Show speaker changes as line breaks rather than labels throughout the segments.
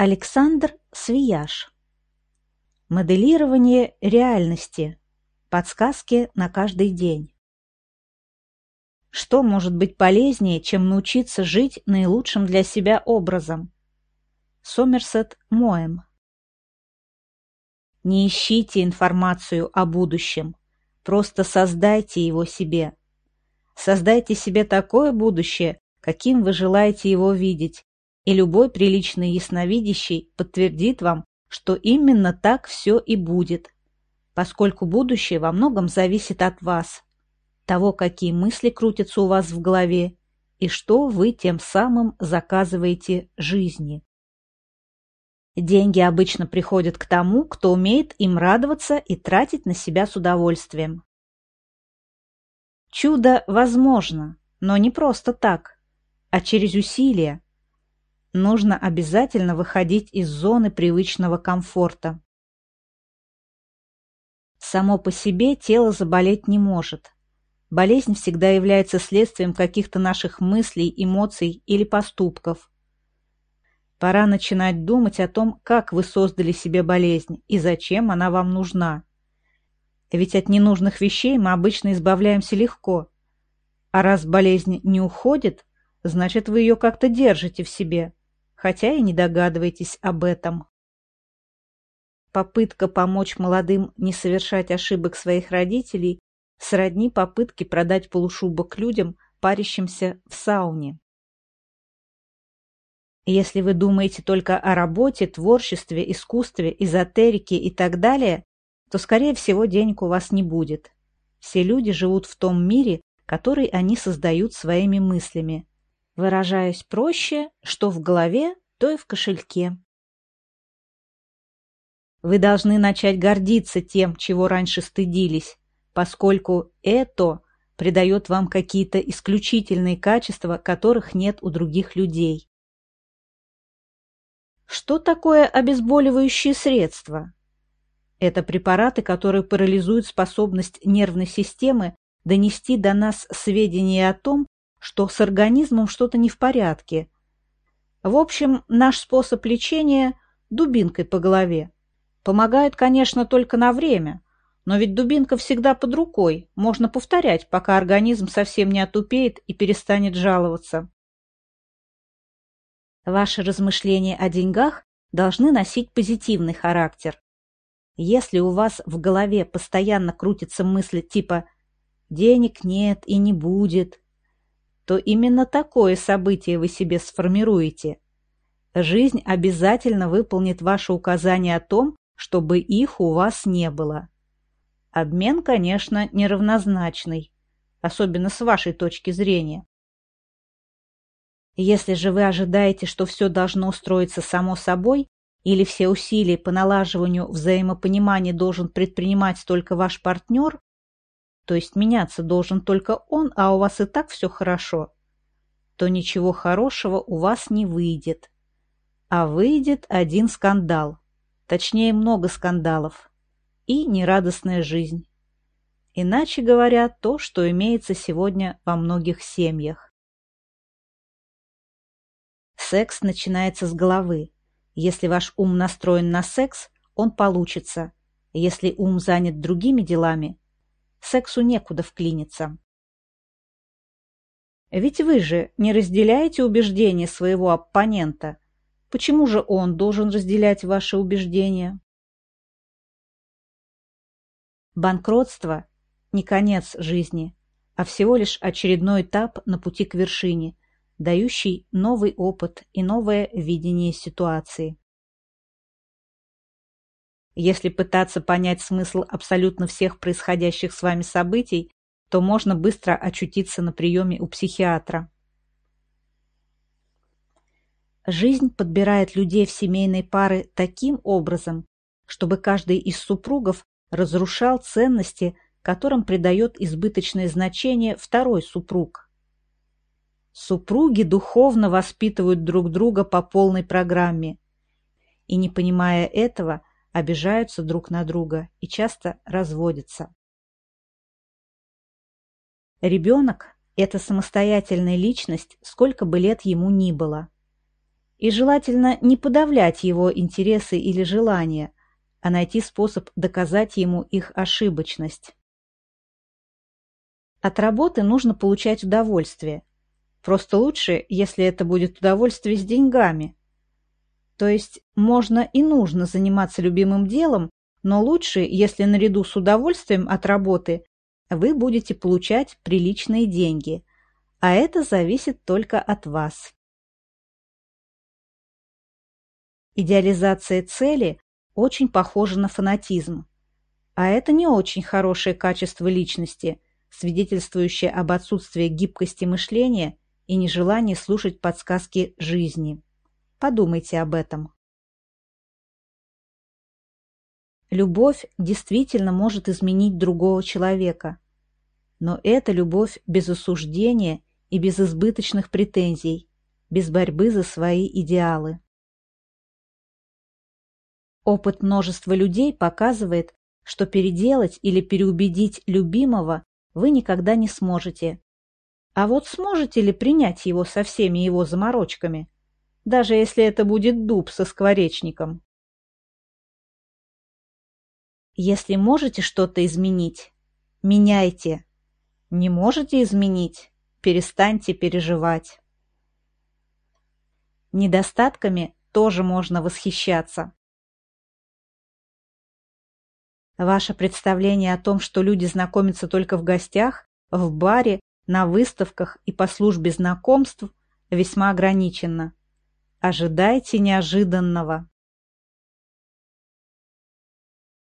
Александр Свияж. Моделирование реальности. Подсказки на каждый день. Что может быть полезнее, чем научиться жить наилучшим для себя образом? Сомерсет Моэм. Не ищите информацию о будущем, просто создайте его себе. Создайте себе такое будущее, каким вы желаете его видеть, и любой приличный ясновидящий подтвердит вам, что именно так все и будет, поскольку будущее во многом зависит от вас, того, какие мысли крутятся у вас в голове и что вы тем самым заказываете жизни. Деньги обычно приходят к тому, кто умеет им радоваться и тратить на себя с удовольствием. Чудо возможно, но не просто так, а через усилия, нужно обязательно выходить из зоны привычного комфорта. Само по себе тело заболеть не может. Болезнь всегда является следствием каких-то наших мыслей, эмоций или поступков. Пора начинать думать о том, как вы создали себе болезнь и зачем она вам нужна. Ведь от ненужных вещей мы обычно избавляемся легко. А раз болезнь не уходит, значит, вы ее как-то держите в себе хотя и не догадываетесь об этом. Попытка помочь молодым не совершать ошибок своих родителей сродни попытке продать полушубок людям, парящимся в сауне. Если вы думаете только о работе, творчестве, искусстве, эзотерике и так далее, то, скорее всего, денег у вас не будет. Все люди живут в том мире, который они создают своими мыслями, Выражаясь проще, что в голове, то и в кошельке. Вы должны начать гордиться тем, чего раньше стыдились, поскольку это придает вам какие-то исключительные качества, которых нет у других людей. Что такое обезболивающие средства? Это препараты, которые парализуют способность нервной системы донести до нас сведения о том, что с организмом что-то не в порядке. В общем, наш способ лечения – дубинкой по голове. Помогает, конечно, только на время, но ведь дубинка всегда под рукой, можно повторять, пока организм совсем не отупеет и перестанет жаловаться. Ваши размышления о деньгах должны носить позитивный характер. Если у вас в голове постоянно крутятся мысли типа «денег нет и не будет», то именно такое событие вы себе сформируете. Жизнь обязательно выполнит ваше указание о том, чтобы их у вас не было. Обмен, конечно, неравнозначный, особенно с вашей точки зрения. Если же вы ожидаете, что все должно устроиться само собой, или все усилия по налаживанию взаимопонимания должен предпринимать только ваш партнер, то есть меняться должен только он, а у вас и так все хорошо, то ничего хорошего у вас не выйдет. А выйдет один скандал, точнее много скандалов, и нерадостная жизнь. Иначе говоря, то, что имеется сегодня во многих семьях. Секс начинается с головы. Если ваш ум настроен на секс, он получится. Если ум занят другими делами, сексу некуда вклиниться. Ведь вы же не разделяете убеждения своего оппонента. Почему же он должен разделять ваши убеждения? Банкротство – не конец жизни, а всего лишь очередной этап на пути к вершине, дающий новый опыт и новое видение ситуации. Если пытаться понять смысл абсолютно всех происходящих с вами событий, то можно быстро очутиться на приеме у психиатра. Жизнь подбирает людей в семейной пары таким образом, чтобы каждый из супругов разрушал ценности, которым придает избыточное значение второй супруг. Супруги духовно воспитывают друг друга по полной программе. И не понимая этого, обижаются друг на друга и часто разводятся. Ребенок – это самостоятельная личность, сколько бы лет ему ни было. и желательно не подавлять его интересы или желания, а найти способ доказать ему их ошибочность. От работы нужно получать удовольствие. Просто лучше, если это будет удовольствие с деньгами. То есть можно и нужно заниматься любимым делом, но лучше, если наряду с удовольствием от работы вы будете получать приличные деньги, а это зависит только от вас. Идеализация цели очень похожа на фанатизм, а это не очень хорошее качество личности, свидетельствующее об отсутствии гибкости мышления и нежелании слушать подсказки жизни. Подумайте об этом. Любовь действительно может изменить другого человека. Но это любовь без осуждения и без избыточных претензий, без борьбы за свои идеалы. Опыт множества людей показывает, что переделать или переубедить любимого вы никогда не сможете. А вот сможете ли принять его со всеми его заморочками, даже если это будет дуб со скворечником? Если можете что-то изменить, меняйте. Не можете изменить, перестаньте переживать. Недостатками тоже можно восхищаться. Ваше представление о том, что люди знакомятся только в гостях, в баре, на выставках и по службе знакомств, весьма ограничено. Ожидайте неожиданного.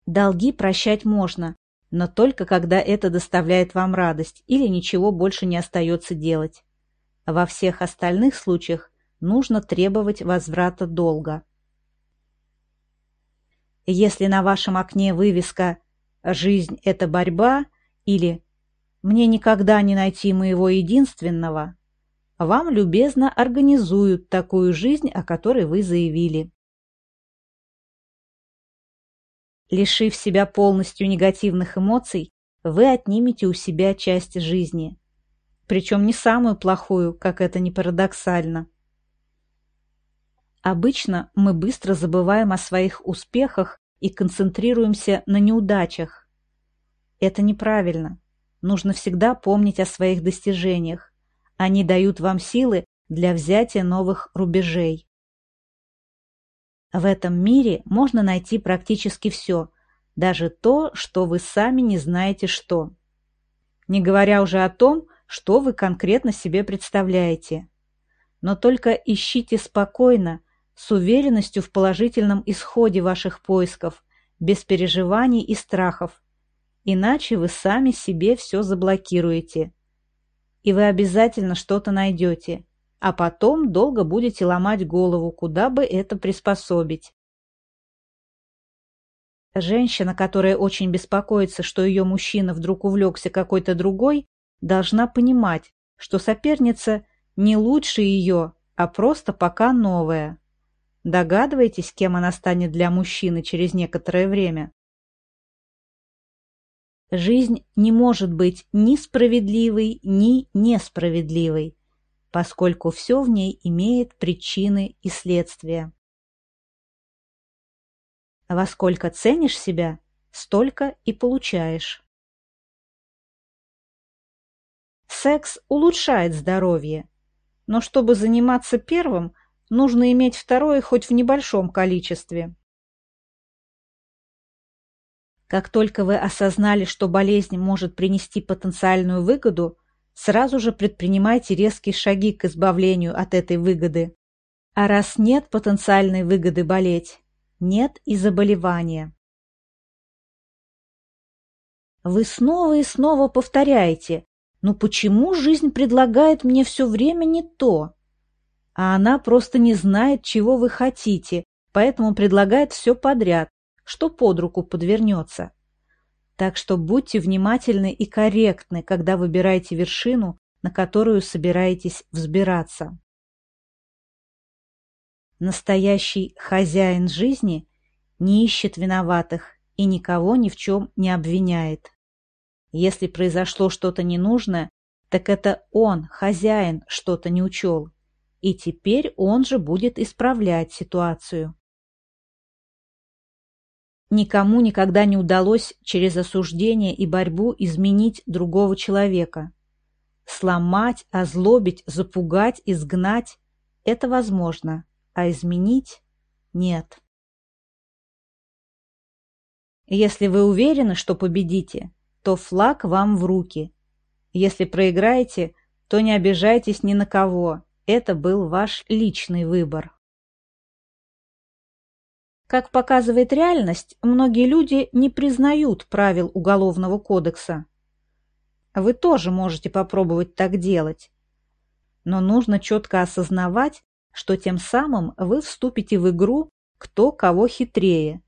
Долги прощать можно, но только когда это доставляет вам радость или ничего больше не остается делать. Во всех остальных случаях нужно требовать возврата долга. Если на вашем окне вывеска «Жизнь – это борьба» или «Мне никогда не найти моего единственного», вам любезно организуют такую жизнь, о которой вы заявили. Лишив себя полностью негативных эмоций, вы отнимете у себя часть жизни. Причем не самую плохую, как это ни парадоксально. Обычно мы быстро забываем о своих успехах и концентрируемся на неудачах. Это неправильно. Нужно всегда помнить о своих достижениях. Они дают вам силы для взятия новых рубежей. В этом мире можно найти практически все, даже то, что вы сами не знаете что. Не говоря уже о том, что вы конкретно себе представляете. Но только ищите спокойно, с уверенностью в положительном исходе ваших поисков, без переживаний и страхов. Иначе вы сами себе все заблокируете. И вы обязательно что-то найдете а потом долго будете ломать голову, куда бы это приспособить. Женщина, которая очень беспокоится, что ее мужчина вдруг увлекся какой-то другой, должна понимать, что соперница не лучше ее, а просто пока новая. Догадываетесь, кем она станет для мужчины через некоторое время? Жизнь не может быть ни справедливой, ни несправедливой поскольку все в ней имеет причины и следствия. Во сколько ценишь себя, столько и получаешь. Секс улучшает здоровье, но чтобы заниматься первым, нужно иметь второе хоть в небольшом количестве. Как только вы осознали, что болезнь может принести потенциальную выгоду, сразу же предпринимайте резкие шаги к избавлению от этой выгоды. А раз нет потенциальной выгоды болеть, нет и заболевания. Вы снова и снова повторяете, ну почему жизнь предлагает мне все время не то? А она просто не знает, чего вы хотите, поэтому предлагает все подряд, что под руку подвернется. Так что будьте внимательны и корректны, когда выбираете вершину, на которую собираетесь взбираться. Настоящий хозяин жизни не ищет виноватых и никого ни в чем не обвиняет. Если произошло что-то ненужное, так это он, хозяин, что-то не учел. и теперь он же будет исправлять ситуацию. Никому никогда не удалось через осуждение и борьбу изменить другого человека. Сломать, озлобить, запугать, изгнать – это возможно, а изменить – нет. Если вы уверены, что победите, то флаг вам в руки. Если проиграете, то не обижайтесь ни на кого. Это был ваш личный выбор. Как показывает реальность, многие люди не признают правил Уголовного кодекса. Вы тоже можете попробовать так делать. Но нужно четко осознавать, что тем самым вы вступите в игру «кто кого хитрее»,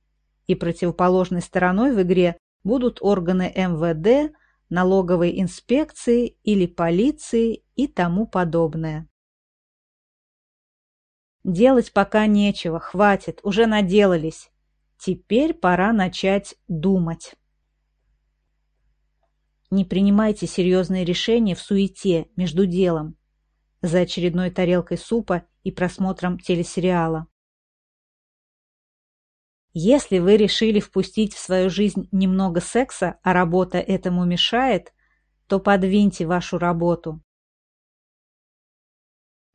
и противоположной стороной в игре будут органы МВД, налоговой инспекции или полиции и тому подобное. Делать пока нечего, хватит, уже наделались. Теперь пора начать думать. Не принимайте серьезные решения в суете между делом, за очередной тарелкой супа и просмотром телесериала. Если вы решили впустить в свою жизнь немного секса, а работа этому мешает, то подвиньте вашу работу.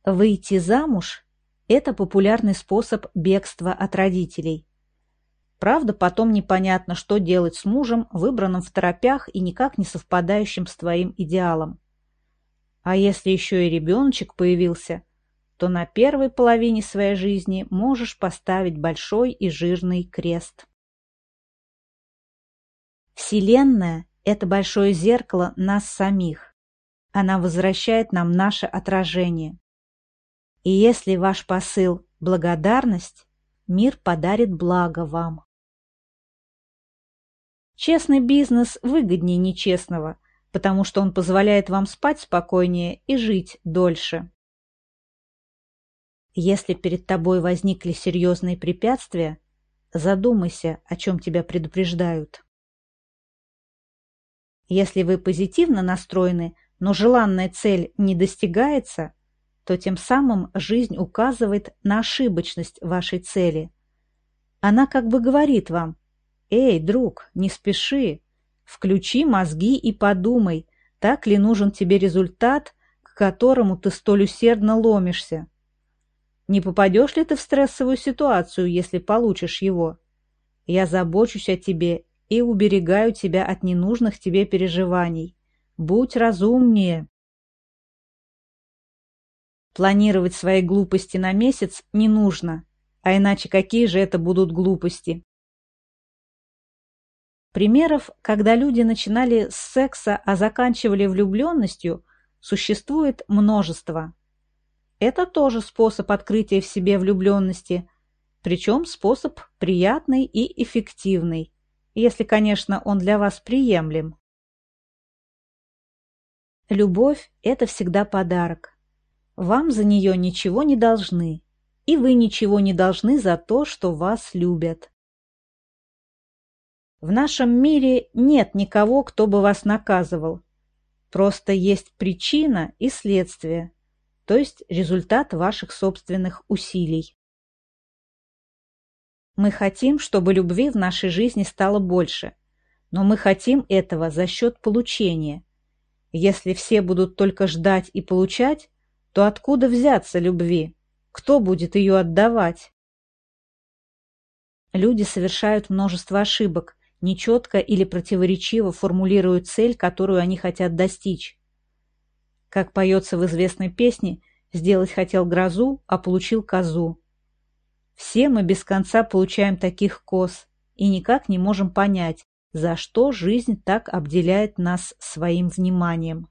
Выйти замуж – это популярный способ бегства от родителей. Правда, потом непонятно, что делать с мужем, выбранным в торопях и никак не совпадающим с твоим идеалом. А если еще и ребеночек появился, то на первой половине своей жизни можешь поставить большой и жирный крест. Вселенная – это большое зеркало нас самих. Она возвращает нам наше отражение. И если ваш посыл – благодарность, мир подарит благо вам. Честный бизнес выгоднее нечестного, потому что он позволяет вам спать спокойнее и жить дольше. Если перед тобой возникли серьезные препятствия, задумайся, о чем тебя предупреждают. Если вы позитивно настроены, но желанная цель не достигается, то тем самым жизнь указывает на ошибочность вашей цели. Она как бы говорит вам, «Эй, друг, не спеши, включи мозги и подумай, так ли нужен тебе результат, к которому ты столь усердно ломишься. Не попадешь ли ты в стрессовую ситуацию, если получишь его? Я забочусь о тебе и уберегаю тебя от ненужных тебе переживаний. Будь разумнее. Планировать свои глупости на месяц не нужно, а иначе какие же это будут глупости? Примеров, когда люди начинали с секса, а заканчивали влюбленностью, существует множество. Это тоже способ открытия в себе влюбленности, причем способ приятный и эффективный, если, конечно, он для вас приемлем. Любовь – это всегда подарок. Вам за нее ничего не должны, и вы ничего не должны за то, что вас любят. В нашем мире нет никого, кто бы вас наказывал. Просто есть причина и следствие – то есть результат ваших собственных усилий. Мы хотим, чтобы любви в нашей жизни стало больше, но мы хотим этого за счет получения. Если все будут только ждать и получать, то откуда взяться любви? Кто будет ее отдавать? Люди совершают множество ошибок, нечетко или противоречиво формулируют цель, которую они хотят достичь. Как поется в известной песне, сделать хотел грозу, а получил козу. Все мы без конца получаем таких коз и никак не можем понять, за что жизнь так обделяет нас своим вниманием.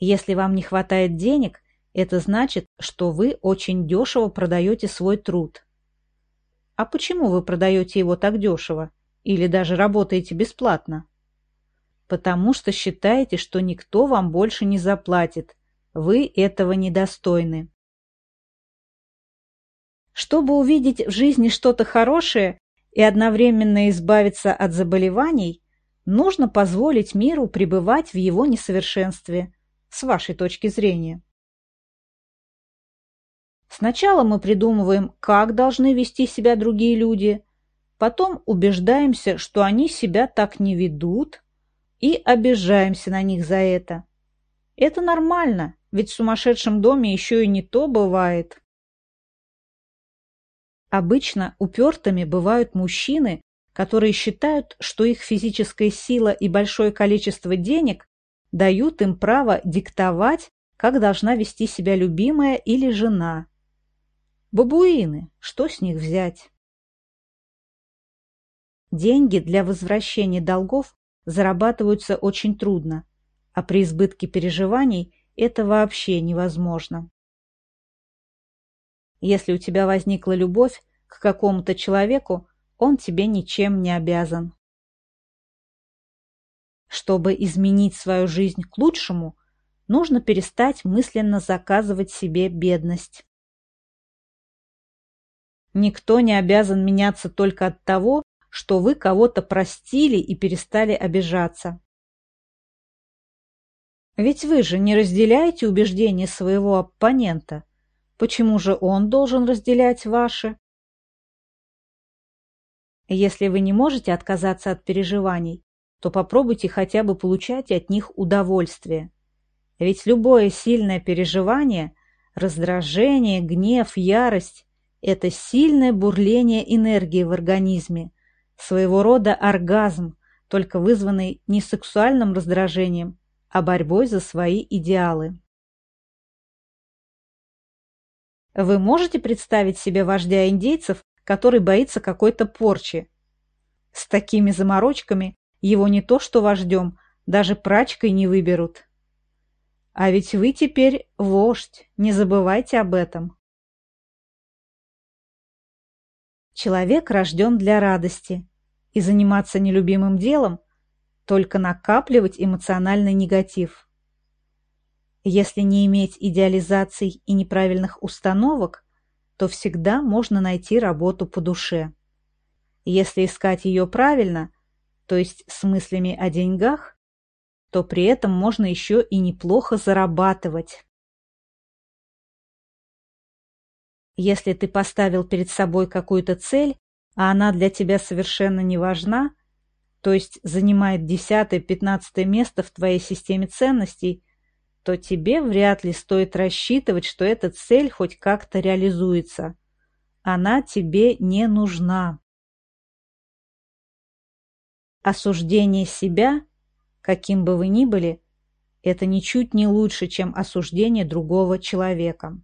Если вам не хватает денег, это значит, что вы очень дешево продаете свой труд. А почему вы продаете его так дешево? Или даже работаете бесплатно? потому что считаете, что никто вам больше не заплатит. Вы этого недостойны. Чтобы увидеть в жизни что-то хорошее и одновременно избавиться от заболеваний, нужно позволить миру пребывать в его несовершенстве, с вашей точки зрения. Сначала мы придумываем, как должны вести себя другие люди, потом убеждаемся, что они себя так не ведут, и обижаемся на них за это. Это нормально, ведь в сумасшедшем доме еще и не то бывает. Обычно упертыми бывают мужчины, которые считают, что их физическая сила и большое количество денег дают им право диктовать, как должна вести себя любимая или жена. Бабуины, что с них взять? Деньги для возвращения долгов зарабатываются очень трудно, а при избытке переживаний это вообще невозможно. Если у тебя возникла любовь к какому-то человеку, он тебе ничем не обязан. Чтобы изменить свою жизнь к лучшему, нужно перестать мысленно заказывать себе бедность. Никто не обязан меняться только от того, что вы кого-то простили и перестали обижаться. Ведь вы же не разделяете убеждения своего оппонента. Почему же он должен разделять ваши? Если вы не можете отказаться от переживаний, то попробуйте хотя бы получать от них удовольствие. Ведь любое сильное переживание, раздражение, гнев, ярость – это сильное бурление энергии в организме, своего рода оргазм, только вызванный не сексуальным раздражением, а борьбой за свои идеалы. Вы можете представить себе вождя индейцев, который боится какой-то порчи? С такими заморочками его не то что вождем, даже прачкой не выберут. А ведь вы теперь вождь, не забывайте об этом. Человек рожден для радости, и заниматься нелюбимым делом – только накапливать эмоциональный негатив. Если не иметь идеализаций и неправильных установок, то всегда можно найти работу по душе. Если искать ее правильно, то есть с мыслями о деньгах, то при этом можно еще и неплохо зарабатывать. Если ты поставил перед собой какую-то цель, а она для тебя совершенно не важна, то есть занимает десятое-пятнадцатое место в твоей системе ценностей, то тебе вряд ли стоит рассчитывать, что эта цель хоть как-то реализуется. Она тебе не нужна. Осуждение себя, каким бы вы ни были, это ничуть не лучше, чем осуждение другого человека.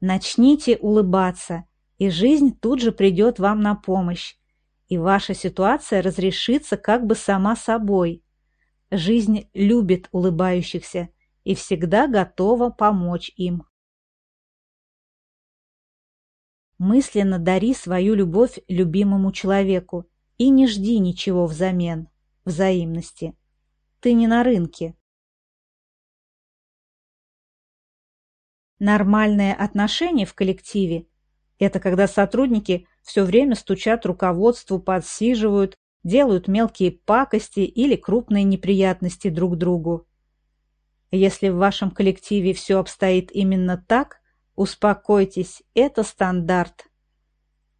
Начните улыбаться, и жизнь тут же придет вам на помощь, и ваша ситуация разрешится как бы сама собой. Жизнь любит улыбающихся и всегда готова помочь им. Мысленно дари свою любовь любимому человеку и не жди ничего взамен, взаимности. Ты не на рынке. Нормальные отношения в коллективе – это когда сотрудники все время стучат руководству, подсиживают, делают мелкие пакости или крупные неприятности друг другу. Если в вашем коллективе все обстоит именно так, успокойтесь, это стандарт.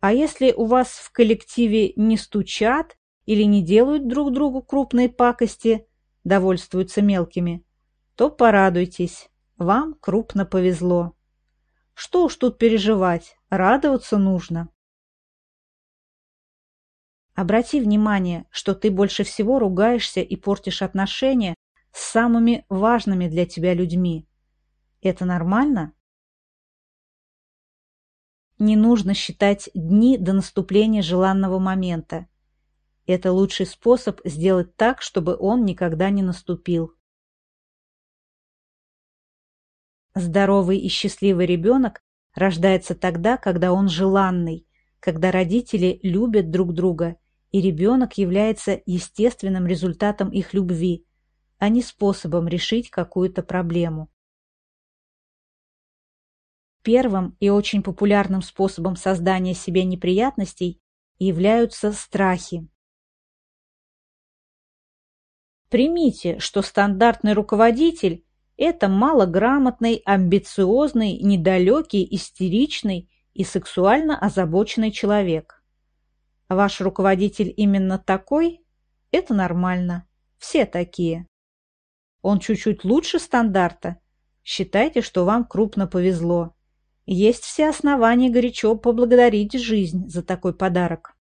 А если у вас в коллективе не стучат или не делают друг другу крупные пакости, довольствуются мелкими, то порадуйтесь. Вам крупно повезло. Что уж тут переживать, радоваться нужно. Обрати внимание, что ты больше всего ругаешься и портишь отношения с самыми важными для тебя людьми. Это нормально? Не нужно считать дни до наступления желанного момента. Это лучший способ сделать так, чтобы он никогда не наступил. Здоровый и счастливый ребенок рождается тогда, когда он желанный, когда родители любят друг друга, и ребенок является естественным результатом их любви, а не способом решить какую-то проблему. Первым и очень популярным способом создания себе неприятностей являются страхи. Примите, что стандартный руководитель Это малограмотный, амбициозный, недалекий, истеричный и сексуально озабоченный человек. Ваш руководитель именно такой? Это нормально. Все такие. Он чуть-чуть лучше стандарта? Считайте, что вам крупно повезло. Есть все основания горячо поблагодарить жизнь за такой подарок.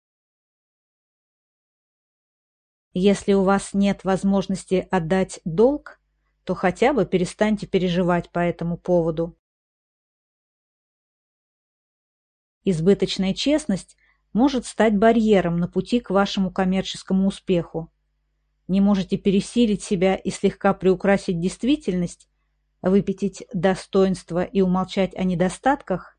Если у вас нет возможности отдать долг, то хотя бы перестаньте переживать по этому поводу. Избыточная честность может стать барьером на пути к вашему коммерческому успеху. Не можете пересилить себя и слегка приукрасить действительность, выпятить достоинство и умолчать о недостатках?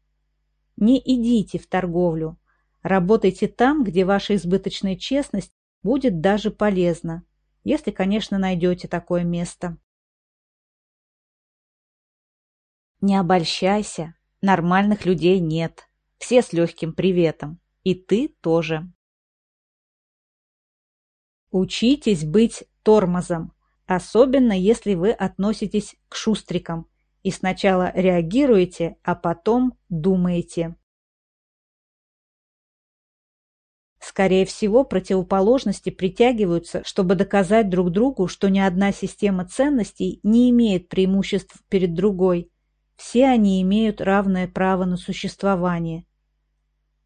Не идите в торговлю. Работайте там, где ваша избыточная честность будет даже полезна, если, конечно, найдете такое место. Не обольщайся, нормальных людей нет, все с легким приветом. И ты тоже. Учитесь быть тормозом, особенно если вы относитесь к шустрикам и сначала реагируете, а потом думаете. Скорее всего, противоположности притягиваются, чтобы доказать друг другу, что ни одна система ценностей не имеет преимуществ перед другой. Все они имеют равное право на существование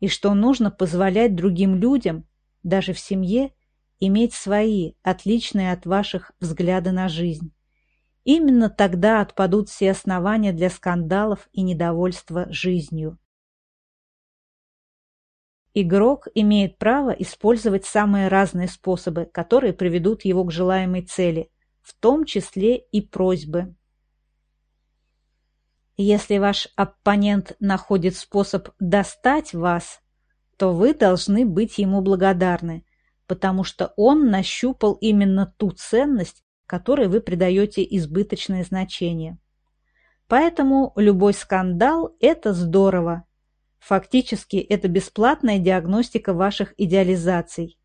и что нужно позволять другим людям, даже в семье, иметь свои, отличные от ваших взгляды на жизнь. Именно тогда отпадут все основания для скандалов и недовольства жизнью. Игрок имеет право использовать самые разные способы, которые приведут его к желаемой цели, в том числе и просьбы. Если ваш оппонент находит способ достать вас, то вы должны быть ему благодарны, потому что он нащупал именно ту ценность, которой вы придаете избыточное значение. Поэтому любой скандал – это здорово. Фактически это бесплатная диагностика ваших идеализаций.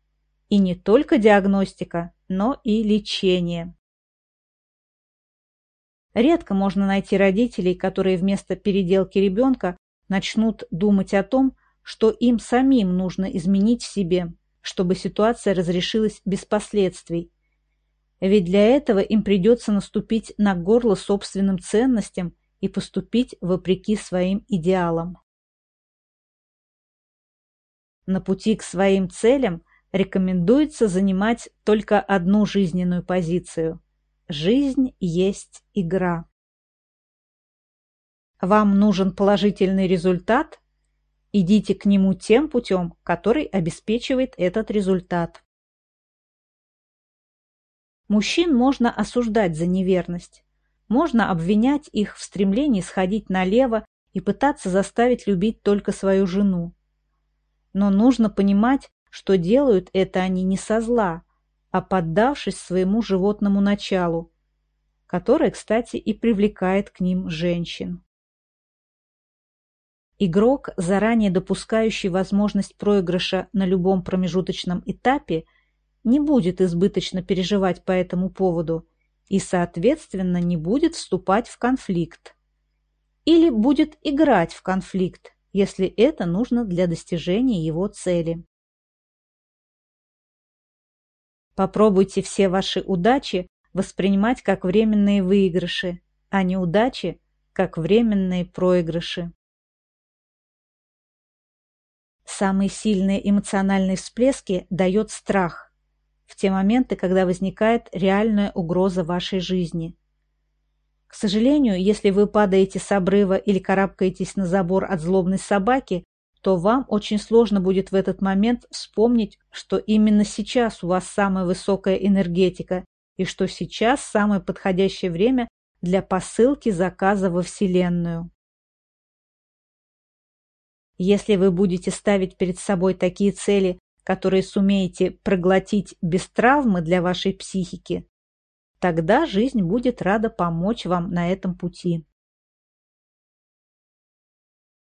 И не только диагностика, но и лечение. Редко можно найти родителей, которые вместо переделки ребенка начнут думать о том, что им самим нужно изменить в себе, чтобы ситуация разрешилась без последствий. Ведь для этого им придется наступить на горло собственным ценностям и поступить вопреки своим идеалам. На пути к своим целям рекомендуется занимать только одну жизненную позицию Жизнь есть игра. Вам нужен положительный результат? Идите к нему тем путем, который обеспечивает этот результат. Мужчин можно осуждать за неверность. Можно обвинять их в стремлении сходить налево и пытаться заставить любить только свою жену. Но нужно понимать, что делают это они не со зла, а поддавшись своему животному началу, которое, кстати, и привлекает к ним женщин. Игрок, заранее допускающий возможность проигрыша на любом промежуточном этапе, не будет избыточно переживать по этому поводу и, соответственно, не будет вступать в конфликт. Или будет играть в конфликт, если это нужно для достижения его цели. Попробуйте все ваши удачи воспринимать как временные выигрыши, а неудачи как временные проигрыши. Самые сильные эмоциональные всплески дает страх в те моменты, когда возникает реальная угроза вашей жизни. К сожалению, если вы падаете с обрыва или карабкаетесь на забор от злобной собаки, то вам очень сложно будет в этот момент вспомнить, что именно сейчас у вас самая высокая энергетика и что сейчас самое подходящее время для посылки заказа во Вселенную. Если вы будете ставить перед собой такие цели, которые сумеете проглотить без травмы для вашей психики, тогда жизнь будет рада помочь вам на этом пути.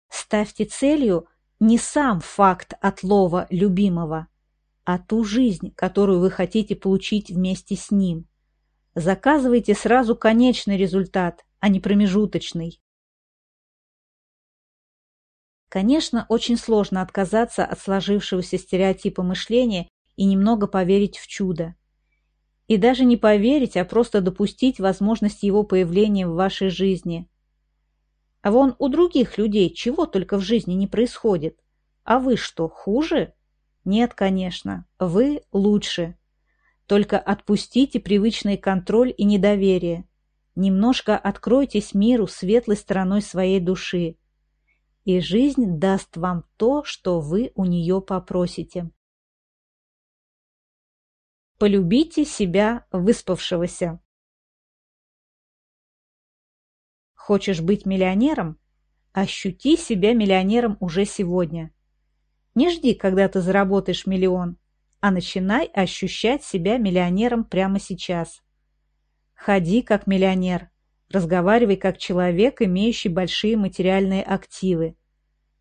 Ставьте целью не сам факт отлова любимого, а ту жизнь, которую вы хотите получить вместе с ним. Заказывайте сразу конечный результат, а не промежуточный. Конечно, очень сложно отказаться от сложившегося стереотипа мышления и немного поверить в чудо. И даже не поверить, а просто допустить возможность его появления в вашей жизни. А вон у других людей чего только в жизни не происходит. А вы что, хуже? Нет, конечно, вы лучше. Только отпустите привычный контроль и недоверие. Немножко откройтесь миру светлой стороной своей души и жизнь даст вам то, что вы у нее попросите. Полюбите себя выспавшегося. Хочешь быть миллионером? Ощути себя миллионером уже сегодня. Не жди, когда ты заработаешь миллион, а начинай ощущать себя миллионером прямо сейчас. Ходи как миллионер, Разговаривай как человек, имеющий большие материальные активы.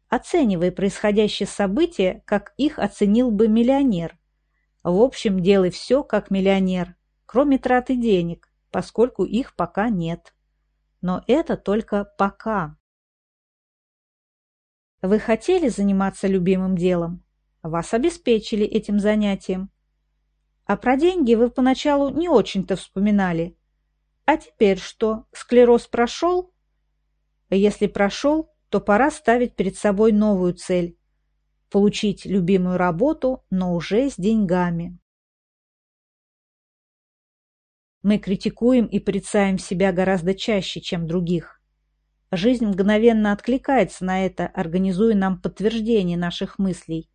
Оценивай происходящие события, как их оценил бы миллионер. В общем, делай все как миллионер, кроме траты денег, поскольку их пока нет. Но это только пока. Вы хотели заниматься любимым делом? Вас обеспечили этим занятием. А про деньги вы поначалу не очень-то вспоминали – а теперь что, склероз прошел? Если прошел, то пора ставить перед собой новую цель – получить любимую работу, но уже с деньгами. Мы критикуем и порицаем себя гораздо чаще, чем других. Жизнь мгновенно откликается на это, организуя нам подтверждение наших мыслей.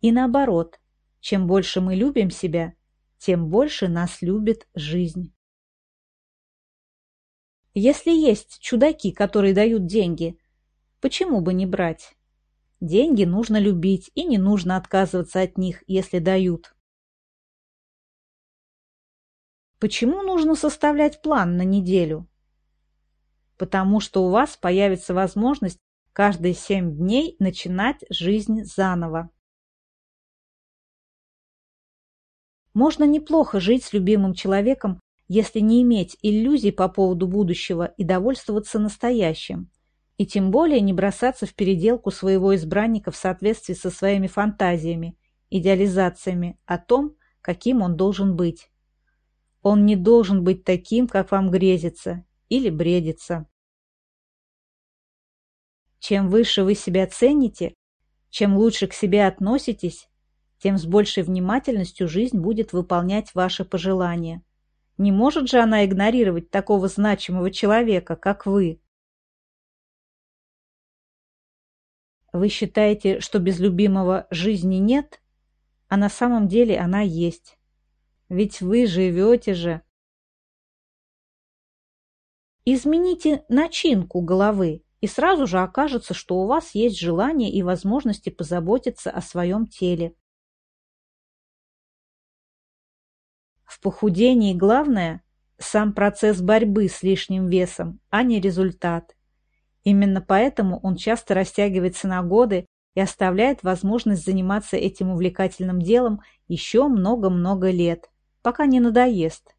И наоборот, чем больше мы любим себя, тем больше нас любит жизнь. Если есть чудаки, которые дают деньги, почему бы не брать? Деньги нужно любить, и не нужно отказываться от них, если дают. Почему нужно составлять план на неделю? Потому что у вас появится возможность каждые семь дней начинать жизнь заново. Можно неплохо жить с любимым человеком если не иметь иллюзий по поводу будущего и довольствоваться настоящим, и тем более не бросаться в переделку своего избранника в соответствии со своими фантазиями, идеализациями о том, каким он должен быть. Он не должен быть таким, как вам грезится или бредится. Чем выше вы себя цените, чем лучше к себе относитесь, тем с большей внимательностью жизнь будет выполнять ваши пожелания. Не может же она игнорировать такого значимого человека, как вы? Вы считаете, что без любимого жизни нет? А на самом деле она есть. Ведь вы живете же. Измените начинку головы, и сразу же окажется, что у вас есть желание и возможности позаботиться о своем теле. Похудении главное – сам процесс борьбы с лишним весом, а не результат. Именно поэтому он часто растягивается на годы и оставляет возможность заниматься этим увлекательным делом еще много-много лет, пока не надоест.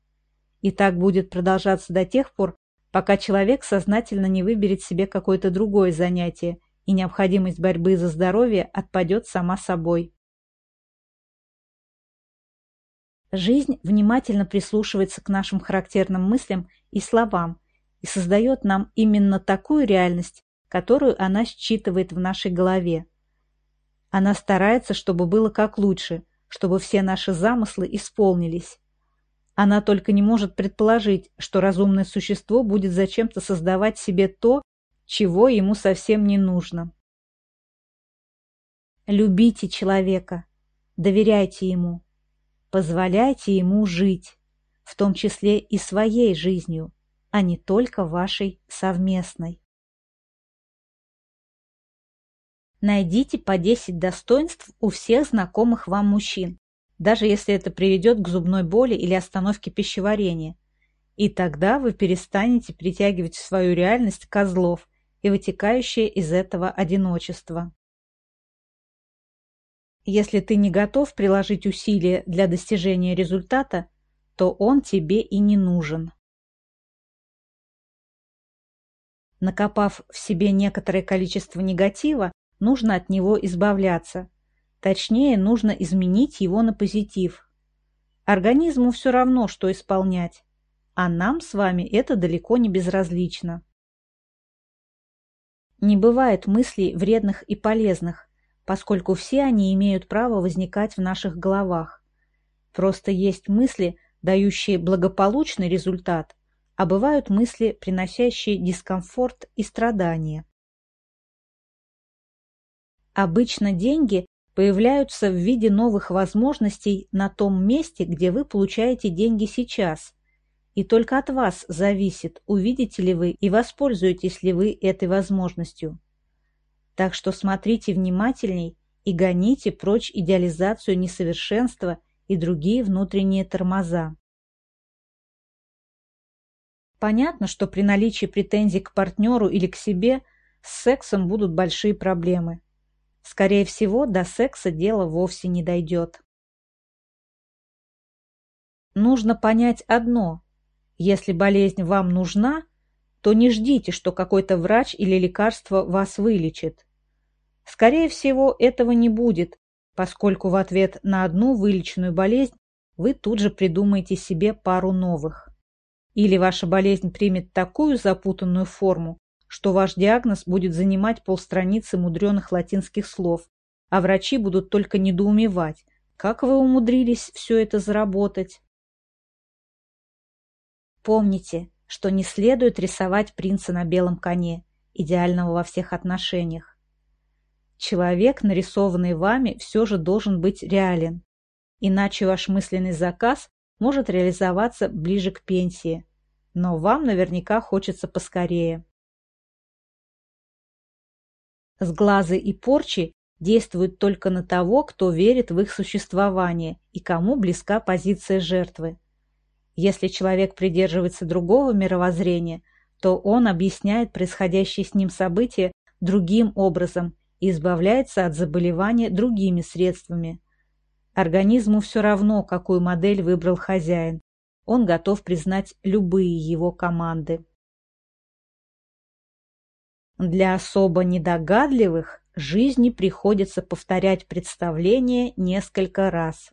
И так будет продолжаться до тех пор, пока человек сознательно не выберет себе какое-то другое занятие, и необходимость борьбы за здоровье отпадет сама собой. Жизнь внимательно прислушивается к нашим характерным мыслям и словам и создает нам именно такую реальность, которую она считывает в нашей голове. Она старается, чтобы было как лучше, чтобы все наши замыслы исполнились. Она только не может предположить, что разумное существо будет зачем-то создавать себе то, чего ему совсем не нужно. Любите человека, доверяйте ему, Позволяйте ему жить, в том числе и своей жизнью, а не только вашей совместной. Найдите по 10 достоинств у всех знакомых вам мужчин, даже если это приведет к зубной боли или остановке пищеварения. И тогда вы перестанете притягивать в свою реальность козлов и вытекающее из этого одиночество. Если ты не готов приложить усилия для достижения результата, то он тебе и не нужен. Накопав в себе некоторое количество негатива, нужно от него избавляться. Точнее, нужно изменить его на позитив. Организму все равно, что исполнять, а нам с вами это далеко не безразлично. Не бывает мыслей вредных и полезных, поскольку все они имеют право возникать в наших головах. Просто есть мысли, дающие благополучный результат, а бывают мысли, приносящие дискомфорт и страдания. Обычно деньги появляются в виде новых возможностей на том месте, где вы получаете деньги сейчас. И только от вас зависит, увидите ли вы и воспользуетесь ли вы этой возможностью. Так что смотрите внимательней и гоните прочь идеализацию несовершенства и другие внутренние тормоза. Понятно, что при наличии претензий к партнеру или к себе с сексом будут большие проблемы. Скорее всего, до секса дело вовсе не дойдет. Нужно понять одно. Если болезнь вам нужна, то не ждите, что какой-то врач или лекарство вас вылечит. Скорее всего, этого не будет, поскольку в ответ на одну вылеченную болезнь вы тут же придумаете себе пару новых. Или ваша болезнь примет такую запутанную форму, что ваш диагноз будет занимать полстраницы мудреных латинских слов, а врачи будут только недоумевать, как вы умудрились все это заработать. Помните, что не следует рисовать принца на белом коне, идеального во всех отношениях. Человек, нарисованный вами, все же должен быть реален, иначе ваш мысленный заказ может реализоваться ближе к пенсии, но вам наверняка хочется поскорее. Сглазы и порчи действуют только на того, кто верит в их существование и кому близка позиция жертвы. Если человек придерживается другого мировоззрения, то он объясняет происходящие с ним события другим образом и избавляется от заболевания другими средствами. Организму все равно, какую модель выбрал хозяин. Он готов признать любые его команды. Для особо недогадливых жизни приходится повторять представление несколько раз.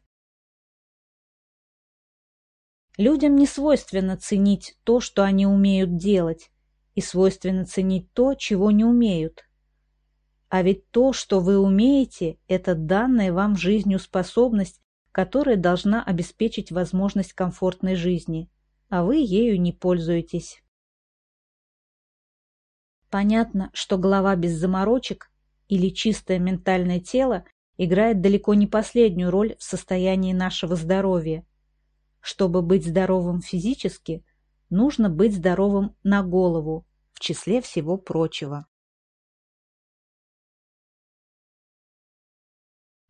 Людям не свойственно ценить то, что они умеют делать, и свойственно ценить то, чего не умеют. А ведь то, что вы умеете, это данная вам жизнью способность, которая должна обеспечить возможность комфортной жизни, а вы ею не пользуетесь. Понятно, что голова без заморочек или чистое ментальное тело играет далеко не последнюю роль в состоянии нашего здоровья. Чтобы быть здоровым физически, нужно быть здоровым на голову, в числе всего прочего.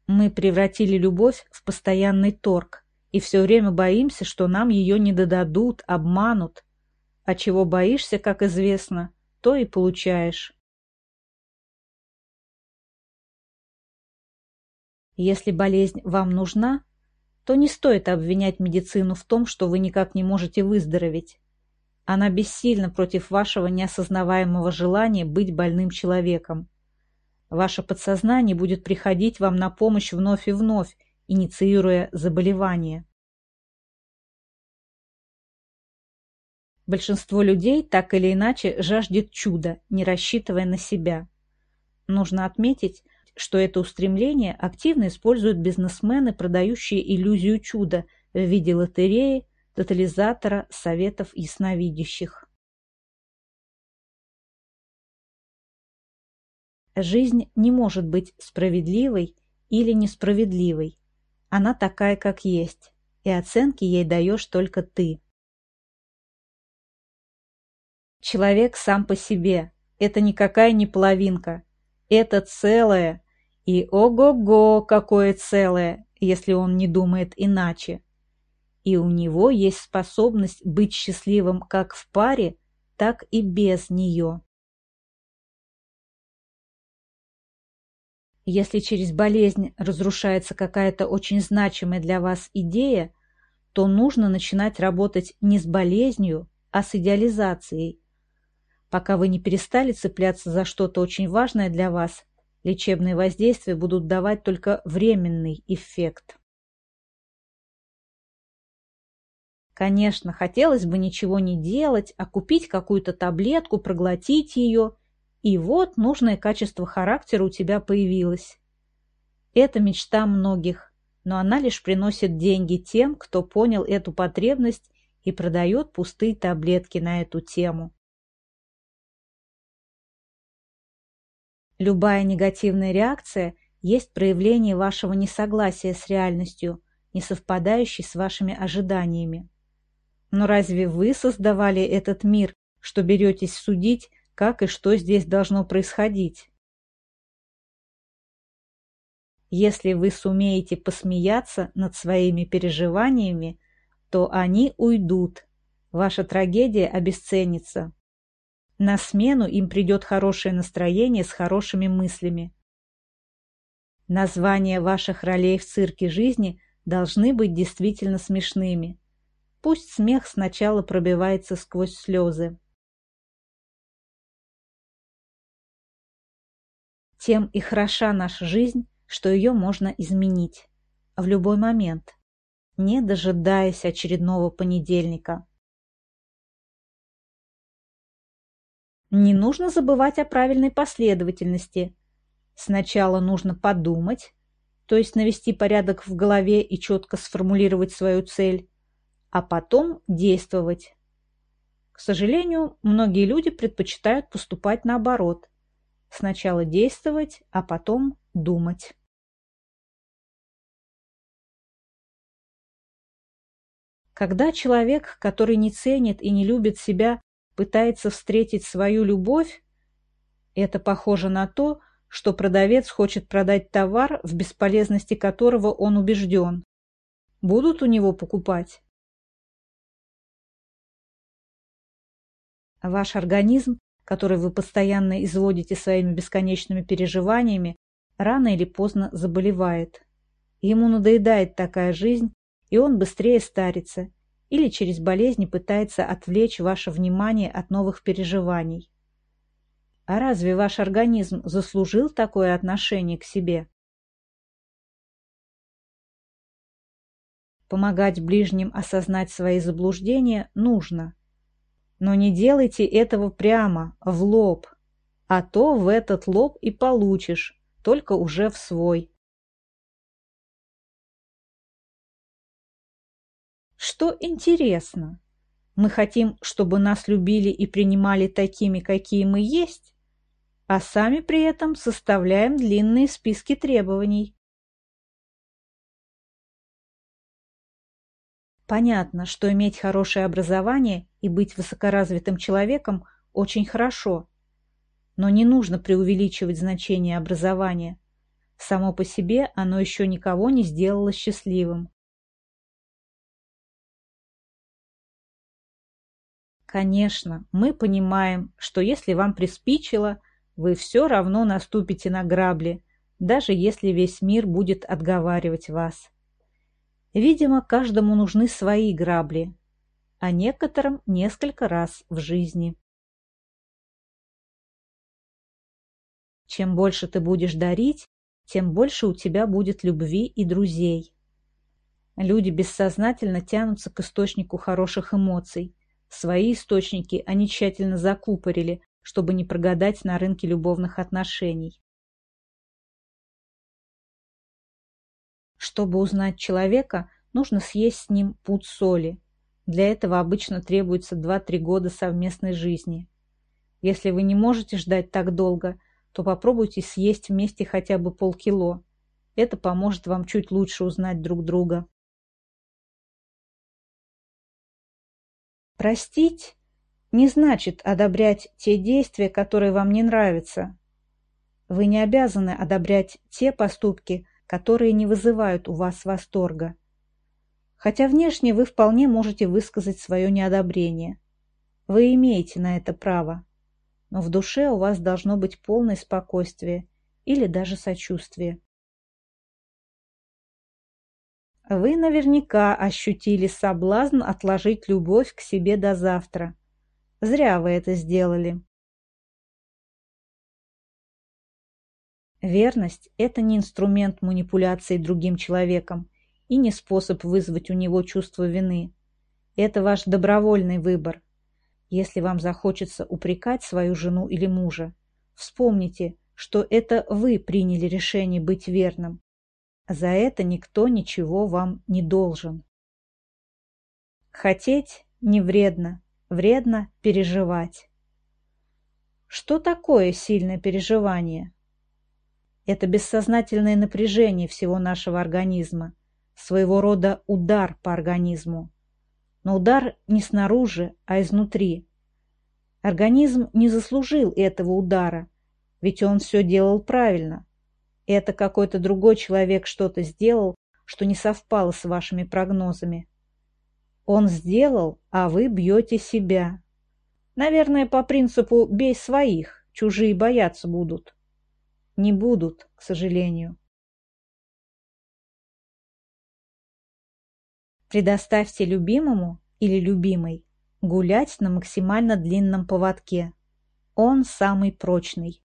Мы превратили любовь в постоянный торг и все время боимся, что нам ее не додадут, обманут. А чего боишься, как известно, то и получаешь. Если болезнь вам нужна, то не стоит обвинять медицину в том, что вы никак не можете выздороветь. Она бессильна против вашего неосознаваемого желания быть больным человеком. Ваше подсознание будет приходить вам на помощь вновь и вновь, инициируя заболевание. Большинство людей так или иначе жаждет чуда, не рассчитывая на себя. Нужно отметить, что это устремление активно используют бизнесмены, продающие иллюзию чуда в виде лотереи, тотализатора, советов ясновидящих. Жизнь не может быть справедливой или несправедливой. Она такая, как есть, и оценки ей даешь только ты. Человек сам по себе. Это никакая не половинка. Это целое. И ого-го, какое целое, если он не думает иначе. И у него есть способность быть счастливым как в паре, так и без нее. Если через болезнь разрушается какая-то очень значимая для вас идея, то нужно начинать работать не с болезнью, а с идеализацией. Пока вы не перестали цепляться за что-то очень важное для вас, лечебные воздействия будут давать только временный эффект. Конечно, хотелось бы ничего не делать, а купить какую-то таблетку, проглотить ее, и вот нужное качество характера у тебя появилось. Это мечта многих, но она лишь приносит деньги тем, кто понял эту потребность и продает пустые таблетки на эту тему. Любая негативная реакция есть проявление вашего несогласия с реальностью, не совпадающей с вашими ожиданиями. Но разве вы создавали этот мир, что беретесь судить, как и что здесь должно происходить? Если вы сумеете посмеяться над своими переживаниями, то они уйдут, ваша трагедия обесценится. На смену им придет хорошее настроение с хорошими мыслями. Названия ваших ролей в цирке жизни должны быть действительно смешными. Пусть смех сначала пробивается сквозь слезы. Тем и хороша наша жизнь, что ее можно изменить. В любой момент, не дожидаясь очередного понедельника. Не нужно забывать о правильной последовательности. Сначала нужно подумать, то есть навести порядок в голове и четко сформулировать свою цель, а потом действовать. К сожалению, многие люди предпочитают поступать наоборот. Сначала действовать, а потом думать. Когда человек, который не ценит и не любит себя, пытается встретить свою любовь, это похоже на то, что продавец хочет продать товар, в бесполезности которого он убежден. Будут у него покупать? Ваш организм, который вы постоянно изводите своими бесконечными переживаниями, рано или поздно заболевает. Ему надоедает такая жизнь, и он быстрее старится, или через болезни пытается отвлечь ваше внимание от новых переживаний. А разве ваш организм заслужил такое отношение к себе? Помогать ближним осознать свои заблуждения нужно, но не делайте этого прямо, в лоб, а то в этот лоб и получишь, только уже в свой. Что интересно, мы хотим, чтобы нас любили и принимали такими, какие мы есть, а сами при этом составляем длинные списки требований. Понятно, что иметь хорошее образование и быть высокоразвитым человеком очень хорошо, но не нужно преувеличивать значение образования. Само по себе оно еще никого не сделало счастливым. Конечно, мы понимаем, что если вам приспичило, вы все равно наступите на грабли, даже если весь мир будет отговаривать вас. Видимо, каждому нужны свои грабли, а некоторым несколько раз в жизни. Чем больше ты будешь дарить, тем больше у тебя будет любви и друзей. Люди бессознательно тянутся к источнику хороших эмоций. Свои источники они тщательно закупорили, чтобы не прогадать на рынке любовных отношений. Чтобы узнать человека, нужно съесть с ним пуд соли. Для этого обычно требуется 2-3 года совместной жизни. Если вы не можете ждать так долго, то попробуйте съесть вместе хотя бы полкило. Это поможет вам чуть лучше узнать друг друга. Простить не значит одобрять те действия, которые вам не нравятся. Вы не обязаны одобрять те поступки, которые не вызывают у вас восторга. Хотя внешне вы вполне можете высказать свое неодобрение. Вы имеете на это право. Но в душе у вас должно быть полное спокойствие или даже сочувствие. Вы наверняка ощутили соблазн отложить любовь к себе до завтра. Зря вы это сделали. Верность – это не инструмент манипуляции другим человеком и не способ вызвать у него чувство вины. Это ваш добровольный выбор. Если вам захочется упрекать свою жену или мужа, вспомните, что это вы приняли решение быть верным. За это никто ничего вам не должен. Хотеть не вредно, вредно переживать. Что такое сильное переживание? Это бессознательное напряжение всего нашего организма, своего рода удар по организму. Но удар не снаружи, а изнутри. Организм не заслужил этого удара, ведь он все делал правильно. Это какой-то другой человек что-то сделал, что не совпало с вашими прогнозами. Он сделал, а вы бьете себя. Наверное, по принципу «бей своих», чужие бояться будут. Не будут, к сожалению. Предоставьте любимому или любимой гулять на максимально длинном поводке. Он самый прочный.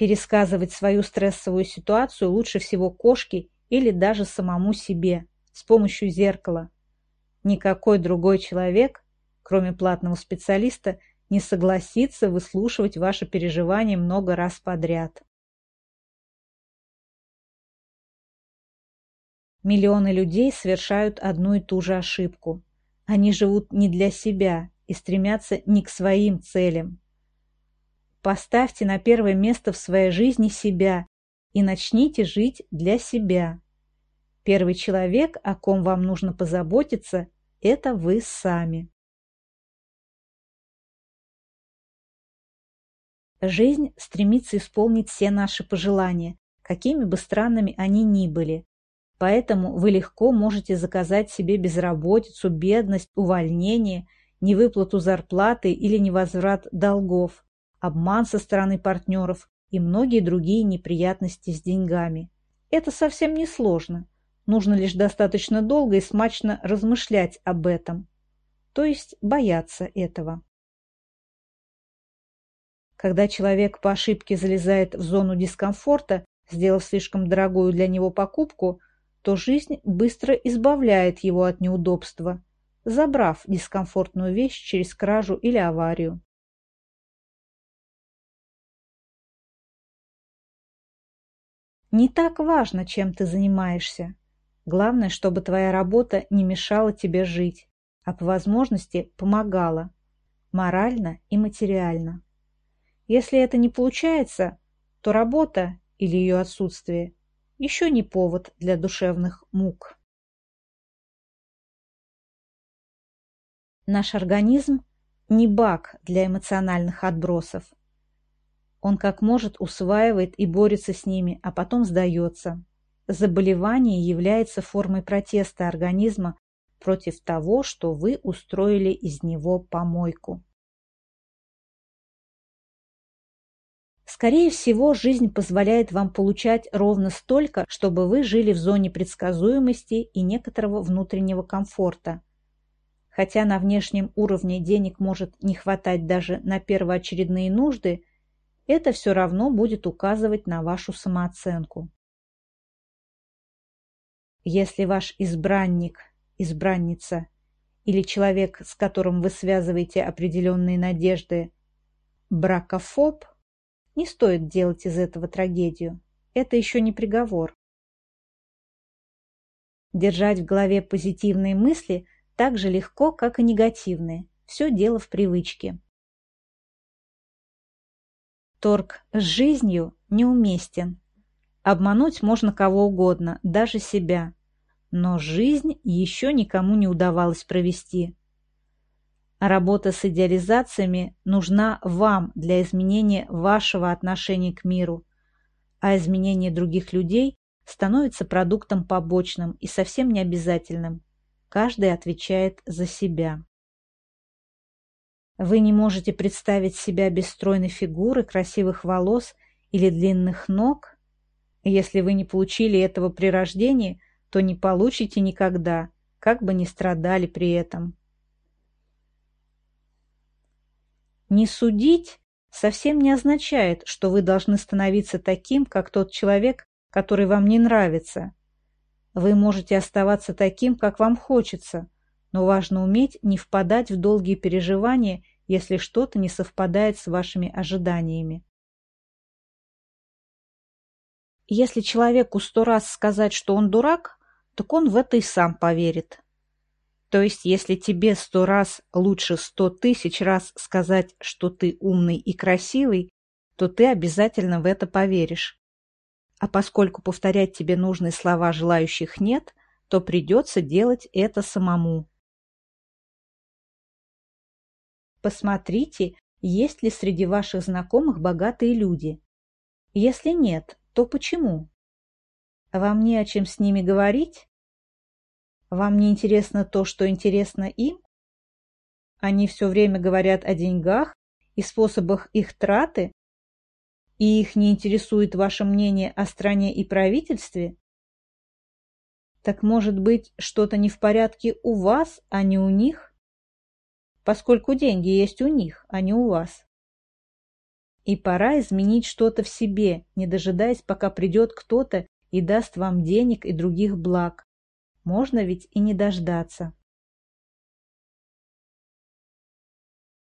Пересказывать свою стрессовую ситуацию лучше всего кошке или даже самому себе с помощью зеркала. Никакой другой человек, кроме платного специалиста, не согласится выслушивать ваши переживания много раз подряд. Миллионы людей совершают одну и ту же ошибку. Они живут не для себя и стремятся не к своим целям. Поставьте на первое место в своей жизни себя и начните жить для себя. Первый человек, о ком вам нужно позаботиться, это вы сами. Жизнь стремится исполнить все наши пожелания, какими бы странными они ни были, Поэтому вы легко можете заказать себе безработицу, бедность, увольнение, невыплату зарплаты или невозврат долгов, обман со стороны партнеров и многие другие неприятности с деньгами. Это совсем не сложно. Нужно лишь достаточно долго и смачно размышлять об этом. То есть бояться этого. Когда человек по ошибке залезает в зону дискомфорта, сделав слишком дорогую для него покупку – то жизнь быстро избавляет его от неудобства, забрав дискомфортную вещь через кражу или аварию. Не так важно, чем ты занимаешься. Главное, чтобы твоя работа не мешала тебе жить, а по возможности помогала, морально и материально. Если это не получается, то работа или ее отсутствие еще не повод для душевных мук. Наш организм не бак для эмоциональных отбросов. Он как может усваивает и борется с ними, а потом сдается. Заболевание является формой протеста организма против того, что вы устроили из него помойку. Скорее всего, жизнь позволяет вам получать ровно столько, чтобы вы жили в зоне предсказуемости и некоторого внутреннего комфорта. Хотя на внешнем уровне денег может не хватать даже на первоочередные нужды, это все равно будет указывать на вашу самооценку. Если ваш избранник, избранница или человек, с которым вы связываете определенные надежды, бракофоб – не стоит делать из этого трагедию. Это еще не приговор. Держать в голове позитивные мысли так же легко, как и негативные. Все дело в привычке. Торг с жизнью неуместен. Обмануть можно кого угодно, даже себя. Но жизнь еще никому не удавалось провести. Работа с идеализациями нужна вам для изменения вашего отношения к миру, а изменение других людей становится продуктом побочным и совсем не обязательным. Каждый отвечает за себя. Вы не можете представить себя без стройной фигуры, красивых волос или длинных ног? Если вы не получили этого при рождении, то не получите никогда, как бы ни страдали при этом. Не судить совсем не означает, что вы должны становиться таким, как тот человек, который вам не нравится. Вы можете оставаться таким, как вам хочется, но важно уметь не впадать в долгие переживания, если что-то не совпадает с вашими ожиданиями. Если человеку сто раз сказать, что он дурак, так он в это и сам поверит. То есть, если тебе сто раз лучше сто тысяч раз сказать, что ты умный и красивый, то ты обязательно в это поверишь. А поскольку повторять тебе нужные слова желающих нет, то придется делать это самому. Посмотрите, есть ли среди ваших знакомых богатые люди. Если нет, то почему? Вам не о чем с ними говорить? Вам не интересно то, что интересно им? Они все время говорят о деньгах и способах их траты? И их не интересует ваше мнение о стране и правительстве? Так может быть, что-то не в порядке у вас, а не у них? Поскольку деньги есть у них, а не у вас. И пора изменить что-то в себе, не дожидаясь, пока придет кто-то и даст вам денег и других благ. Можно ведь и не дождаться.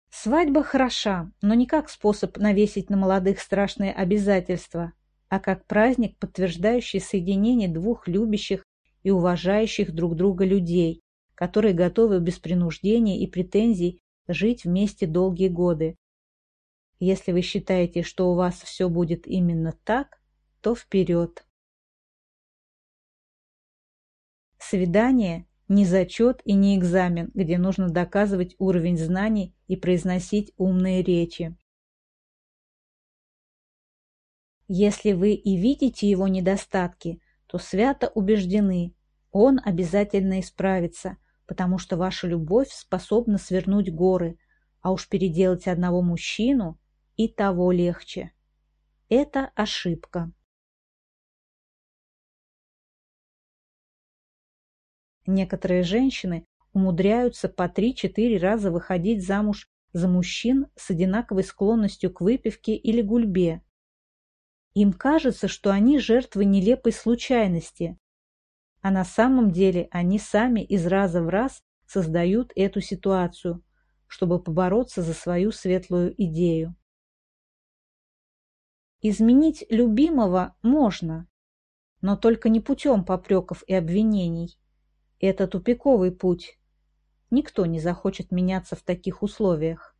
Свадьба хороша, но не как способ навесить на молодых страшные обязательства, а как праздник, подтверждающий соединение двух любящих и уважающих друг друга людей, которые готовы без принуждения и претензий жить вместе долгие годы. Если вы считаете, что у вас все будет именно так, то вперед! Свидание – не зачет и не экзамен, где нужно доказывать уровень знаний и произносить умные речи. Если вы и видите его недостатки, то свято убеждены, он обязательно исправится, потому что ваша любовь способна свернуть горы, а уж переделать одного мужчину и того легче. Это ошибка. Некоторые женщины умудряются по 3-4 раза выходить замуж за мужчин с одинаковой склонностью к выпивке или гульбе. Им кажется, что они жертвы нелепой случайности, а на самом деле они сами из раза в раз создают эту ситуацию, чтобы побороться за свою светлую идею. Изменить любимого можно, но только не путем попреков и обвинений. Это тупиковый путь. Никто не захочет меняться в таких условиях.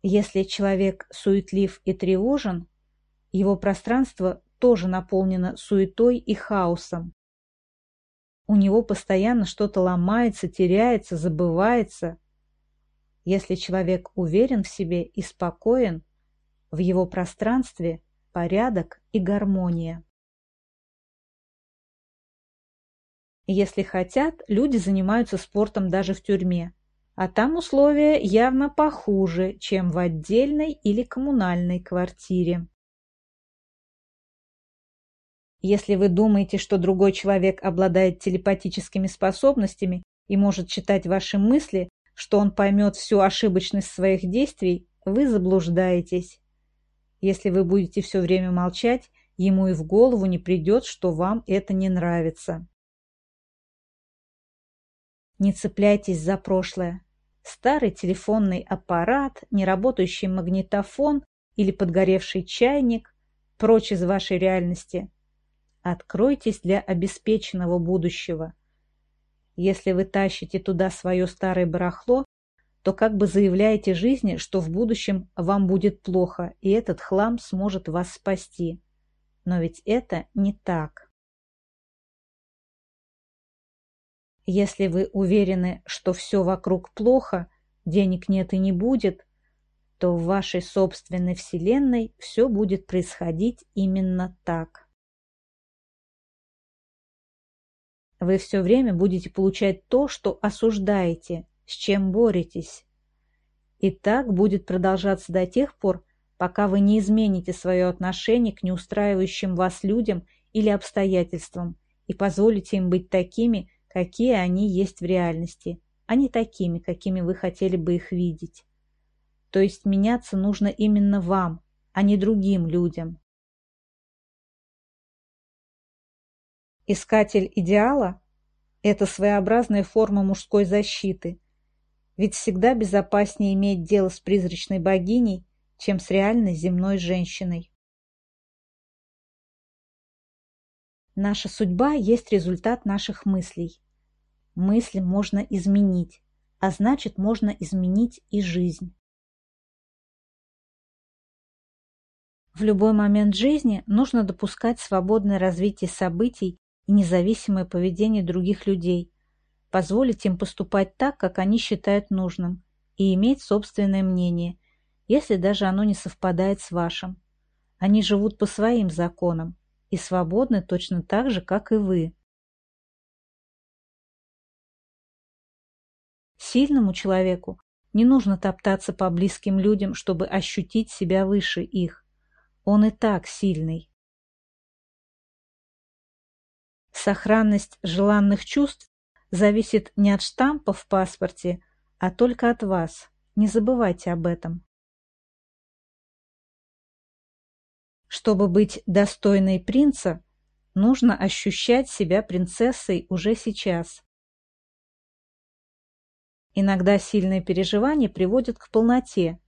Если человек суетлив и тревожен, его пространство тоже наполнено суетой и хаосом. У него постоянно что-то ломается, теряется, забывается. Если человек уверен в себе и спокоен, в его пространстве порядок и гармония. Если хотят, люди занимаются спортом даже в тюрьме. А там условия явно похуже, чем в отдельной или коммунальной квартире. Если вы думаете, что другой человек обладает телепатическими способностями и может читать ваши мысли, что он поймет всю ошибочность своих действий, вы заблуждаетесь. Если вы будете все время молчать, ему и в голову не придет, что вам это не нравится. Не цепляйтесь за прошлое. Старый телефонный аппарат, неработающий магнитофон или подгоревший чайник – прочь из вашей реальности. Откройтесь для обеспеченного будущего. Если вы тащите туда свое старое барахло, то как бы заявляете жизни, что в будущем вам будет плохо, и этот хлам сможет вас спасти. Но ведь это не так. Если вы уверены, что все вокруг плохо, денег нет и не будет, то в вашей собственной вселенной все будет происходить именно так. Вы все время будете получать то, что осуждаете, с чем боретесь. И так будет продолжаться до тех пор, пока вы не измените свое отношение к неустраивающим вас людям или обстоятельствам и позволите им быть такими, какие они есть в реальности, а не такими, какими вы хотели бы их видеть. То есть меняться нужно именно вам, а не другим людям. Искатель идеала – это своеобразная форма мужской защиты, ведь всегда безопаснее иметь дело с призрачной богиней, чем с реальной земной женщиной. Наша судьба есть результат наших мыслей. Мысли можно изменить, а значит, можно изменить и жизнь. В любой момент жизни нужно допускать свободное развитие событий и независимое поведение других людей, позволить им поступать так, как они считают нужным, и иметь собственное мнение, если даже оно не совпадает с вашим. Они живут по своим законам и свободны точно так же, как и вы. Сильному человеку не нужно топтаться по близким людям, чтобы ощутить себя выше их. Он и так сильный. Сохранность желанных чувств зависит не от штампа в паспорте, а только от вас. Не забывайте об этом. Чтобы быть достойной принца, нужно ощущать себя принцессой уже сейчас. Иногда сильные переживания приводят к полноте,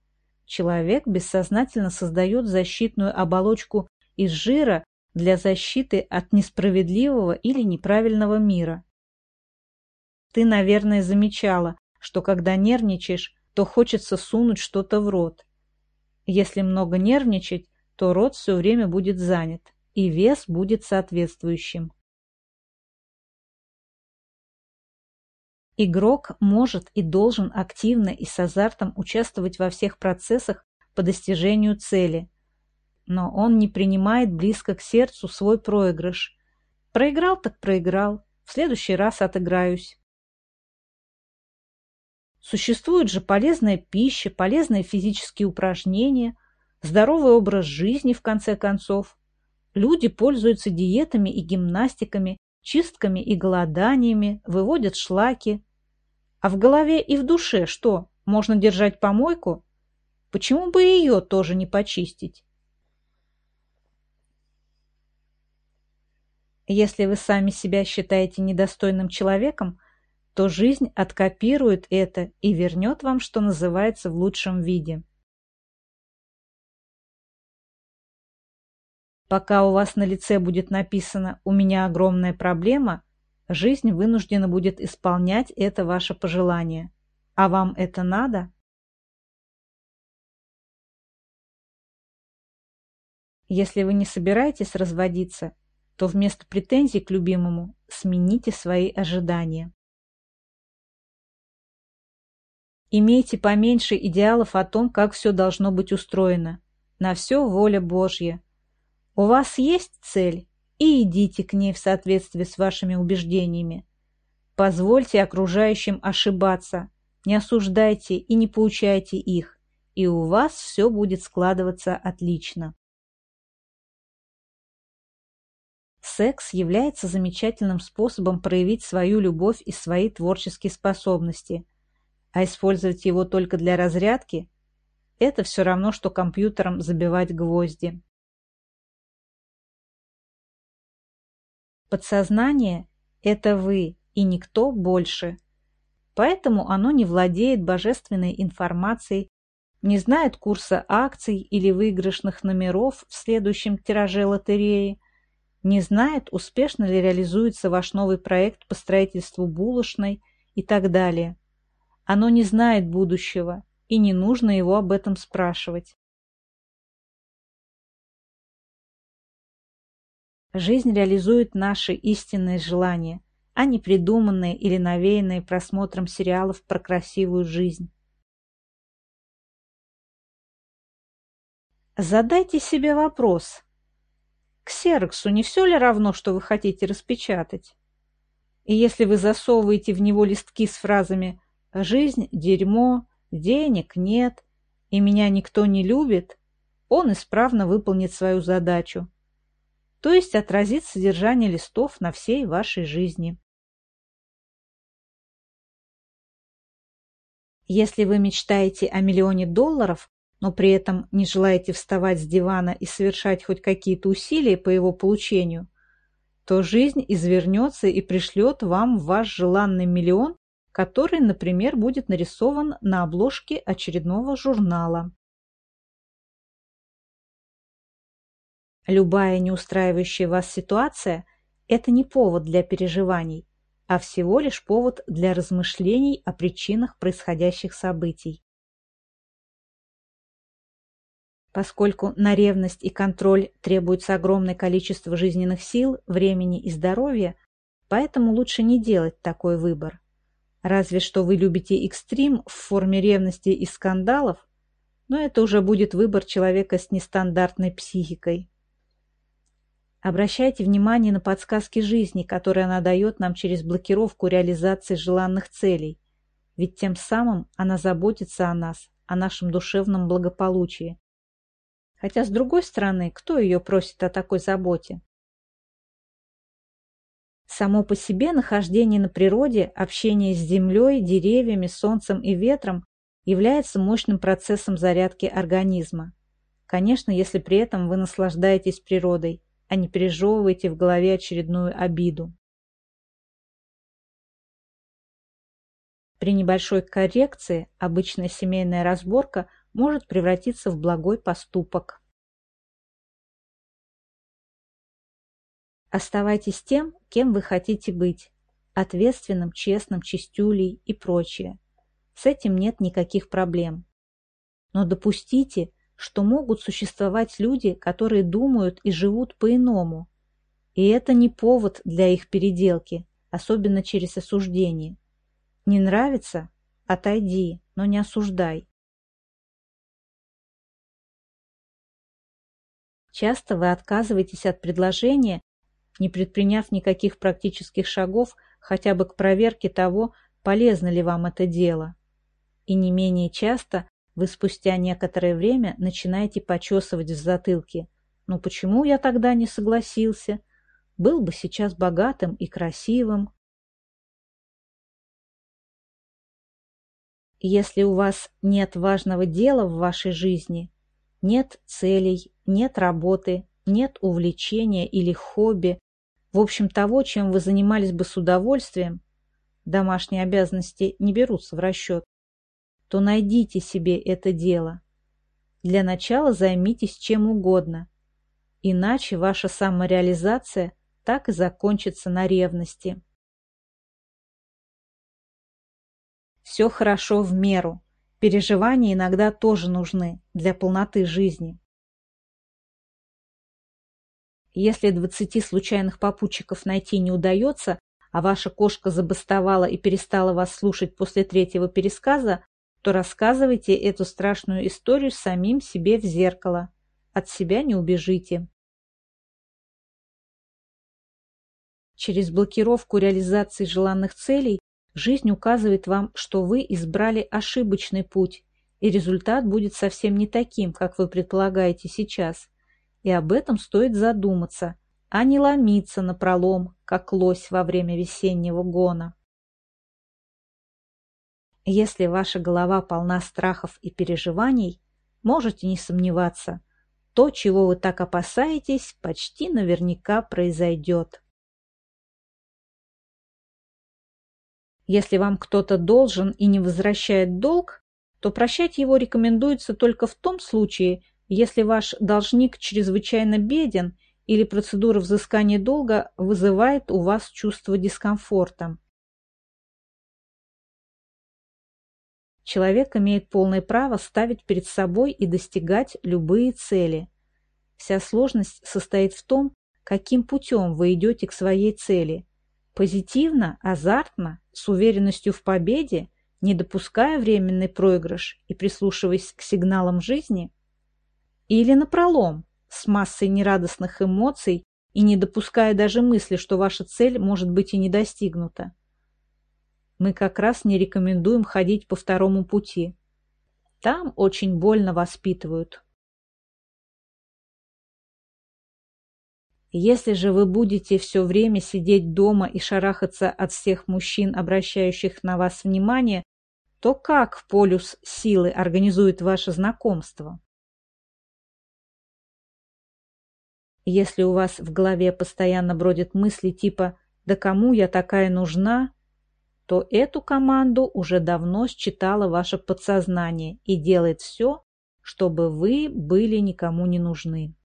человек бессознательно создает защитную оболочку из жира для защиты от несправедливого или неправильного мира. Ты, наверное, замечала, что когда нервничаешь, то хочется сунуть что-то в рот. Если много нервничать, то рот все время будет занят, и вес будет соответствующим. Игрок может и должен активно и с азартом участвовать во всех процессах по достижению цели. Но он не принимает близко к сердцу свой проигрыш. Проиграл так проиграл, в следующий раз отыграюсь. Существует же полезная пища, полезные физические упражнения, здоровый образ жизни, в конце концов. Люди пользуются диетами и гимнастиками, чистками и голоданиями, выводят шлаки, а в голове и в душе что, можно держать помойку? Почему бы ее тоже не почистить? Если вы сами себя считаете недостойным человеком, то жизнь откопирует это и вернет вам, что называется, в лучшем виде. Пока у вас на лице будет написано «У меня огромная проблема», Жизнь вынуждена будет исполнять это ваше пожелание. А вам это надо? Если вы не собираетесь разводиться, то вместо претензий к любимому смените свои ожидания. Имейте поменьше идеалов о том, как все должно быть устроено. На все воля Божья. У вас есть цель? и идите к ней в соответствии с вашими убеждениями. Позвольте окружающим ошибаться, не осуждайте и не поучайте их, и у вас все будет складываться отлично. Секс является замечательным способом проявить свою любовь и свои творческие способности, а использовать его только для разрядки – это все равно, что компьютером забивать гвозди. Подсознание – это вы и никто больше. Поэтому оно не владеет божественной информацией, не знает курса акций или выигрышных номеров в следующем тираже лотереи, не знает, успешно ли реализуется ваш новый проект по строительству булочной и так далее. Оно не знает будущего, и не нужно его об этом спрашивать. Жизнь реализует наши истинные желания, а не придуманные или навеянные просмотром сериалов про красивую жизнь. Задайте себе вопрос. Ксероксу не все ли равно, что вы хотите распечатать? И если вы засовываете в него листки с фразами «жизнь – дерьмо», «денег нет» и «меня никто не любит», он исправно выполнит свою задачу, то есть отразит содержание листов на всей вашей жизни. Если вы мечтаете о миллионе долларов, но при этом не желаете вставать с дивана и совершать хоть какие-то усилия по его получению, то жизнь извернется и пришлет вам ваш желанный миллион, который, например, будет нарисован на обложке очередного журнала. Любая неустраивающая вас ситуация – это не повод для переживаний, а всего лишь повод для размышлений о причинах происходящих событий. Поскольку на ревность и контроль требуется огромное количество жизненных сил, времени и здоровья, поэтому лучше не делать такой выбор. Разве что вы любите экстрим в форме ревности и скандалов, но это уже будет выбор человека с нестандартной психикой. Обращайте внимание на подсказки жизни, которые она дает нам через блокировку реализации желанных целей, ведь тем самым она заботится о нас, о нашем душевном благополучии. Хотя, с другой стороны, кто ее просит о такой заботе? Само по себе нахождение на природе, общение с землей, деревьями, солнцем и ветром является мощным процессом зарядки организма. Конечно, если при этом вы наслаждаетесь природой, а не пережевывайте в голове очередную обиду. При небольшой коррекции обычная семейная разборка может превратиться в благой поступок. Оставайтесь тем, кем вы хотите быть – ответственным, честным, чистюлей и прочее. С этим нет никаких проблем. Но допустите, что могут существовать люди, которые думают и живут по-иному. И это не повод для их переделки, особенно через осуждение. Не нравится – отойди, но не осуждай. Часто вы отказываетесь от предложения, не предприняв никаких практических шагов хотя бы к проверке того, полезно ли вам это дело. И не менее часто вы спустя некоторое время начинаете почесывать в затылке. Ну почему я тогда не согласился? Был бы сейчас богатым и красивым. Если у вас нет важного дела в вашей жизни, нет целей, нет работы, нет увлечения или хобби, в общем того, чем вы занимались бы с удовольствием, домашние обязанности не берутся в расчет, то найдите себе это дело. Для начала займитесь чем угодно, иначе ваша самореализация так и закончится на ревности. Все хорошо в меру. Переживания иногда тоже нужны для полноты жизни. Если 20 случайных попутчиков найти не удается, а ваша кошка забастовала и перестала вас слушать после третьего пересказа, то рассказывайте эту страшную историю самим себе в зеркало. От себя не убежите. Через блокировку реализации желанных целей жизнь указывает вам, что вы избрали ошибочный путь, и результат будет совсем не таким, как вы предполагаете сейчас. И об этом стоит задуматься, а не ломиться на пролом, как лось во время весеннего гона. Если ваша голова полна страхов и переживаний, можете не сомневаться, то, чего вы так опасаетесь, почти наверняка произойдет. Если вам кто-то должен и не возвращает долг, то прощать его рекомендуется только в том случае, если ваш должник чрезвычайно беден или процедура взыскания долга вызывает у вас чувство дискомфорта. Человек имеет полное право ставить перед собой и достигать любые цели. Вся сложность состоит в том, каким путем вы идете к своей цели. Позитивно, азартно, с уверенностью в победе, не допуская временный проигрыш и прислушиваясь к сигналам жизни? Или напролом, с массой нерадостных эмоций и не допуская даже мысли, что ваша цель может быть и не достигнута? мы как раз не рекомендуем ходить по второму пути. Там очень больно воспитывают. Если же вы будете все время сидеть дома и шарахаться от всех мужчин, обращающих на вас внимание, то как полюс силы организует ваше знакомство? Если у вас в голове постоянно бродят мысли типа «да кому я такая нужна?», то эту команду уже давно считало ваше подсознание и делает все, чтобы вы были никому не нужны.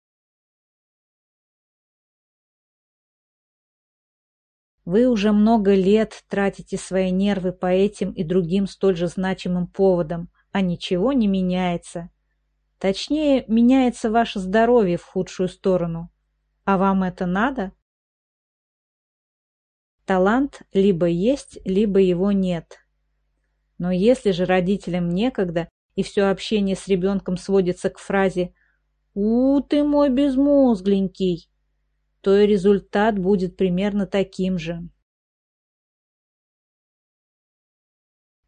Вы уже много лет тратите свои нервы по этим и другим столь же значимым поводам, а ничего не меняется. Точнее, меняется ваше здоровье в худшую сторону. А вам это надо? Талант либо есть, либо его нет. Но если же родителям некогда, и все общение с ребенком сводится к фразе «У, ты мой безмозгленький», то и результат будет примерно таким же.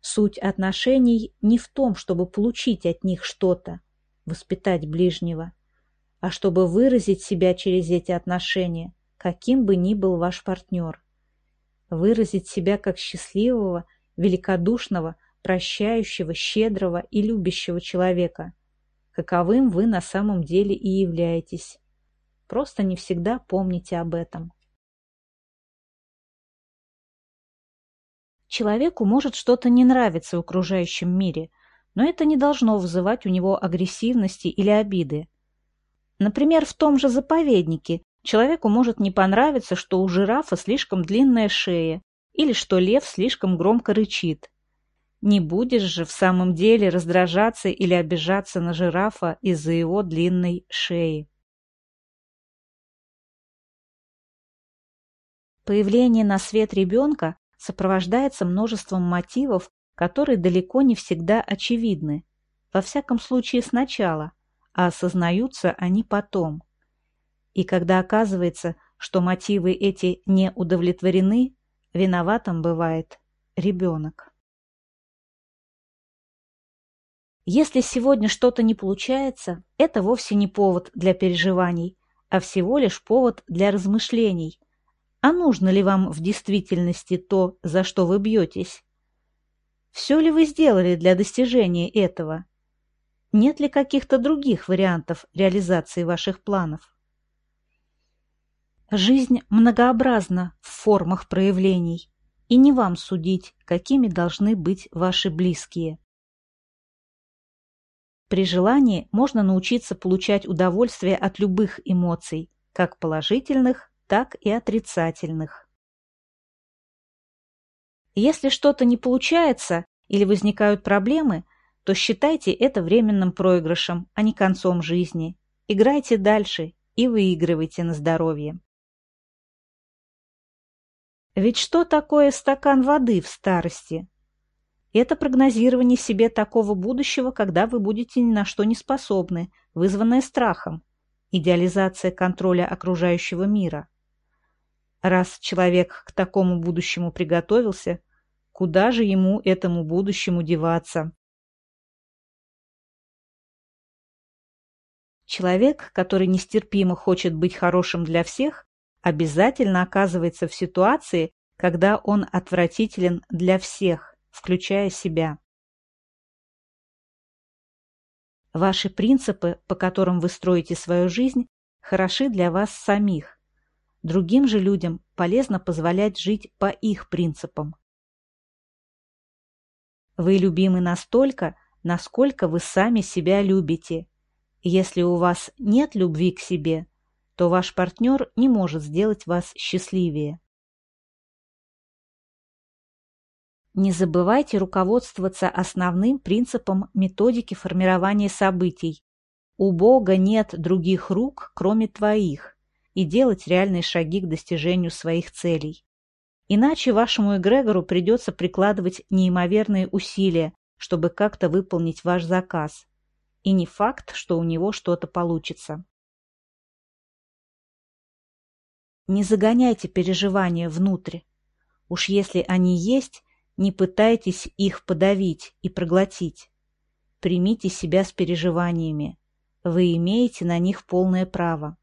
Суть отношений не в том, чтобы получить от них что-то, воспитать ближнего, а чтобы выразить себя через эти отношения, каким бы ни был ваш партнер. Выразить себя как счастливого, великодушного, прощающего, щедрого и любящего человека, каковым вы на самом деле и являетесь. Просто не всегда помните об этом. Человеку может что-то не нравиться в окружающем мире, но это не должно вызывать у него агрессивности или обиды. Например, в том же заповеднике человеку может не понравиться, что у жирафа слишком длинная шея или что лев слишком громко рычит. Не будешь же в самом деле раздражаться или обижаться на жирафа из-за его длинной шеи. Появление на свет ребенка сопровождается множеством мотивов, которые далеко не всегда очевидны, во всяком случае сначала, а осознаются они потом. И когда оказывается, что мотивы эти не удовлетворены, виноватым бывает ребенок. Если сегодня что-то не получается, это вовсе не повод для переживаний, а всего лишь повод для размышлений – а нужно ли вам в действительности то, за что вы бьетесь? Все ли вы сделали для достижения этого? Нет ли каких-то других вариантов реализации ваших планов? Жизнь многообразна в формах проявлений, и не вам судить, какими должны быть ваши близкие. При желании можно научиться получать удовольствие от любых эмоций, как положительных, так и отрицательных. Если что-то не получается или возникают проблемы, то считайте это временным проигрышем, а не концом жизни. Играйте дальше и выигрывайте на здоровье. Ведь что такое стакан воды в старости? Это прогнозирование себе такого будущего, когда вы будете ни на что не способны, вызванное страхом, идеализация контроля окружающего мира. Раз человек к такому будущему приготовился, куда же ему этому будущему деваться? Человек, который нестерпимо хочет быть хорошим для всех, обязательно оказывается в ситуации, когда он отвратителен для всех, включая себя. Ваши принципы, по которым вы строите свою жизнь, хороши для вас самих, Другим же людям полезно позволять жить по их принципам. Вы любимы настолько, насколько вы сами себя любите. Если у вас нет любви к себе, то ваш партнер не может сделать вас счастливее. Не забывайте руководствоваться основным принципом методики формирования событий. У Бога нет других рук, кроме твоих и делать реальные шаги к достижению своих целей. Иначе вашему эгрегору придется прикладывать неимоверные усилия, чтобы как-то выполнить ваш заказ. И не факт, что у него что-то получится. Не загоняйте переживания внутрь. Уж если они есть, не пытайтесь их подавить и проглотить. Примите себя с переживаниями. Вы имеете на них полное право.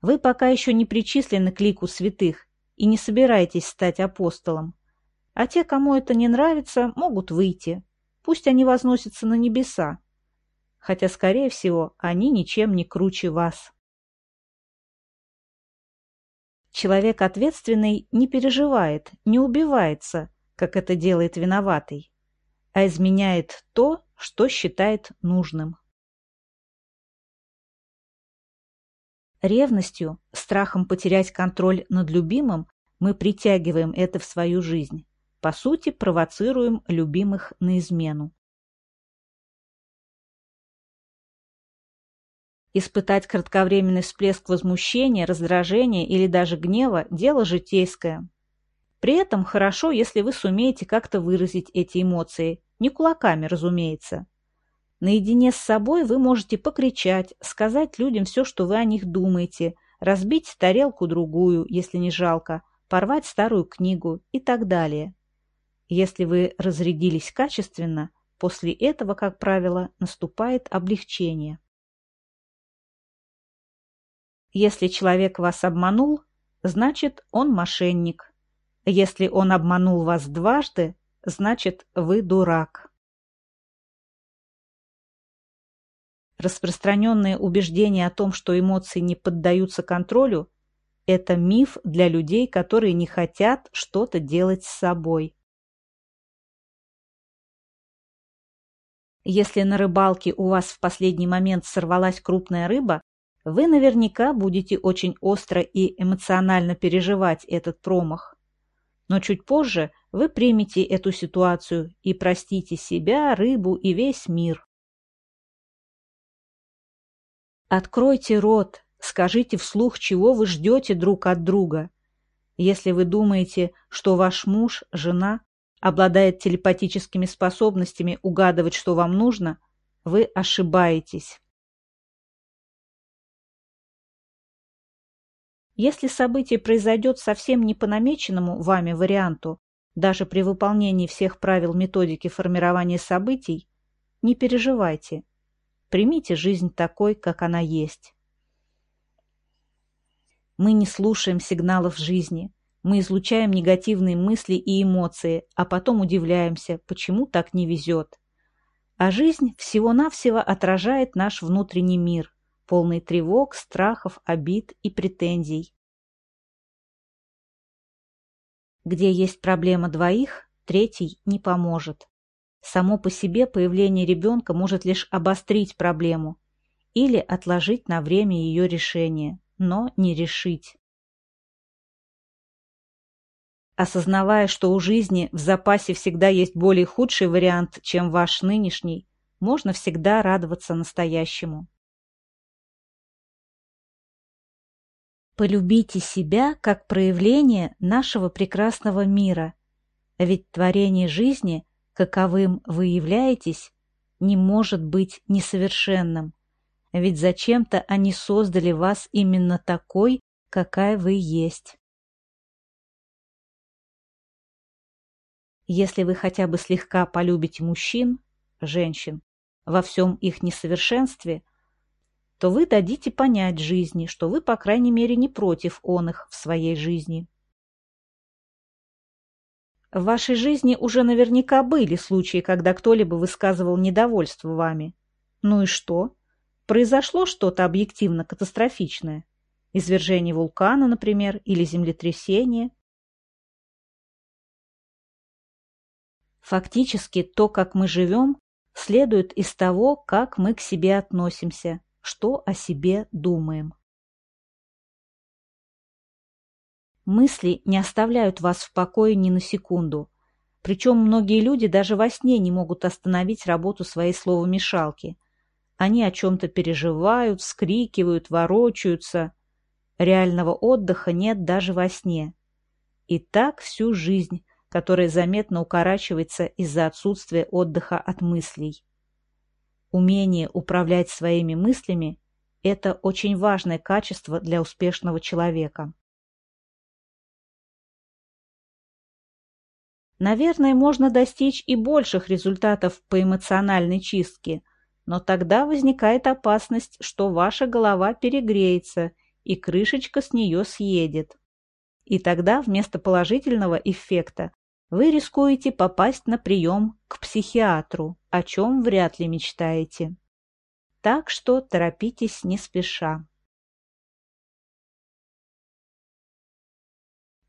Вы пока еще не причислены к лику святых и не собираетесь стать апостолом. А те, кому это не нравится, могут выйти. Пусть они возносятся на небеса. Хотя, скорее всего, они ничем не круче вас. Человек ответственный не переживает, не убивается, как это делает виноватый, а изменяет то, что считает нужным. Ревностью, страхом потерять контроль над любимым мы притягиваем это в свою жизнь. По сути, провоцируем любимых на измену. Испытать кратковременный всплеск возмущения, раздражения или даже гнева – дело житейское. При этом хорошо, если вы сумеете как-то выразить эти эмоции, не кулаками, разумеется. Наедине с собой вы можете покричать, сказать людям все, что вы о них думаете, разбить тарелку-другую, если не жалко, порвать старую книгу и так далее. Если вы разрядились качественно, после этого, как правило, наступает облегчение. Если человек вас обманул, значит, он мошенник. Если он обманул вас дважды, значит, вы дурак. Распространенное убеждение о том, что эмоции не поддаются контролю, это миф для людей, которые не хотят что-то делать с собой. Если на рыбалке у вас в последний момент сорвалась крупная рыба, вы наверняка будете очень остро и эмоционально переживать этот промах. Но чуть позже вы примете эту ситуацию и простите себя, рыбу и весь мир. Откройте рот, скажите вслух, чего вы ждете друг от друга. Если вы думаете, что ваш муж, жена обладает телепатическими способностями угадывать, что вам нужно, вы ошибаетесь. Если событие произойдет совсем не по намеченному вами варианту, даже при выполнении всех правил методики формирования событий, не переживайте. Примите жизнь такой, как она есть. Мы не слушаем сигналов жизни. Мы излучаем негативные мысли и эмоции, а потом удивляемся, почему так не везет. А жизнь всего-навсего отражает наш внутренний мир, полный тревог, страхов, обид и претензий. Где есть проблема двоих, третий не поможет. Само по себе появление ребенка может лишь обострить проблему или отложить на время ее решение, но не решить. Осознавая, что у жизни в запасе всегда есть более худший вариант, чем ваш нынешний, можно всегда радоваться настоящему. Полюбите себя как проявление нашего прекрасного мира, ведь творение жизни, каковым вы являетесь, не может быть несовершенным, ведь зачем-то они создали вас именно такой, какая вы есть. Если вы хотя бы слегка полюбите мужчин, женщин, во всем их несовершенстве – то вы дадите понять жизни, что вы, по крайней мере, не против он их в своей жизни. В вашей жизни уже наверняка были случаи, когда кто-либо высказывал недовольство вами. Ну и что? Произошло что-то объективно катастрофичное. Извержение вулкана, например, или землетрясение. Фактически то, как мы живем, следует из того, как мы к себе относимся, что о себе думаем. Мысли не оставляют вас в покое ни на секунду. Причем многие люди даже во сне не могут остановить работу своей словомешалки. Они о чем-то переживают, вскрикивают, ворочаются. Реального отдыха нет даже во сне. И так всю жизнь, которая заметно укорачивается из-за отсутствия отдыха от мыслей. Умение управлять своими мыслями – это очень важное качество для успешного человека. Наверное, можно достичь и больших результатов по эмоциональной чистке, но тогда возникает опасность, что ваша голова перегреется и крышечка с нее съедет. И тогда вместо положительного эффекта вы рискуете попасть на прием к психиатру, о чем вряд ли мечтаете. Так что торопитесь не спеша.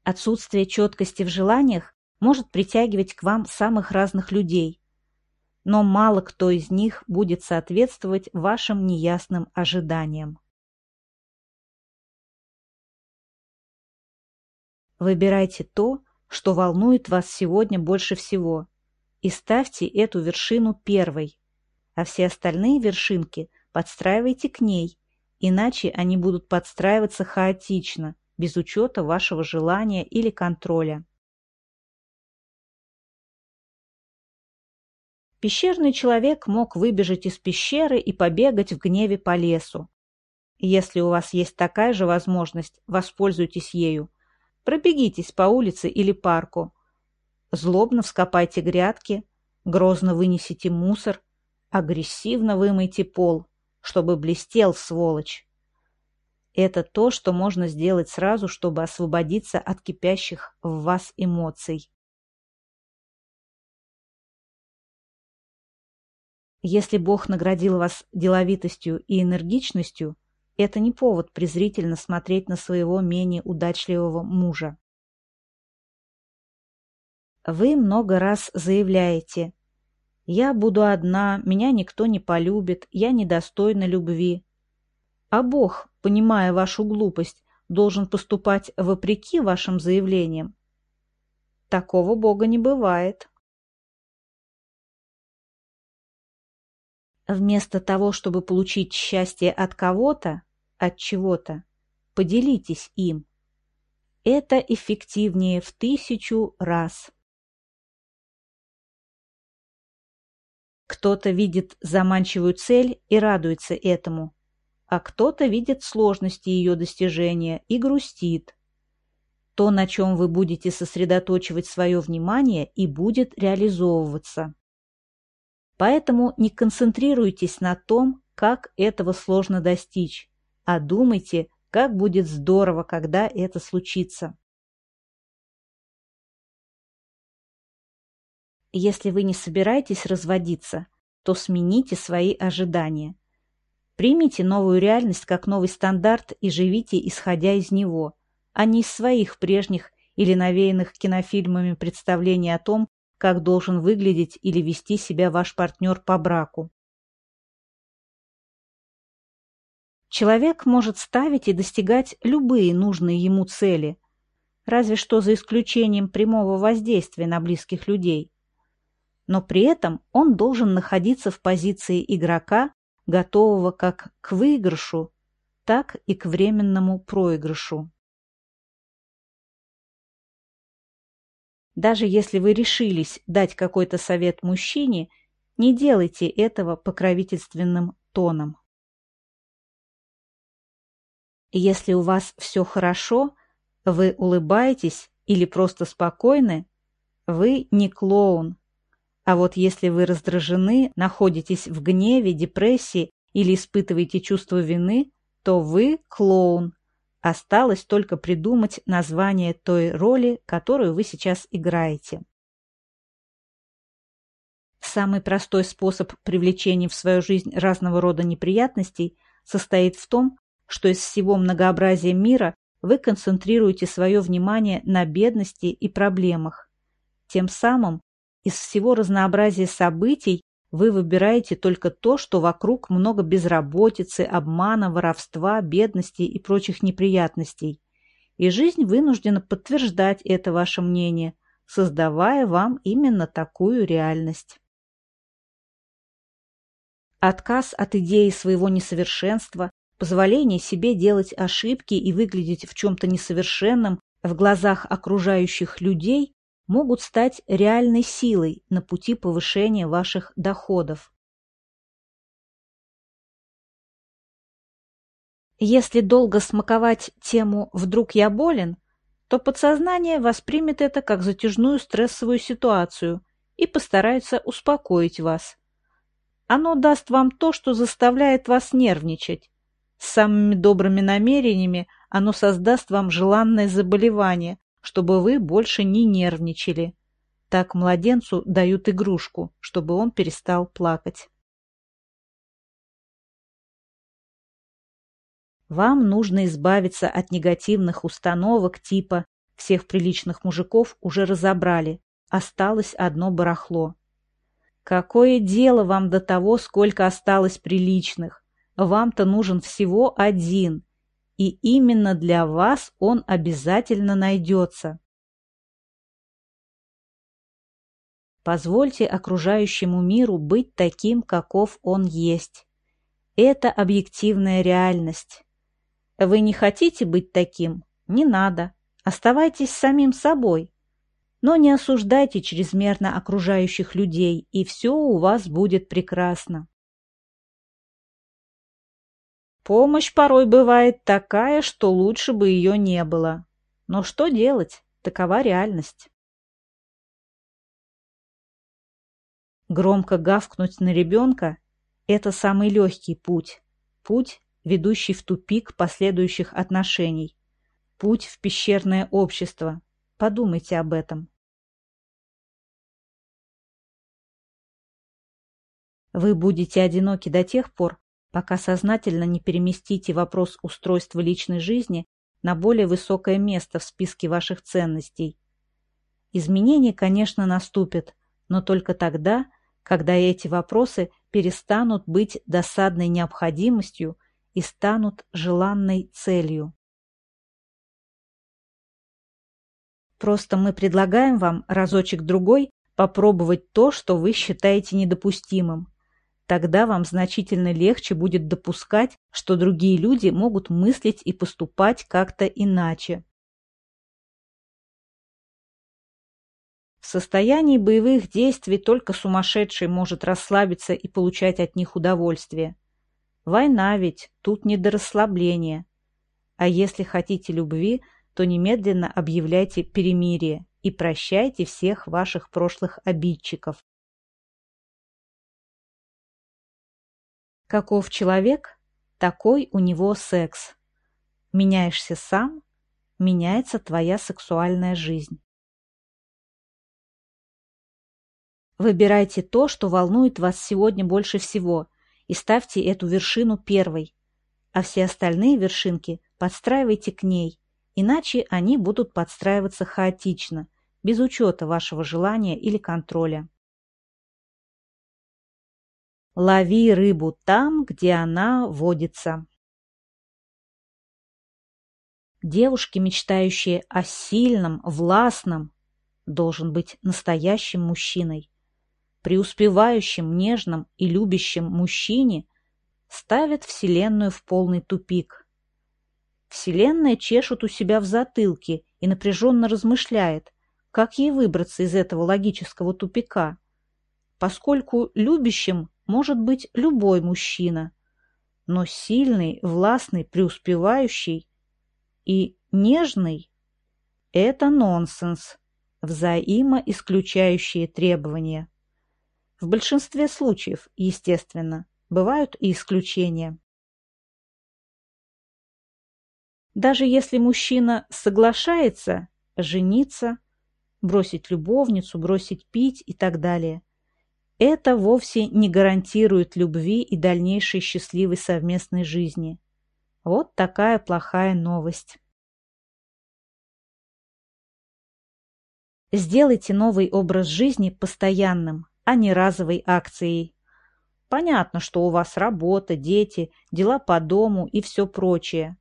Отсутствие четкости в желаниях может притягивать к вам самых разных людей, но мало кто из них будет соответствовать вашим неясным ожиданиям. Выбирайте то, что волнует вас сегодня больше всего, и ставьте эту вершину первой, а все остальные вершинки подстраивайте к ней, иначе они будут подстраиваться хаотично, без учета вашего желания или контроля. Пещерный человек мог выбежать из пещеры и побегать в гневе по лесу. Если у вас есть такая же возможность, воспользуйтесь ею. Пробегитесь по улице или парку. Злобно вскопайте грядки, грозно вынесите мусор, агрессивно вымойте пол, чтобы блестел, сволочь. Это то, что можно сделать сразу, чтобы освободиться от кипящих в вас эмоций. Если Бог наградил вас деловитостью и энергичностью, это не повод презрительно смотреть на своего менее удачливого мужа. Вы много раз заявляете «Я буду одна, меня никто не полюбит, я недостойна любви». А Бог, понимая вашу глупость, должен поступать вопреки вашим заявлениям. Такого Бога не бывает. Вместо того, чтобы получить счастье от кого-то, от чего-то, поделитесь им. Это эффективнее в тысячу раз. Кто-то видит заманчивую цель и радуется этому, а кто-то видит сложности ее достижения и грустит. То, на чем вы будете сосредоточивать свое внимание, и будет реализовываться. Поэтому не концентрируйтесь на том, как этого сложно достичь, а думайте, как будет здорово, когда это случится. Если вы не собираетесь разводиться, то смените свои ожидания. Примите новую реальность как новый стандарт и живите, исходя из него, а не из своих прежних или навеянных кинофильмами представлений о том, как должен выглядеть или вести себя ваш партнер по браку. Человек может ставить и достигать любые нужные ему цели, разве что за исключением прямого воздействия на близких людей. Но при этом он должен находиться в позиции игрока, готового как к выигрышу, так и к временному проигрышу. Даже если вы решились дать какой-то совет мужчине, не делайте этого покровительственным тоном. Если у вас все хорошо, вы улыбаетесь или просто спокойны, вы не клоун. А вот если вы раздражены, находитесь в гневе, депрессии или испытываете чувство вины, то вы клоун. Осталось только придумать название той роли, которую вы сейчас играете. Самый простой способ привлечения в свою жизнь разного рода неприятностей состоит в том, что из всего многообразия мира вы концентрируете свое внимание на бедности и проблемах. Тем самым из всего разнообразия событий вы выбираете только то, что вокруг много безработицы, обмана, воровства, бедности и прочих неприятностей. И жизнь вынуждена подтверждать это ваше мнение, создавая вам именно такую реальность. Отказ от идеи своего несовершенства, позволение себе делать ошибки и выглядеть в чем-то несовершенном в глазах окружающих людей могут стать реальной силой на пути повышения ваших доходов. Если долго смаковать тему «вдруг я болен», то подсознание воспримет это как затяжную стрессовую ситуацию и постарается успокоить вас. Оно даст вам то, что заставляет вас нервничать. С самыми добрыми намерениями оно создаст вам желанное заболевание, чтобы вы больше не нервничали. Так младенцу дают игрушку, чтобы он перестал плакать. Вам нужно избавиться от негативных установок типа «всех приличных мужиков уже разобрали, осталось одно барахло». Какое дело вам до того, сколько осталось приличных? Вам-то нужен всего один, и именно для вас он обязательно найдется. Позвольте окружающему миру быть таким, каков он есть. Это объективная реальность. Вы не хотите быть таким? Не надо. Оставайтесь самим собой. Но не осуждайте чрезмерно окружающих людей, и все у вас будет прекрасно. Помощь порой бывает такая, что лучше бы ее не было. Но что делать? Такова реальность. Громко гавкнуть на ребенка – это самый легкий путь. Путь, ведущий в тупик последующих отношений. Путь в пещерное общество. Подумайте об этом. Вы будете одиноки до тех пор, пока сознательно не переместите вопрос устройства личной жизни на более высокое место в списке ваших ценностей. Изменения, конечно, наступят, но только тогда, когда эти вопросы перестанут быть досадной необходимостью и станут желанной целью. Просто мы предлагаем вам разочек-другой попробовать то, что вы считаете недопустимым. Тогда вам значительно легче будет допускать, что другие люди могут мыслить и поступать как-то иначе. В состоянии боевых действий только сумасшедший может расслабиться и получать от них удовольствие. Война ведь, тут не до расслабления. А если хотите любви, то немедленно объявляйте перемирие и прощайте всех ваших прошлых обидчиков. Каков человек, такой у него секс. Меняешься сам, меняется твоя сексуальная жизнь. Выбирайте то, что волнует вас сегодня больше всего, и ставьте эту вершину первой, а все остальные вершинки подстраивайте к ней, иначе они будут подстраиваться хаотично, без учета вашего желания или контроля. Лови рыбу там, где она водится. Девушки, мечтающие о сильном, властном, должен быть настоящим мужчиной преуспевающем, нежном и любящем мужчине ставят Вселенную в полный тупик. Вселенная чешет у себя в затылке и напряженно размышляет, как ей выбраться из этого логического тупика, поскольку любящим может быть любой мужчина, но сильный, властный, преуспевающий и нежный – это нонсенс, взаимоисключающие требования. В большинстве случаев, естественно, бывают и исключения. Даже если мужчина соглашается жениться, бросить любовницу, бросить пить и так далее, это вовсе не гарантирует любви и дальнейшей счастливой совместной жизни. Вот такая плохая новость. Сделайте новый образ жизни постоянным, а не разовой акцией. Понятно, что у вас работа, дети, дела по дому и все прочее.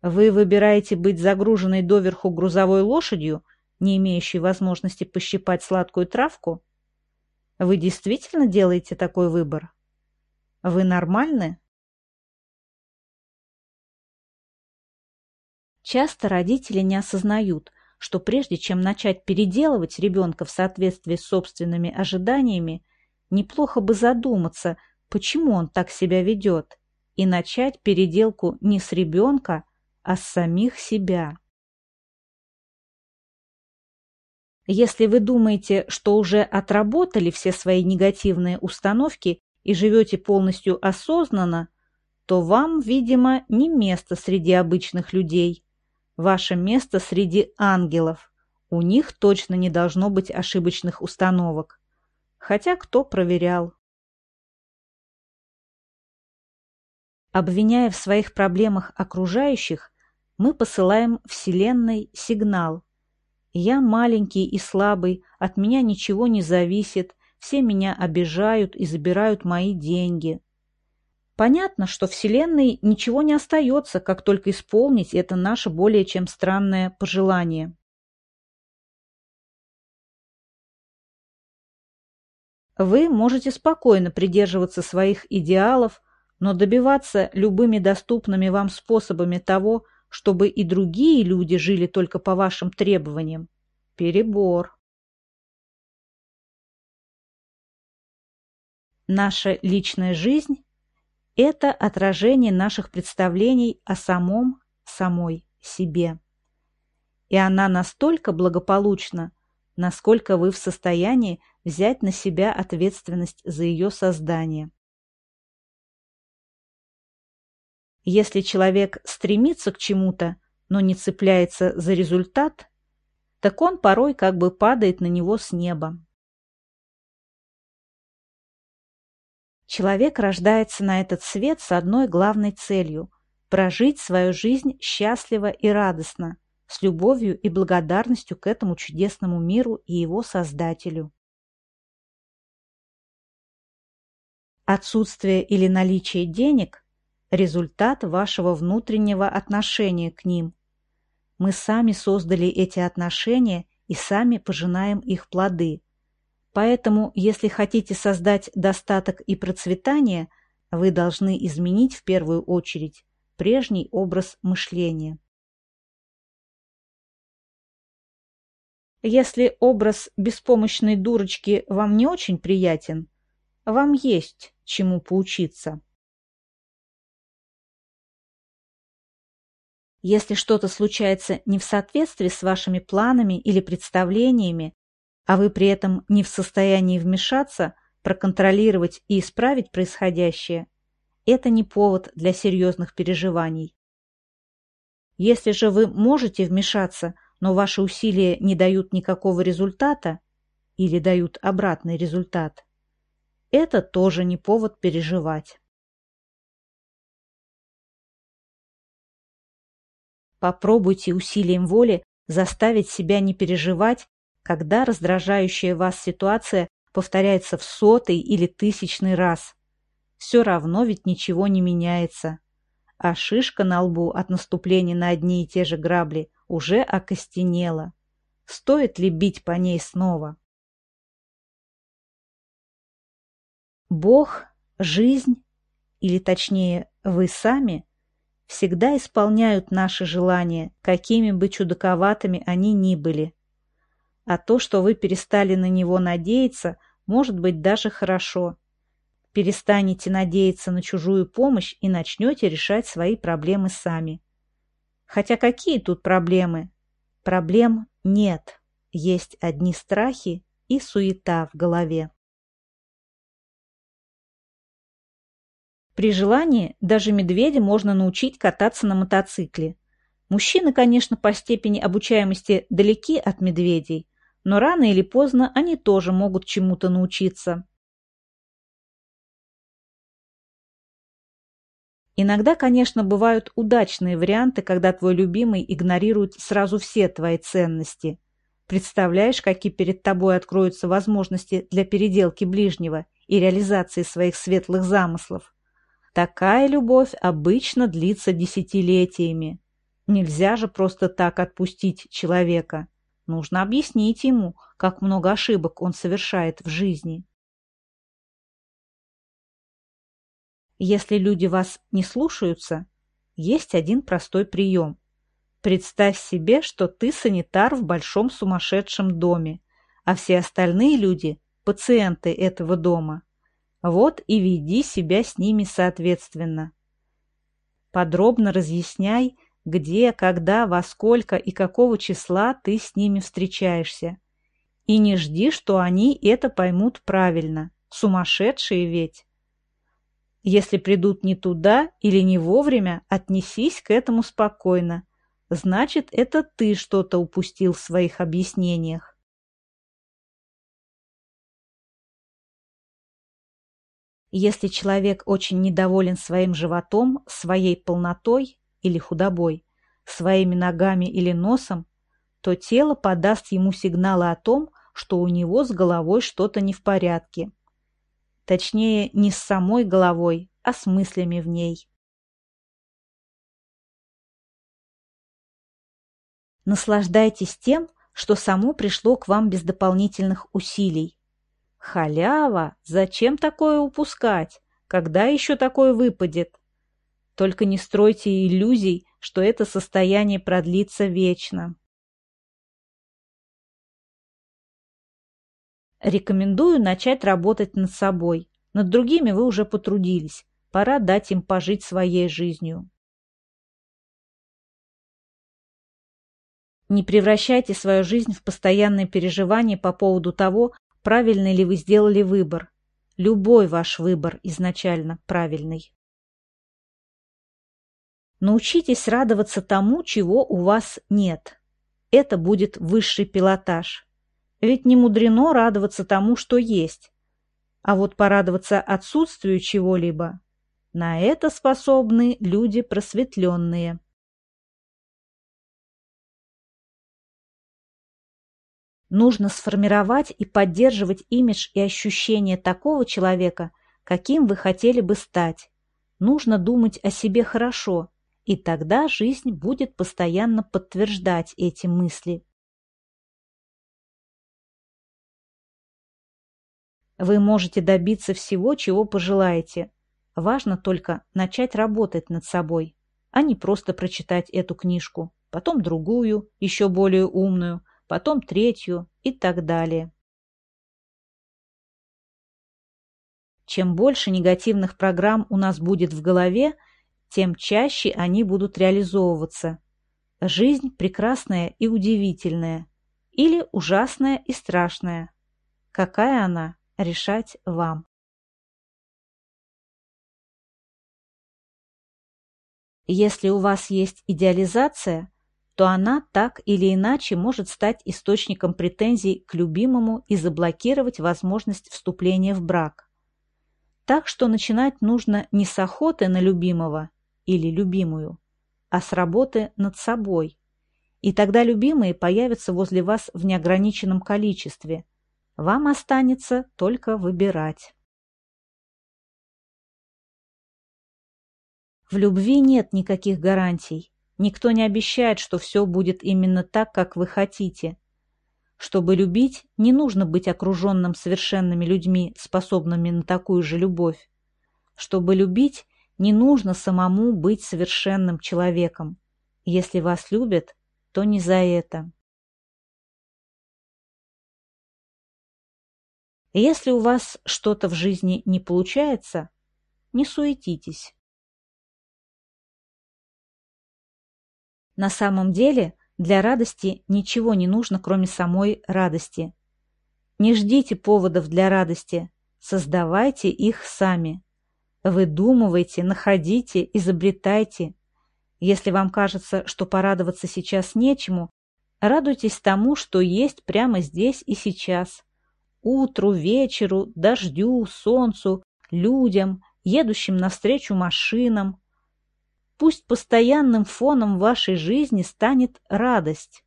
Вы выбираете быть загруженной доверху грузовой лошадью, не имеющей возможности пощипать сладкую травку? Вы действительно делаете такой выбор? Вы нормальны? Часто родители не осознают, что прежде чем начать переделывать ребенка в соответствии с собственными ожиданиями, неплохо бы задуматься, почему он так себя ведет, и начать переделку не с ребенка, а с самих себя. Если вы думаете, что уже отработали все свои негативные установки и живете полностью осознанно, то вам, видимо, не место среди обычных людей. Ваше место среди ангелов. У них точно не должно быть ошибочных установок. Хотя кто проверял? Обвиняя в своих проблемах окружающих, мы посылаем Вселенной сигнал. Я маленький и слабый, от меня ничего не зависит, все меня обижают и забирают мои деньги. Понятно, что Вселенной ничего не остается, как только исполнить это наше более чем странное пожелание. Вы можете спокойно придерживаться своих идеалов, но добиваться любыми доступными вам способами того, чтобы и другие люди жили только по вашим требованиям – перебор. Наша личная жизнь – это отражение наших представлений о самом, самой себе. И она настолько благополучна, насколько вы в состоянии взять на себя ответственность за ее создание. Если человек стремится к чему-то, но не цепляется за результат, так он порой как бы падает на него с неба. Человек рождается на этот свет с одной главной целью – прожить свою жизнь счастливо и радостно, с любовью и благодарностью к этому чудесному миру и его создателю. Отсутствие или наличие денег результат вашего внутреннего отношения к ним. Мы сами создали эти отношения и сами пожинаем их плоды. Поэтому, если хотите создать достаток и процветание, вы должны изменить в первую очередь прежний образ мышления. Если образ беспомощной дурочки вам не очень приятен, вам есть чему поучиться. Если что-то случается не в соответствии с вашими планами или представлениями, а вы при этом не в состоянии вмешаться, проконтролировать и исправить происходящее, это не повод для серьезных переживаний. Если же вы можете вмешаться, но ваши усилия не дают никакого результата или дают обратный результат, это тоже не повод переживать. Попробуйте усилием воли заставить себя не переживать, когда раздражающая вас ситуация повторяется в сотый или тысячный раз. Все равно ведь ничего не меняется. А шишка на лбу от наступления на одни и те же грабли уже окостенела. Стоит ли бить по ней снова? Бог, жизнь, или точнее вы сами – всегда исполняют наши желания, какими бы чудаковатыми они ни были. А то, что вы перестали на него надеяться, может быть даже хорошо. Перестанете надеяться на чужую помощь и начнете решать свои проблемы сами. Хотя какие тут проблемы? Проблем нет. Есть одни страхи и суета в голове. При желании даже медведя можно научить кататься на мотоцикле. Мужчины, конечно, по степени обучаемости далеки от медведей, но рано или поздно они тоже могут чему-то научиться. Иногда, конечно, бывают удачные варианты, когда твой любимый игнорирует сразу все твои ценности. Представляешь, какие перед тобой откроются возможности для переделки ближнего и реализации своих светлых замыслов. Такая любовь обычно длится десятилетиями. Нельзя же просто так отпустить человека. Нужно объяснить ему, как много ошибок он совершает в жизни. Если люди вас не слушаются, есть один простой прием. Представь себе, что ты санитар в большом сумасшедшем доме, а все остальные люди – пациенты этого дома. Вот и веди себя с ними соответственно. Подробно разъясняй, где, когда, во сколько и какого числа ты с ними встречаешься. И не жди, что они это поймут правильно. Сумасшедшие ведь. Если придут не туда или не вовремя, отнесись к этому спокойно. Значит, это ты что-то упустил в своих объяснениях. Если человек очень недоволен своим животом, своей полнотой или худобой, своими ногами или носом, то тело подаст ему сигналы о том, что у него с головой что-то не в порядке. Точнее, не с самой головой, а с мыслями в ней. Наслаждайтесь тем, что само пришло к вам без дополнительных усилий. Халява! Зачем такое упускать? Когда еще такое выпадет? Только не стройте иллюзий, что это состояние продлится вечно. Рекомендую начать работать над собой. Над другими вы уже потрудились. Пора дать им пожить своей жизнью. Не превращайте свою жизнь в постоянное переживание по поводу того, правильный ли вы сделали выбор. Любой ваш выбор изначально правильный. Научитесь радоваться тому, чего у вас нет. Это будет высший пилотаж. Ведь не мудрено радоваться тому, что есть. А вот порадоваться отсутствию чего-либо – на это способны люди просветленные. Нужно сформировать и поддерживать имидж и ощущение такого человека, каким вы хотели бы стать. Нужно думать о себе хорошо, и тогда жизнь будет постоянно подтверждать эти мысли. Вы можете добиться всего, чего пожелаете. Важно только начать работать над собой, а не просто прочитать эту книжку, потом другую, еще более умную, потом третью и так далее. Чем больше негативных программ у нас будет в голове, тем чаще они будут реализовываться. Жизнь прекрасная и удивительная, или ужасная и страшная. Какая она? решать вам. Если у вас есть идеализация, то она так или иначе может стать источником претензий к любимому и заблокировать возможность вступления в брак. Так что начинать нужно не с охоты на любимого или любимую, а с работы над собой. И тогда любимые появятся возле вас в неограниченном количестве, вам останется только выбирать. В любви нет никаких гарантий. Никто не обещает, что все будет именно так, как вы хотите. Чтобы любить, не нужно быть окруженным совершенными людьми, способными на такую же любовь. Чтобы любить, не нужно самому быть совершенным человеком. Если вас любят, то не за это. Если у вас что-то в жизни не получается, не суетитесь. На самом деле для радости ничего не нужно, кроме самой радости. Не ждите поводов для радости, создавайте их сами. Выдумывайте, находите, изобретайте. Если вам кажется, что порадоваться сейчас нечему, радуйтесь тому, что есть прямо здесь и сейчас – утру, вечеру, дождю, солнцу, людям, едущим навстречу машинам. Пусть постоянным фоном вашей жизни станет радость.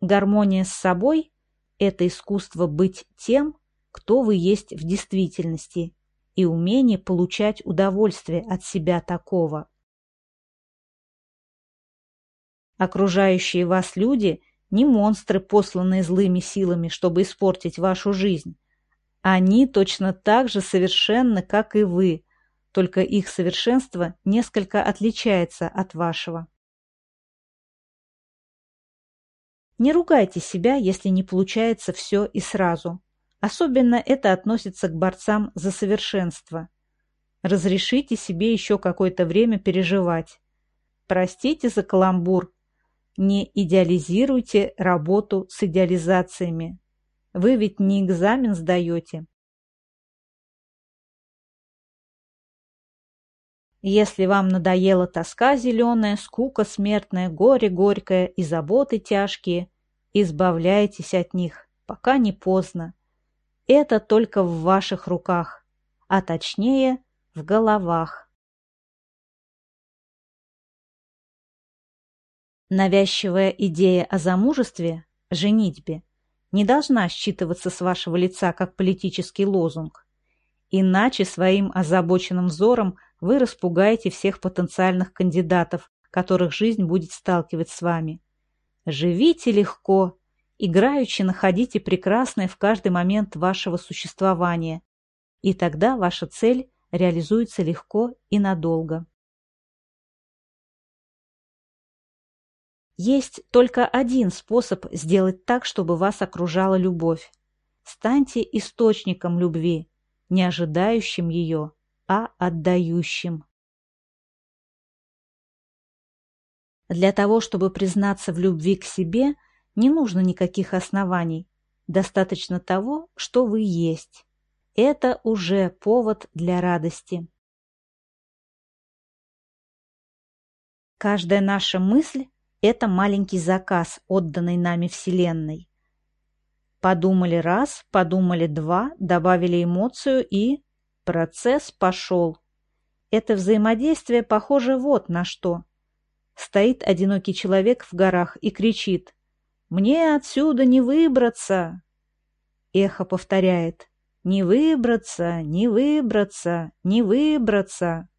Гармония с собой – это искусство быть тем, кто вы есть в действительности, и умение получать удовольствие от себя такого. Окружающие вас люди не монстры, посланные злыми силами, чтобы испортить вашу жизнь. Они точно так же совершенны, как и вы, только их совершенство несколько отличается от вашего. Не ругайте себя, если не получается все и сразу. Особенно это относится к борцам за совершенство. Разрешите себе еще какое-то время переживать. Простите за каламбур, не идеализируйте работу с идеализациями. Вы ведь не экзамен сдаете. Если вам надоела тоска зеленая, скука смертная, горе горькое и заботы тяжкие, избавляйтесь от них, пока не поздно. Это только в ваших руках, а точнее в головах. Навязчивая идея о замужестве, женитьбе, не должна считываться с вашего лица как политический лозунг. Иначе своим озабоченным взором вы распугаете всех потенциальных кандидатов, которых жизнь будет сталкивать с вами. Живите легко, играючи находите прекрасное в каждый момент вашего существования, и тогда ваша цель реализуется легко и надолго. Есть только один способ сделать так, чтобы вас окружала любовь. Станьте источником любви, не ожидающим ее, а отдающим. Для того, чтобы признаться в любви к себе, не нужно никаких оснований. Достаточно того, что вы есть. Это уже повод для радости. Каждая наша мысль – это маленький заказ, отданный нами Вселенной. Подумали раз, подумали два, добавили эмоцию и Процесс пошел. Это взаимодействие похоже вот на что. Стоит одинокий человек в горах и кричит «Мне отсюда не выбраться!» Эхо повторяет «Не выбраться, не выбраться, не выбраться!»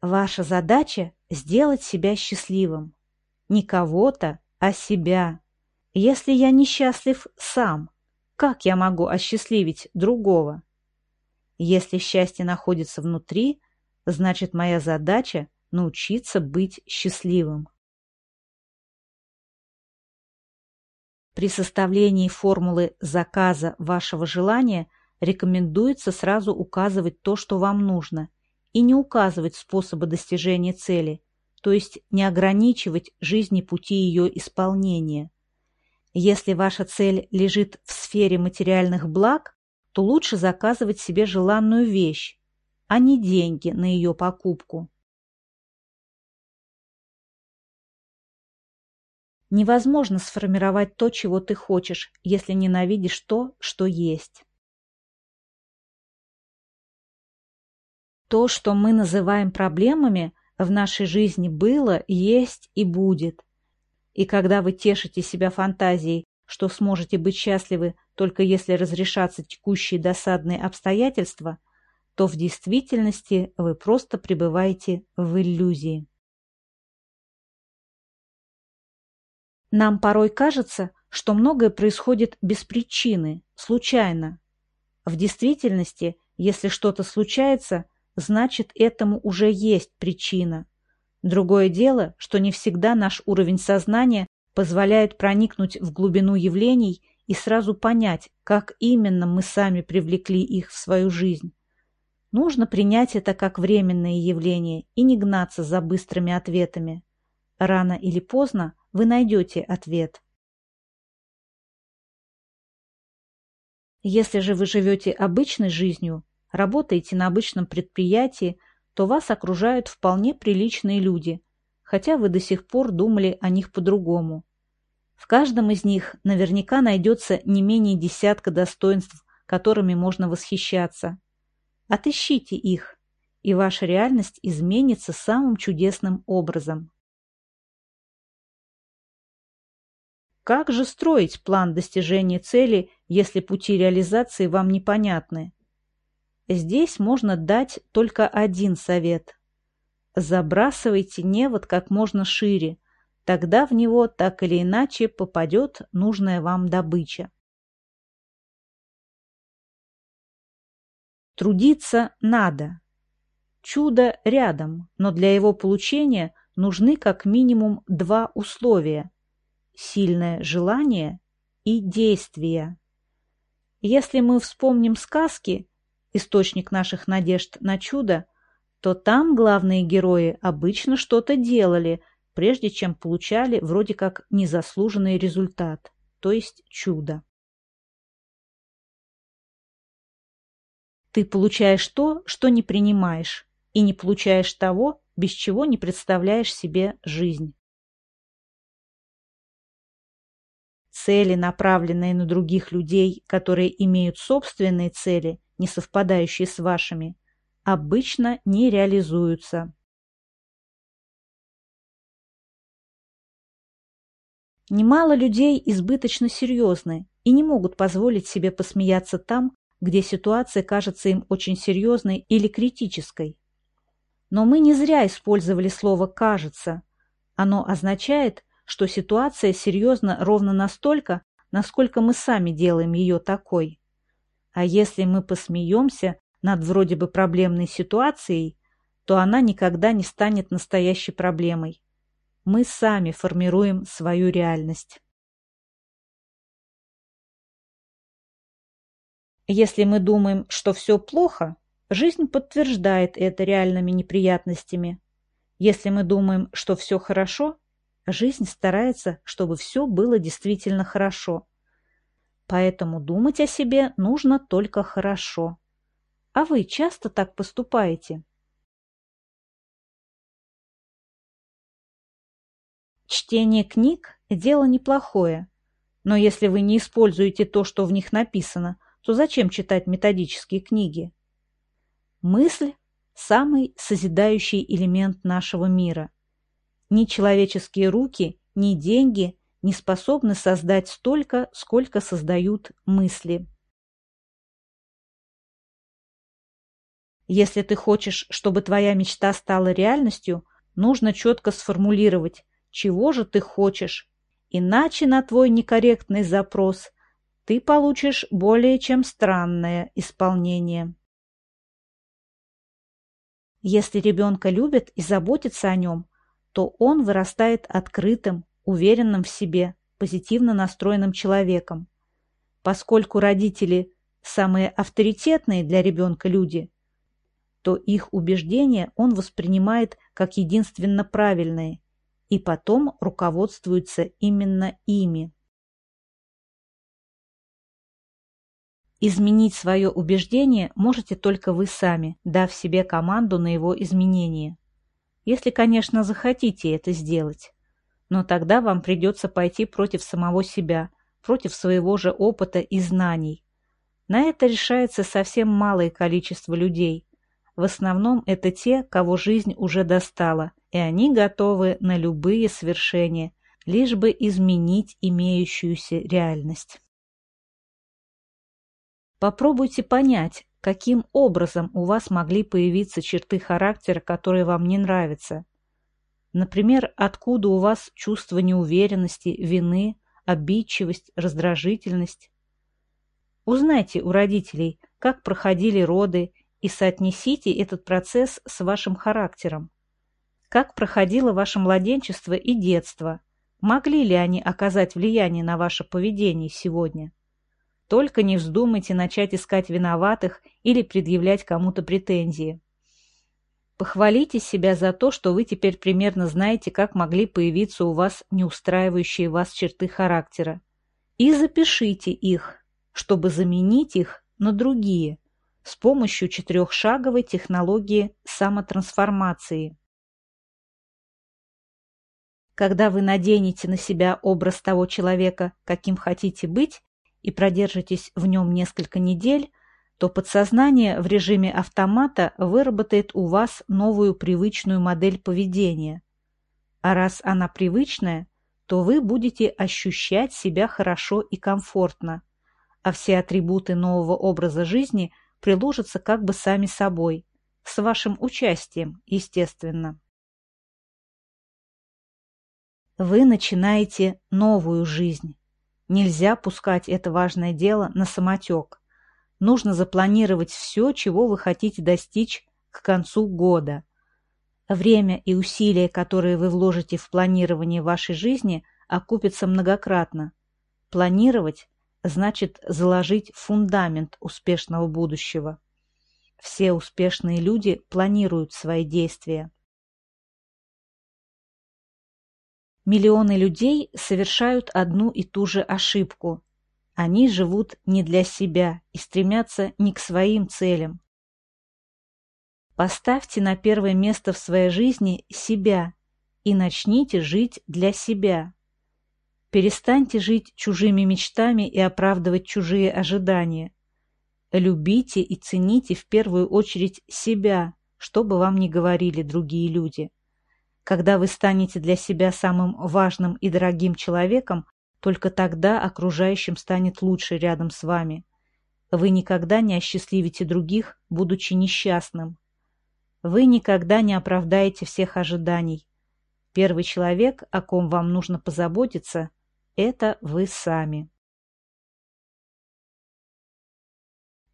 Ваша задача – сделать себя счастливым. Не кого-то, а себя. Если я несчастлив сам, как я могу осчастливить другого? Если счастье находится внутри, значит моя задача – научиться быть счастливым. При составлении формулы заказа вашего желания рекомендуется сразу указывать то, что вам нужно, и не указывать способы достижения цели, то есть не ограничивать жизни пути ее исполнения. Если ваша цель лежит в сфере материальных благ, то лучше заказывать себе желанную вещь, а не деньги на ее покупку. Невозможно сформировать то, чего ты хочешь, если ненавидишь то, что есть. То, что мы называем проблемами, в нашей жизни было, есть и будет. И когда вы тешите себя фантазией, что сможете быть счастливы только если разрешатся текущие досадные обстоятельства, то в действительности вы просто пребываете в иллюзии. Нам порой кажется, что многое происходит без причины, случайно. В действительности, если что-то случается, значит этому уже есть причина. Другое дело, что не всегда наш уровень сознания позволяет проникнуть в глубину явлений и сразу понять, как именно мы сами привлекли их в свою жизнь. Нужно принять это как временное явление и не гнаться за быстрыми ответами. Рано или поздно вы найдете ответ. Если же вы живете обычной жизнью, работаете на обычном предприятии, то вас окружают вполне приличные люди, хотя вы до сих пор думали о них по-другому. В каждом из них наверняка найдется не менее десятка достоинств, которыми можно восхищаться. Отыщите их, и ваша реальность изменится самым чудесным образом. Как же строить план достижения цели, если пути реализации вам непонятны? Здесь можно дать только один совет. Забрасывайте невод как можно шире, тогда в него так или иначе попадет нужная вам добыча. Трудиться надо. Чудо рядом, но для его получения нужны как минимум два условия – сильное желание и действие. Если мы вспомним сказки – источник наших надежд на чудо, то там главные герои обычно что-то делали, прежде чем получали вроде как незаслуженный результат, то есть чудо. Ты получаешь то, что не принимаешь, и не получаешь того, без чего не представляешь себе жизнь. Цели, направленные на других людей, которые имеют собственные цели, не совпадающие с вашими, обычно не реализуются. Немало людей избыточно серьезны и не могут позволить себе посмеяться там, где ситуация кажется им очень серьезной или критической. Но мы не зря использовали слово «кажется». Оно означает, что ситуация серьезна ровно настолько, насколько мы сами делаем ее такой. А если мы посмеемся над вроде бы проблемной ситуацией, то она никогда не станет настоящей проблемой. Мы сами формируем свою реальность. Если мы думаем, что все плохо, жизнь подтверждает это реальными неприятностями. Если мы думаем, что все хорошо, жизнь старается, чтобы все было действительно хорошо. Поэтому думать о себе нужно только хорошо. А вы часто так поступаете? Чтение книг – дело неплохое, но если вы не используете то, что в них написано, то зачем читать методические книги? Мысль – самый созидающий элемент нашего мира. Ни человеческие руки, ни деньги не способны создать столько, сколько создают мысли. Если ты хочешь, чтобы твоя мечта стала реальностью, нужно четко сформулировать, чего же ты хочешь, иначе на твой некорректный запрос ты получишь более чем странное исполнение. Если ребенка любят и заботятся о нем, то он вырастает открытым, уверенным в себе, позитивно настроенным человеком. Поскольку родители – самые авторитетные для ребенка люди, то их убеждения он воспринимает как единственно правильные и потом руководствуется именно ими. Изменить свое убеждение можете только вы сами, дав себе команду на его изменение. Если, конечно, захотите это сделать. Но тогда вам придется пойти против самого себя, против своего же опыта и знаний. На это решается совсем малое количество людей. В основном это те, кого жизнь уже достала, и они готовы на любые свершения, лишь бы изменить имеющуюся реальность. Попробуйте понять, каким образом у вас могли появиться черты характера, которые вам не нравятся. Например, откуда у вас чувство неуверенности, вины, обидчивость, раздражительность. Узнайте у родителей, как проходили роды, и соотнесите этот процесс с вашим характером. Как проходило ваше младенчество и детство? Могли ли они оказать влияние на ваше поведение сегодня? Только не вздумайте начать искать виноватых или предъявлять кому-то претензии. Похвалите себя за то, что вы теперь примерно знаете, как могли появиться у вас неустраивающие вас черты характера. И запишите их, чтобы заменить их на другие с помощью четырехшаговой технологии самотрансформации. Когда вы наденете на себя образ того человека, каким хотите быть, и продержитесь в нем несколько недель, то подсознание в режиме автомата выработает у вас новую привычную модель поведения. А раз она привычная, то вы будете ощущать себя хорошо и комфортно, а все атрибуты нового образа жизни приложатся как бы сами собой, с вашим участием, естественно. Вы начинаете новую жизнь. Нельзя пускать это важное дело на самотек. Нужно запланировать все, чего вы хотите достичь к концу года. Время и усилия, которые вы вложите в планирование вашей жизни, окупятся многократно. Планировать значит заложить фундамент успешного будущего. Все успешные люди планируют свои действия. Миллионы людей совершают одну и ту же ошибку. Они живут не для себя и стремятся не к своим целям, Поставьте на первое место в своей жизни себя и начните жить для себя. Перестаньте жить чужими мечтами и оправдывать чужие ожидания. Любите и цените в первую очередь себя, что бы вам ни говорили другие люди. Когда вы станете для себя самым важным и дорогим человеком, только тогда окружающим станет лучше рядом с вами. Вы никогда не осчастливите других, будучи несчастным. Вы никогда не оправдаете всех ожиданий. Первый человек, о ком вам нужно позаботиться, это вы сами.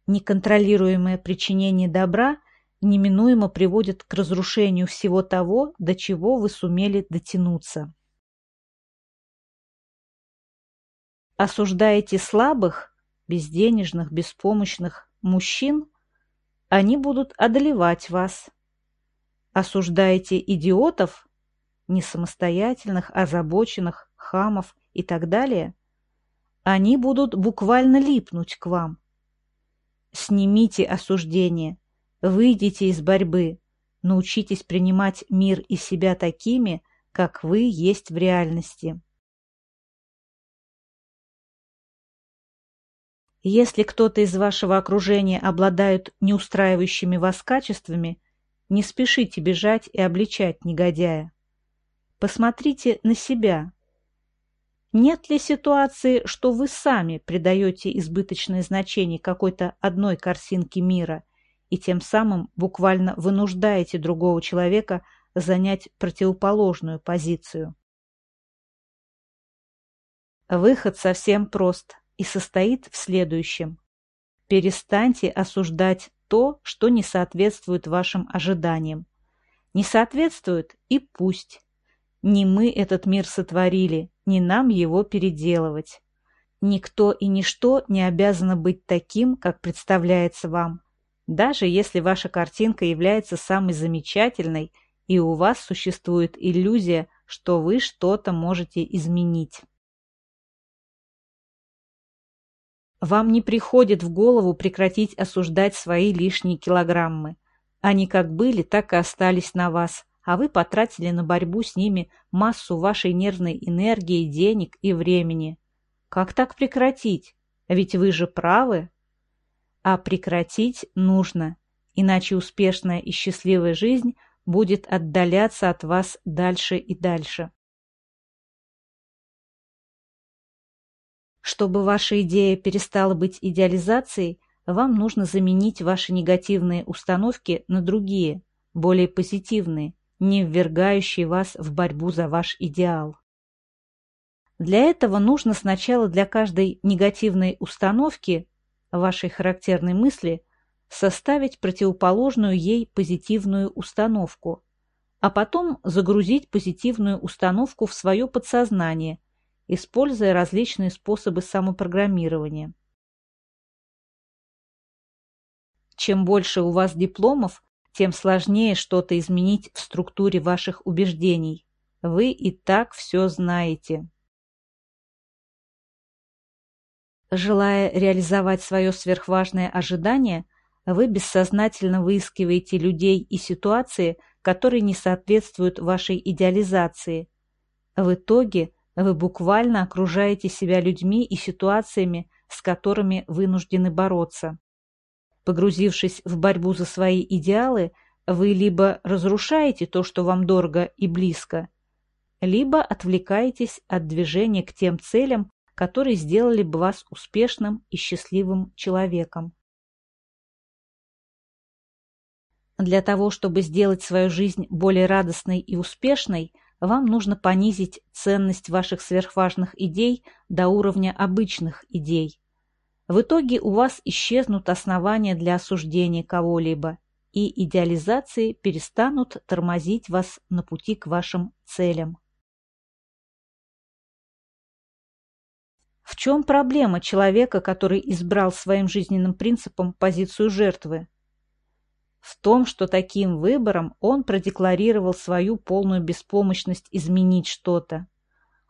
Неконтролируемое причинение добра неминуемо приводит к разрушению всего того, до чего вы сумели дотянуться. Осуждаете слабых, безденежных, беспомощных мужчин, они будут одолевать вас. Осуждаете идиотов, несамостоятельных, озабоченных, хамов и так далее, они будут буквально липнуть к вам. Снимите осуждение, выйдите из борьбы, научитесь принимать мир и себя такими, как вы есть в реальности. Если кто-то из вашего окружения обладает неустраивающими вас качествами, не спешите бежать и обличать негодяя. Посмотрите на себя. Нет ли ситуации, что вы сами придаете избыточное значение какой-то одной картинке мира и тем самым буквально вынуждаете другого человека занять противоположную позицию? Выход совсем прост и состоит в следующем. Перестаньте осуждать то, что не соответствует вашим ожиданиям. Не соответствует и пусть. Не мы этот мир сотворили, не нам его переделывать. Никто и ничто не обязано быть таким, как представляется вам, даже если ваша картинка является самой замечательной и у вас существует иллюзия, что вы что-то можете изменить. Вам не приходит в голову прекратить осуждать свои лишние килограммы. Они как были, так и остались на вас, а вы потратили на борьбу с ними массу вашей нервной энергии, денег и времени. Как так прекратить? Ведь вы же правы. А прекратить нужно, иначе успешная и счастливая жизнь будет отдаляться от вас дальше и дальше. Чтобы ваша идея перестала быть идеализацией, вам нужно заменить ваши негативные установки на другие, более позитивные, не ввергающие вас в борьбу за ваш идеал. Для этого нужно сначала для каждой негативной установки, вашей характерной мысли, составить противоположную ей позитивную установку, а потом загрузить позитивную установку в свое подсознание – используя различные способы самопрограммирования. Чем больше у вас дипломов, тем сложнее что-то изменить в структуре ваших убеждений. Вы и так все знаете. Желая реализовать свое сверхважное ожидание, вы бессознательно выискиваете людей и ситуации, которые не соответствуют вашей идеализации. В итоге вы буквально окружаете себя людьми и ситуациями, с которыми вынуждены бороться. Погрузившись в борьбу за свои идеалы, вы либо разрушаете то, что вам дорого и близко, либо отвлекаетесь от движения к тем целям, которые сделали бы вас успешным и счастливым человеком. Для того, чтобы сделать свою жизнь более радостной и успешной, вам нужно понизить ценность ваших сверхважных идей до уровня обычных идей. В итоге у вас исчезнут основания для осуждения кого-либо, и идеализации перестанут тормозить вас на пути к вашим целям. В чем проблема человека, который избрал своим жизненным принципом позицию жертвы? В том, что таким выбором он продекларировал свою полную беспомощность изменить что-то.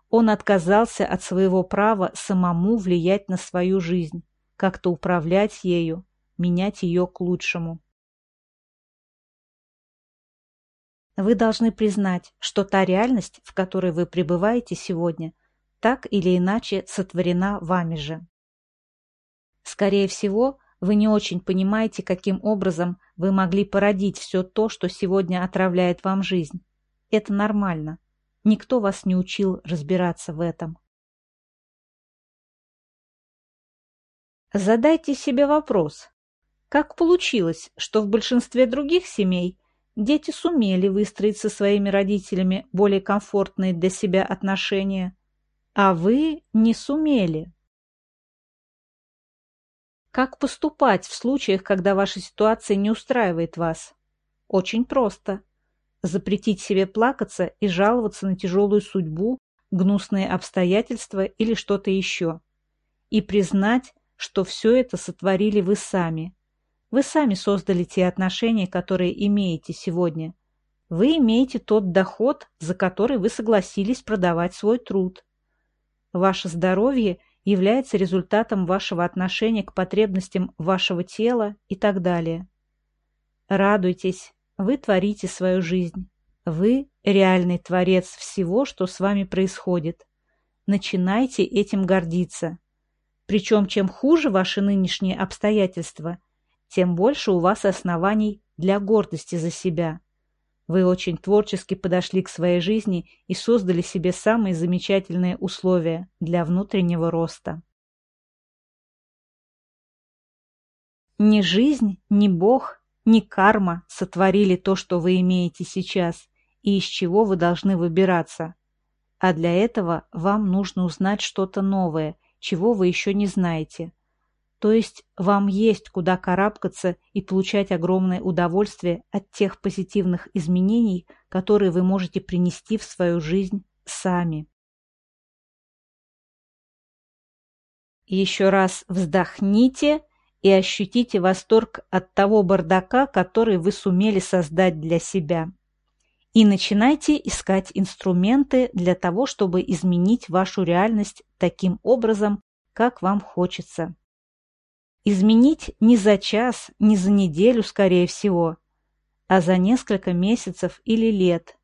Он отказался от своего права самому влиять на свою жизнь, как-то управлять ею, менять ее к лучшему. Вы должны признать, что та реальность, в которой вы пребываете сегодня, так или иначе сотворена вами же. Скорее всего, вы не очень понимаете, каким образом вы могли породить все то, что сегодня отравляет вам жизнь. Это нормально. Никто вас не учил разбираться в этом. Задайте себе вопрос. Как получилось, что в большинстве других семей дети сумели выстроить со своими родителями более комфортные для себя отношения, а вы не сумели? Как поступать в случаях, когда ваша ситуация не устраивает вас? Очень просто. Запретить себе плакаться и жаловаться на тяжелую судьбу, гнусные обстоятельства или что-то еще. И признать, что все это сотворили вы сами. Вы сами создали те отношения, которые имеете сегодня. Вы имеете тот доход, за который вы согласились продавать свой труд. Ваше здоровье – является результатом вашего отношения к потребностям вашего тела и так далее. Радуйтесь, вы творите свою жизнь. Вы – реальный творец всего, что с вами происходит. Начинайте этим гордиться. Причем, чем хуже ваши нынешние обстоятельства, тем больше у вас оснований для гордости за себя. Вы очень творчески подошли к своей жизни и создали себе самые замечательные условия для внутреннего роста. Ни жизнь, ни Бог, ни карма сотворили то, что вы имеете сейчас, и из чего вы должны выбираться. А для этого вам нужно узнать что-то новое, чего вы еще не знаете – то есть вам есть куда карабкаться и получать огромное удовольствие от тех позитивных изменений, которые вы можете принести в свою жизнь сами. Еще раз вздохните и ощутите восторг от того бардака, который вы сумели создать для себя. И начинайте искать инструменты для того, чтобы изменить вашу реальность таким образом, как вам хочется. Изменить не за час, не за неделю, скорее всего, а за несколько месяцев или лет.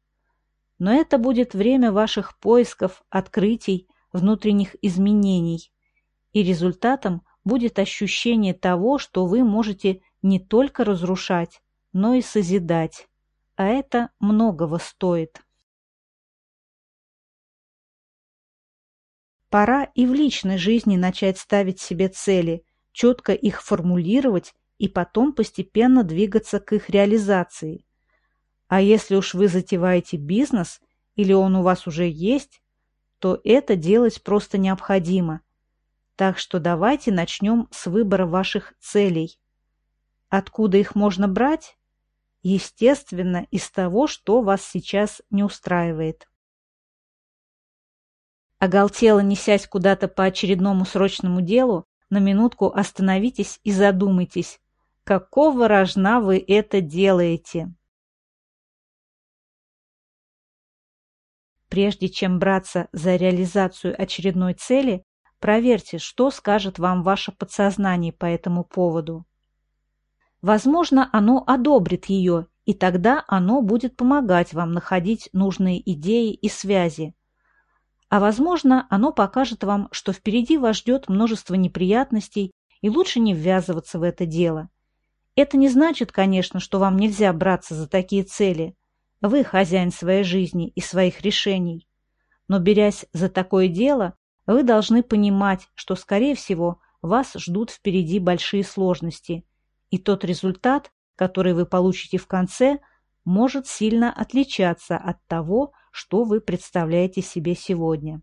Но это будет время ваших поисков, открытий, внутренних изменений. И результатом будет ощущение того, что вы можете не только разрушать, но и созидать. А это многого стоит. Пора и в личной жизни начать ставить себе цели, четко их формулировать и потом постепенно двигаться к их реализации. А если уж вы затеваете бизнес или он у вас уже есть, то это делать просто необходимо. Так что давайте начнем с выбора ваших целей. Откуда их можно брать? Естественно, из того, что вас сейчас не устраивает. Оголтело несясь куда-то по очередному срочному делу, на минутку остановитесь и задумайтесь, какого рожна вы это делаете. Прежде чем браться за реализацию очередной цели, проверьте, что скажет вам ваше подсознание по этому поводу. Возможно, оно одобрит ее, и тогда оно будет помогать вам находить нужные идеи и связи, а возможно, оно покажет вам, что впереди вас ждет множество неприятностей, и лучше не ввязываться в это дело. Это не значит, конечно, что вам нельзя браться за такие цели. Вы хозяин своей жизни и своих решений. Но берясь за такое дело, вы должны понимать, что, скорее всего, вас ждут впереди большие сложности, и тот результат, который вы получите в конце, может сильно отличаться от того, что вы представляете себе сегодня.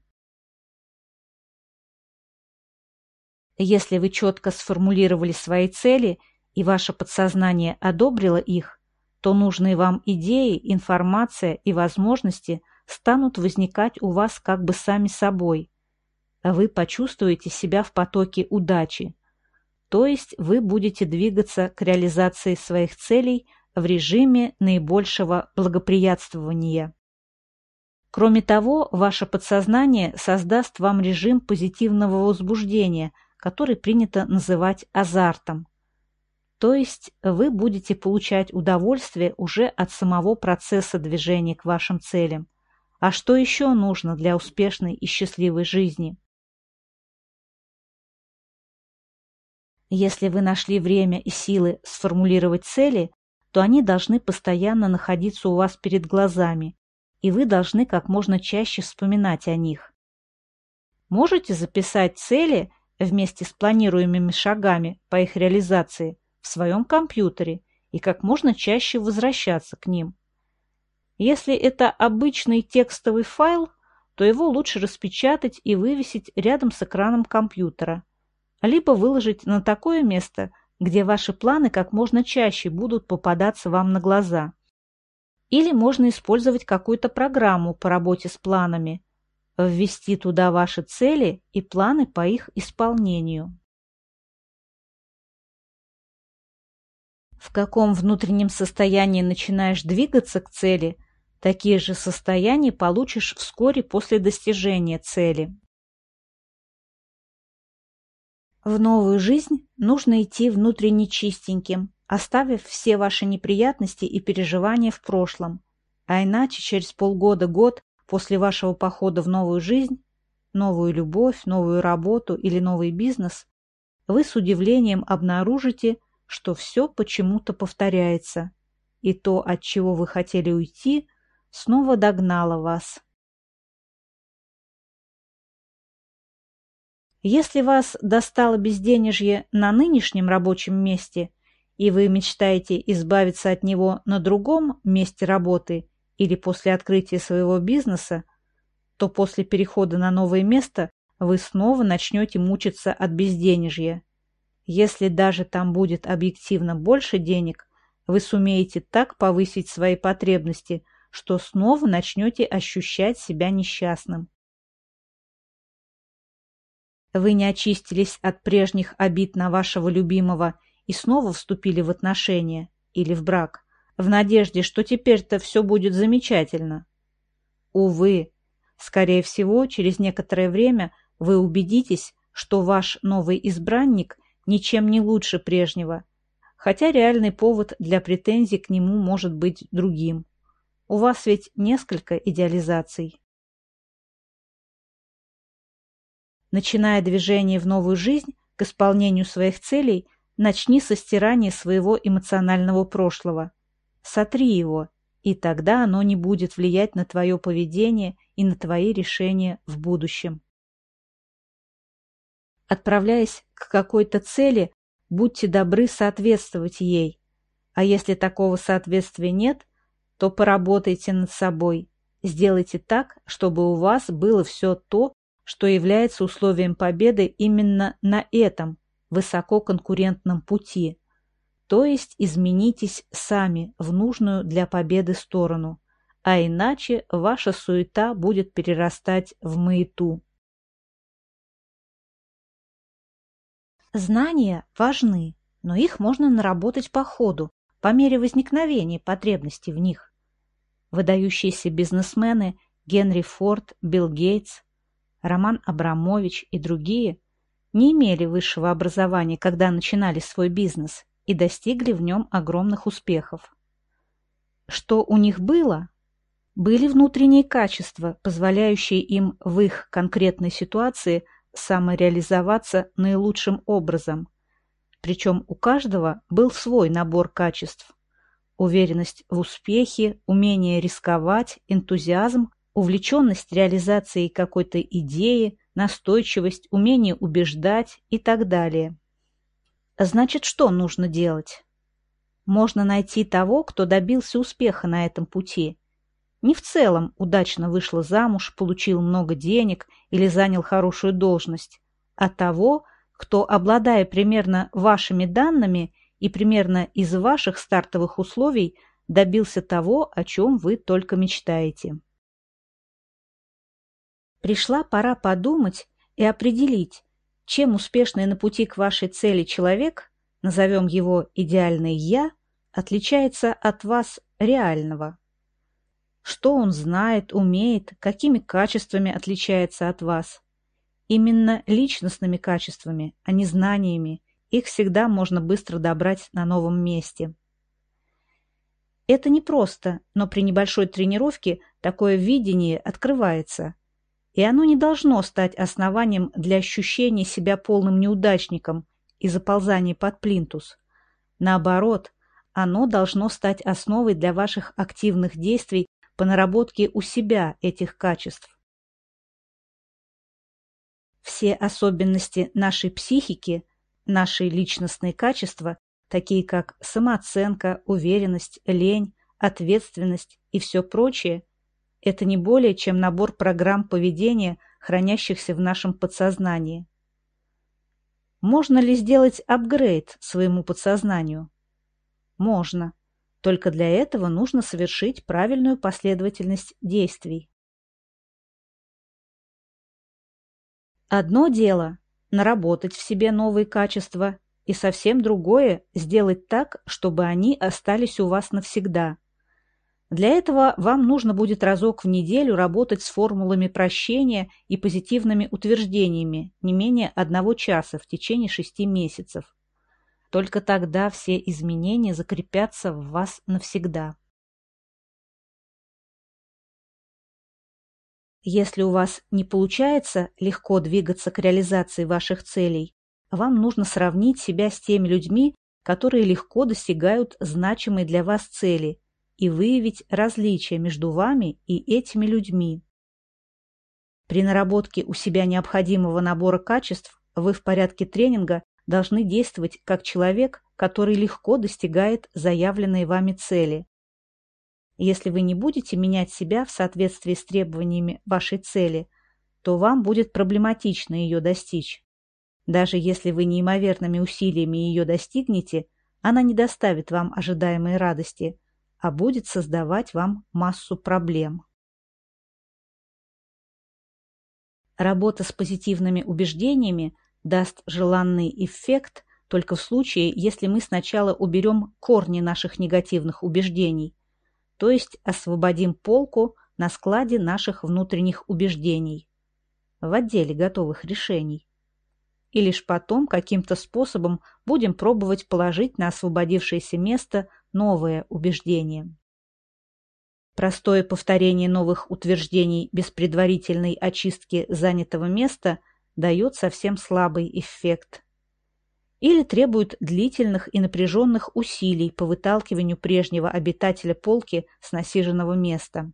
Если вы четко сформулировали свои цели и ваше подсознание одобрило их, то нужные вам идеи, информация и возможности станут возникать у вас как бы сами собой. а Вы почувствуете себя в потоке удачи, то есть вы будете двигаться к реализации своих целей в режиме наибольшего благоприятствования. Кроме того, ваше подсознание создаст вам режим позитивного возбуждения, который принято называть азартом. То есть вы будете получать удовольствие уже от самого процесса движения к вашим целям. А что еще нужно для успешной и счастливой жизни? Если вы нашли время и силы сформулировать цели, то они должны постоянно находиться у вас перед глазами, и вы должны как можно чаще вспоминать о них. Можете записать цели вместе с планируемыми шагами по их реализации в своем компьютере и как можно чаще возвращаться к ним. Если это обычный текстовый файл, то его лучше распечатать и вывесить рядом с экраном компьютера, либо выложить на такое место, где ваши планы как можно чаще будут попадаться вам на глаза. Или можно использовать какую-то программу по работе с планами, ввести туда ваши цели и планы по их исполнению. В каком внутреннем состоянии начинаешь двигаться к цели, такие же состояния получишь вскоре после достижения цели. В новую жизнь нужно идти внутренне чистеньким, оставив все ваши неприятности и переживания в прошлом, а иначе через полгода-год после вашего похода в новую жизнь, новую любовь, новую работу или новый бизнес, вы с удивлением обнаружите, что все почему-то повторяется, и то, от чего вы хотели уйти, снова догнало вас. Если вас достало безденежье на нынешнем рабочем месте, и вы мечтаете избавиться от него на другом месте работы или после открытия своего бизнеса, то после перехода на новое место вы снова начнете мучиться от безденежья. Если даже там будет объективно больше денег, вы сумеете так повысить свои потребности, что снова начнете ощущать себя несчастным. Вы не очистились от прежних обид на вашего любимого и снова вступили в отношения или в брак, в надежде, что теперь-то все будет замечательно. Увы, скорее всего, через некоторое время вы убедитесь, что ваш новый избранник ничем не лучше прежнего, хотя реальный повод для претензий к нему может быть другим. У вас ведь несколько идеализаций. Начиная движение в новую жизнь к исполнению своих целей, начни со стирания своего эмоционального прошлого. Сотри его, и тогда оно не будет влиять на твое поведение и на твои решения в будущем. Отправляясь к какой-то цели, будьте добры соответствовать ей. А если такого соответствия нет, то поработайте над собой. Сделайте так, чтобы у вас было все то, что является условием победы именно на этом высококонкурентном пути. То есть изменитесь сами в нужную для победы сторону, а иначе ваша суета будет перерастать в маяту. Знания важны, но их можно наработать по ходу, по мере возникновения потребностей в них. Выдающиеся бизнесмены Генри Форд, Билл Гейтс, Роман Абрамович и другие не имели высшего образования, когда начинали свой бизнес и достигли в нем огромных успехов. Что у них было? Были внутренние качества, позволяющие им в их конкретной ситуации – самореализоваться наилучшим образом. Причем у каждого был свой набор качеств. Уверенность в успехе, умение рисковать, энтузиазм, увлеченность реализацией какой-то идеи, настойчивость, умение убеждать и так далее. Значит, что нужно делать? Можно найти того, кто добился успеха на этом пути, не в целом удачно вышла замуж, получил много денег или занял хорошую должность, а того, кто, обладая примерно вашими данными и примерно из ваших стартовых условий, добился того, о чем вы только мечтаете. Пришла пора подумать и определить, чем успешный на пути к вашей цели человек, назовем его идеальный «я», отличается от вас реального. Что он знает, умеет, какими качествами отличается от вас. Именно личностными качествами, а не знаниями, их всегда можно быстро добрать на новом месте. Это непросто, но при небольшой тренировке такое видение открывается. И оно не должно стать основанием для ощущения себя полным неудачником и заползания под плинтус. Наоборот, оно должно стать основой для ваших активных действий по наработке у себя этих качеств. Все особенности нашей психики, наши личностные качества, такие как самооценка, уверенность, лень, ответственность и все прочее, это не более чем набор программ поведения, хранящихся в нашем подсознании. Можно ли сделать апгрейд своему подсознанию? Можно. Только для этого нужно совершить правильную последовательность действий. Одно дело – наработать в себе новые качества, и совсем другое – сделать так, чтобы они остались у вас навсегда. Для этого вам нужно будет разок в неделю работать с формулами прощения и позитивными утверждениями не менее одного часа в течение шести месяцев. Только тогда все изменения закрепятся в вас навсегда. Если у вас не получается легко двигаться к реализации ваших целей, вам нужно сравнить себя с теми людьми, которые легко достигают значимой для вас цели, и выявить различия между вами и этими людьми. При наработке у себя необходимого набора качеств вы в порядке тренинга должны действовать как человек, который легко достигает заявленной вами цели. Если вы не будете менять себя в соответствии с требованиями вашей цели, то вам будет проблематично ее достичь. Даже если вы неимоверными усилиями ее достигнете, она не доставит вам ожидаемой радости, а будет создавать вам массу проблем. Работа с позитивными убеждениями даст желанный эффект только в случае, если мы сначала уберем корни наших негативных убеждений, то есть освободим полку на складе наших внутренних убеждений в отделе готовых решений. И лишь потом каким-то способом будем пробовать положить на освободившееся место новое убеждение. Простое повторение новых утверждений без предварительной очистки занятого места – дает совсем слабый эффект. Или требует длительных и напряженных усилий по выталкиванию прежнего обитателя полки с насиженного места.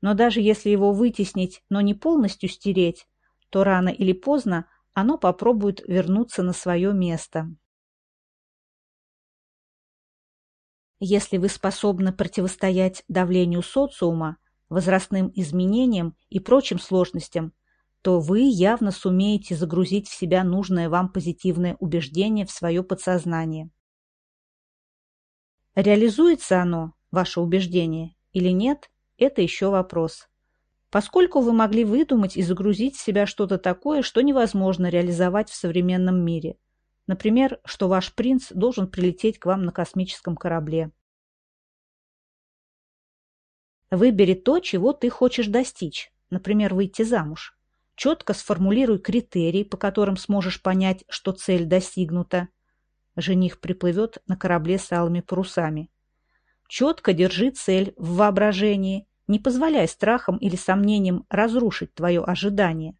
Но даже если его вытеснить, но не полностью стереть, то рано или поздно оно попробует вернуться на свое место. Если вы способны противостоять давлению социума, возрастным изменениям и прочим сложностям, то вы явно сумеете загрузить в себя нужное вам позитивное убеждение в свое подсознание. Реализуется оно, ваше убеждение, или нет, это еще вопрос. Поскольку вы могли выдумать и загрузить в себя что-то такое, что невозможно реализовать в современном мире. Например, что ваш принц должен прилететь к вам на космическом корабле. Выбери то, чего ты хочешь достичь, например, выйти замуж. Четко сформулируй критерии, по которым сможешь понять, что цель достигнута. Жених приплывет на корабле с алыми парусами. Четко держи цель в воображении, не позволяй страхам или сомнениям разрушить твое ожидание.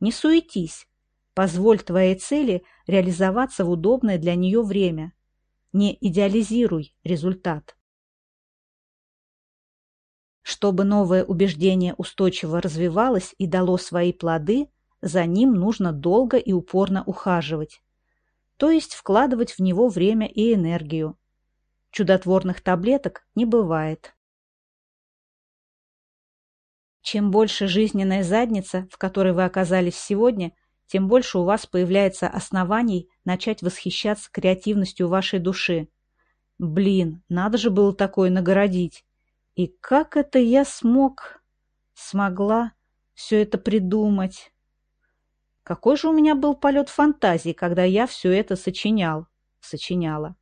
Не суетись, позволь твоей цели реализоваться в удобное для нее время. Не идеализируй результат. Чтобы новое убеждение устойчиво развивалось и дало свои плоды, за ним нужно долго и упорно ухаживать, то есть вкладывать в него время и энергию. Чудотворных таблеток не бывает. Чем больше жизненная задница, в которой вы оказались сегодня, тем больше у вас появляется оснований начать восхищаться креативностью вашей души. Блин, надо же было такое нагородить. И как это я смог, смогла все это придумать? Какой же у меня был полет фантазии, когда я все это сочинял, сочиняла.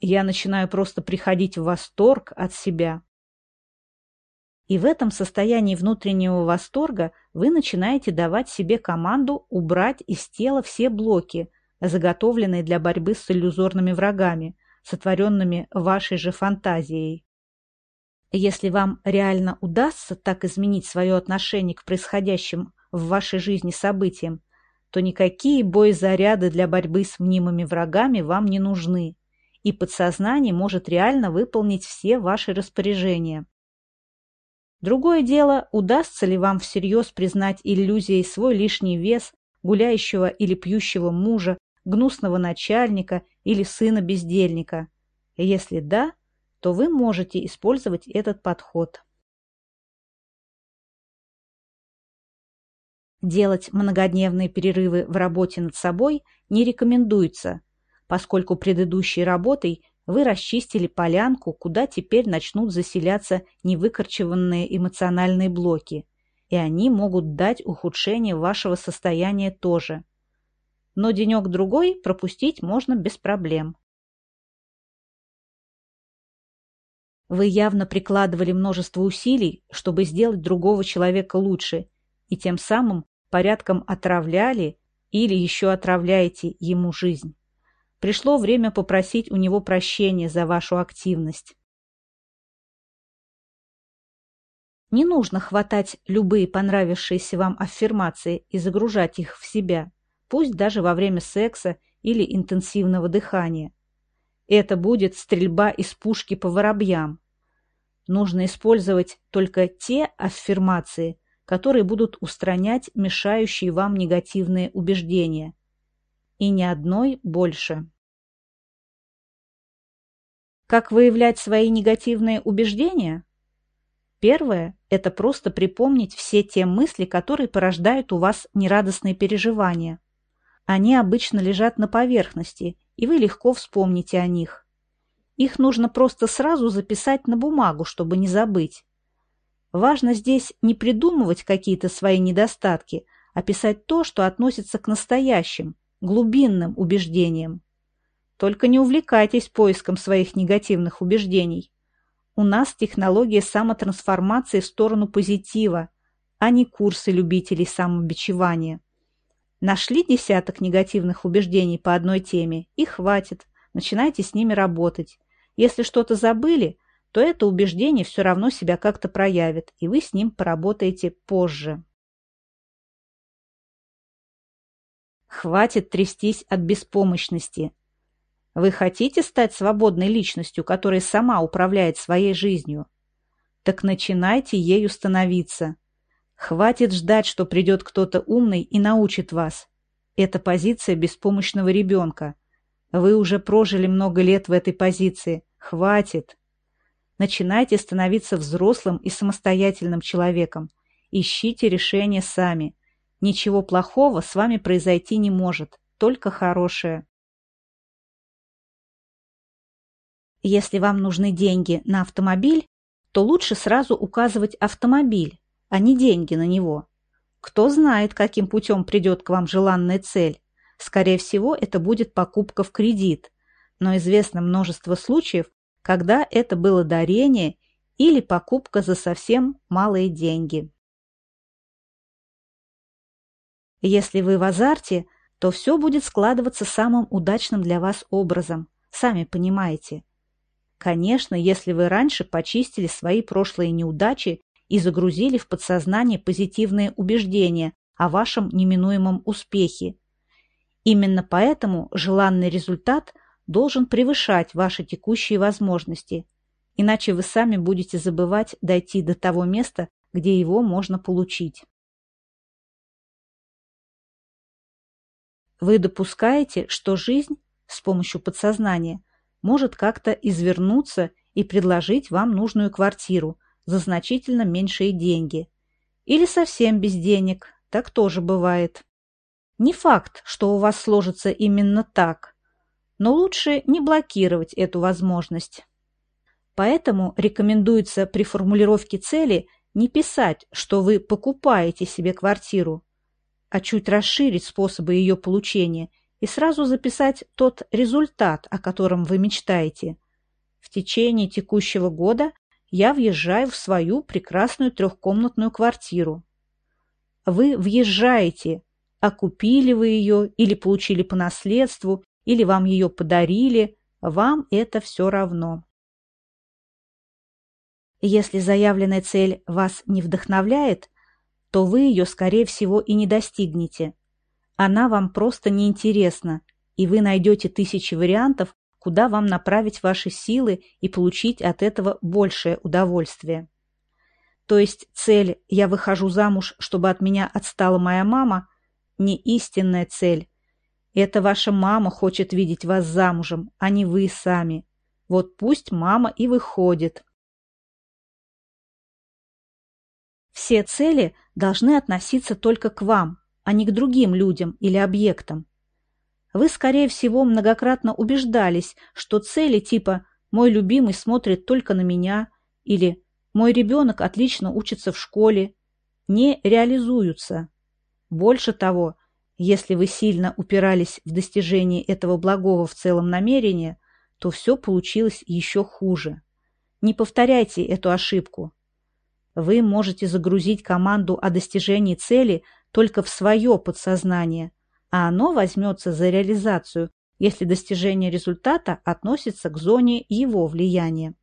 Я начинаю просто приходить в восторг от себя. И в этом состоянии внутреннего восторга вы начинаете давать себе команду убрать из тела все блоки, заготовленные для борьбы с иллюзорными врагами, сотворенными вашей же фантазией. Если вам реально удастся так изменить свое отношение к происходящим в вашей жизни событиям, то никакие боезаряды для борьбы с мнимыми врагами вам не нужны, и подсознание может реально выполнить все ваши распоряжения. Другое дело, удастся ли вам всерьез признать иллюзией свой лишний вес, гуляющего или пьющего мужа, гнусного начальника или сына-бездельника. Если да, то вы можете использовать этот подход. Делать многодневные перерывы в работе над собой не рекомендуется, поскольку предыдущей работой вы расчистили полянку, куда теперь начнут заселяться невыкорчеванные эмоциональные блоки, и они могут дать ухудшение вашего состояния тоже. Но денек-другой пропустить можно без проблем. Вы явно прикладывали множество усилий, чтобы сделать другого человека лучше, и тем самым порядком отравляли или еще отравляете ему жизнь. Пришло время попросить у него прощения за вашу активность. Не нужно хватать любые понравившиеся вам аффирмации и загружать их в себя, пусть даже во время секса или интенсивного дыхания. Это будет стрельба из пушки по воробьям. Нужно использовать только те аффирмации, которые будут устранять мешающие вам негативные убеждения. И ни одной больше. Как выявлять свои негативные убеждения? Первое – это просто припомнить все те мысли, которые порождают у вас нерадостные переживания. Они обычно лежат на поверхности, и вы легко вспомните о них. Их нужно просто сразу записать на бумагу, чтобы не забыть. Важно здесь не придумывать какие-то свои недостатки, а писать то, что относится к настоящим, глубинным убеждениям. Только не увлекайтесь поиском своих негативных убеждений. У нас технология самотрансформации в сторону позитива, а не курсы любителей самобичевания. Нашли десяток негативных убеждений по одной теме, и хватит, начинайте с ними работать. Если что-то забыли, то это убеждение все равно себя как-то проявит, и вы с ним поработаете позже. Хватит трястись от беспомощности. Вы хотите стать свободной личностью, которая сама управляет своей жизнью? Так начинайте ею становиться. Хватит ждать, что придет кто-то умный и научит вас. Это позиция беспомощного ребенка. Вы уже прожили много лет в этой позиции. Хватит. Начинайте становиться взрослым и самостоятельным человеком. Ищите решения сами. Ничего плохого с вами произойти не может, только хорошее. Если вам нужны деньги на автомобиль, то лучше сразу указывать автомобиль, а не деньги на него. Кто знает, каким путем придет к вам желанная цель. Скорее всего, это будет покупка в кредит, но известно множество случаев, когда это было дарение или покупка за совсем малые деньги. Если вы в азарте, то все будет складываться самым удачным для вас образом, сами понимаете. Конечно, если вы раньше почистили свои прошлые неудачи и загрузили в подсознание позитивные убеждения о вашем неминуемом успехе. Именно поэтому желанный результат должен превышать ваши текущие возможности, иначе вы сами будете забывать дойти до того места, где его можно получить. Вы допускаете, что жизнь с помощью подсознания может как-то извернуться и предложить вам нужную квартиру за значительно меньшие деньги. Или совсем без денег, так тоже бывает. Не факт, что у вас сложится именно так, но лучше не блокировать эту возможность. Поэтому рекомендуется при формулировке цели не писать, что вы покупаете себе квартиру, а чуть расширить способы ее получения и сразу записать тот результат, о котором вы мечтаете. В течение текущего года я въезжаю в свою прекрасную трехкомнатную квартиру. Вы въезжаете, а купили вы ее или получили по наследству, или вам ее подарили, вам это все равно. Если заявленная цель вас не вдохновляет, то вы ее, скорее всего, и не достигнете. Она вам просто неинтересна, и вы найдете тысячи вариантов, куда вам направить ваши силы и получить от этого большее удовольствие. То есть цель «я выхожу замуж, чтобы от меня отстала моя мама» не истинная цель. Это ваша мама хочет видеть вас замужем, а не вы сами. Вот пусть мама и выходит. Все цели должны относиться только к вам, а не к другим людям или объектам. Вы, скорее всего, многократно убеждались, что цели типа «мой любимый смотрит только на меня» или «мой ребенок отлично учится в школе» не реализуются. Больше того, если вы сильно упирались в достижение этого благого в целом намерения, то все получилось еще хуже. Не повторяйте эту ошибку. Вы можете загрузить команду о достижении цели только в свое подсознание, а оно возьмется за реализацию, если достижение результата относится к зоне его влияния.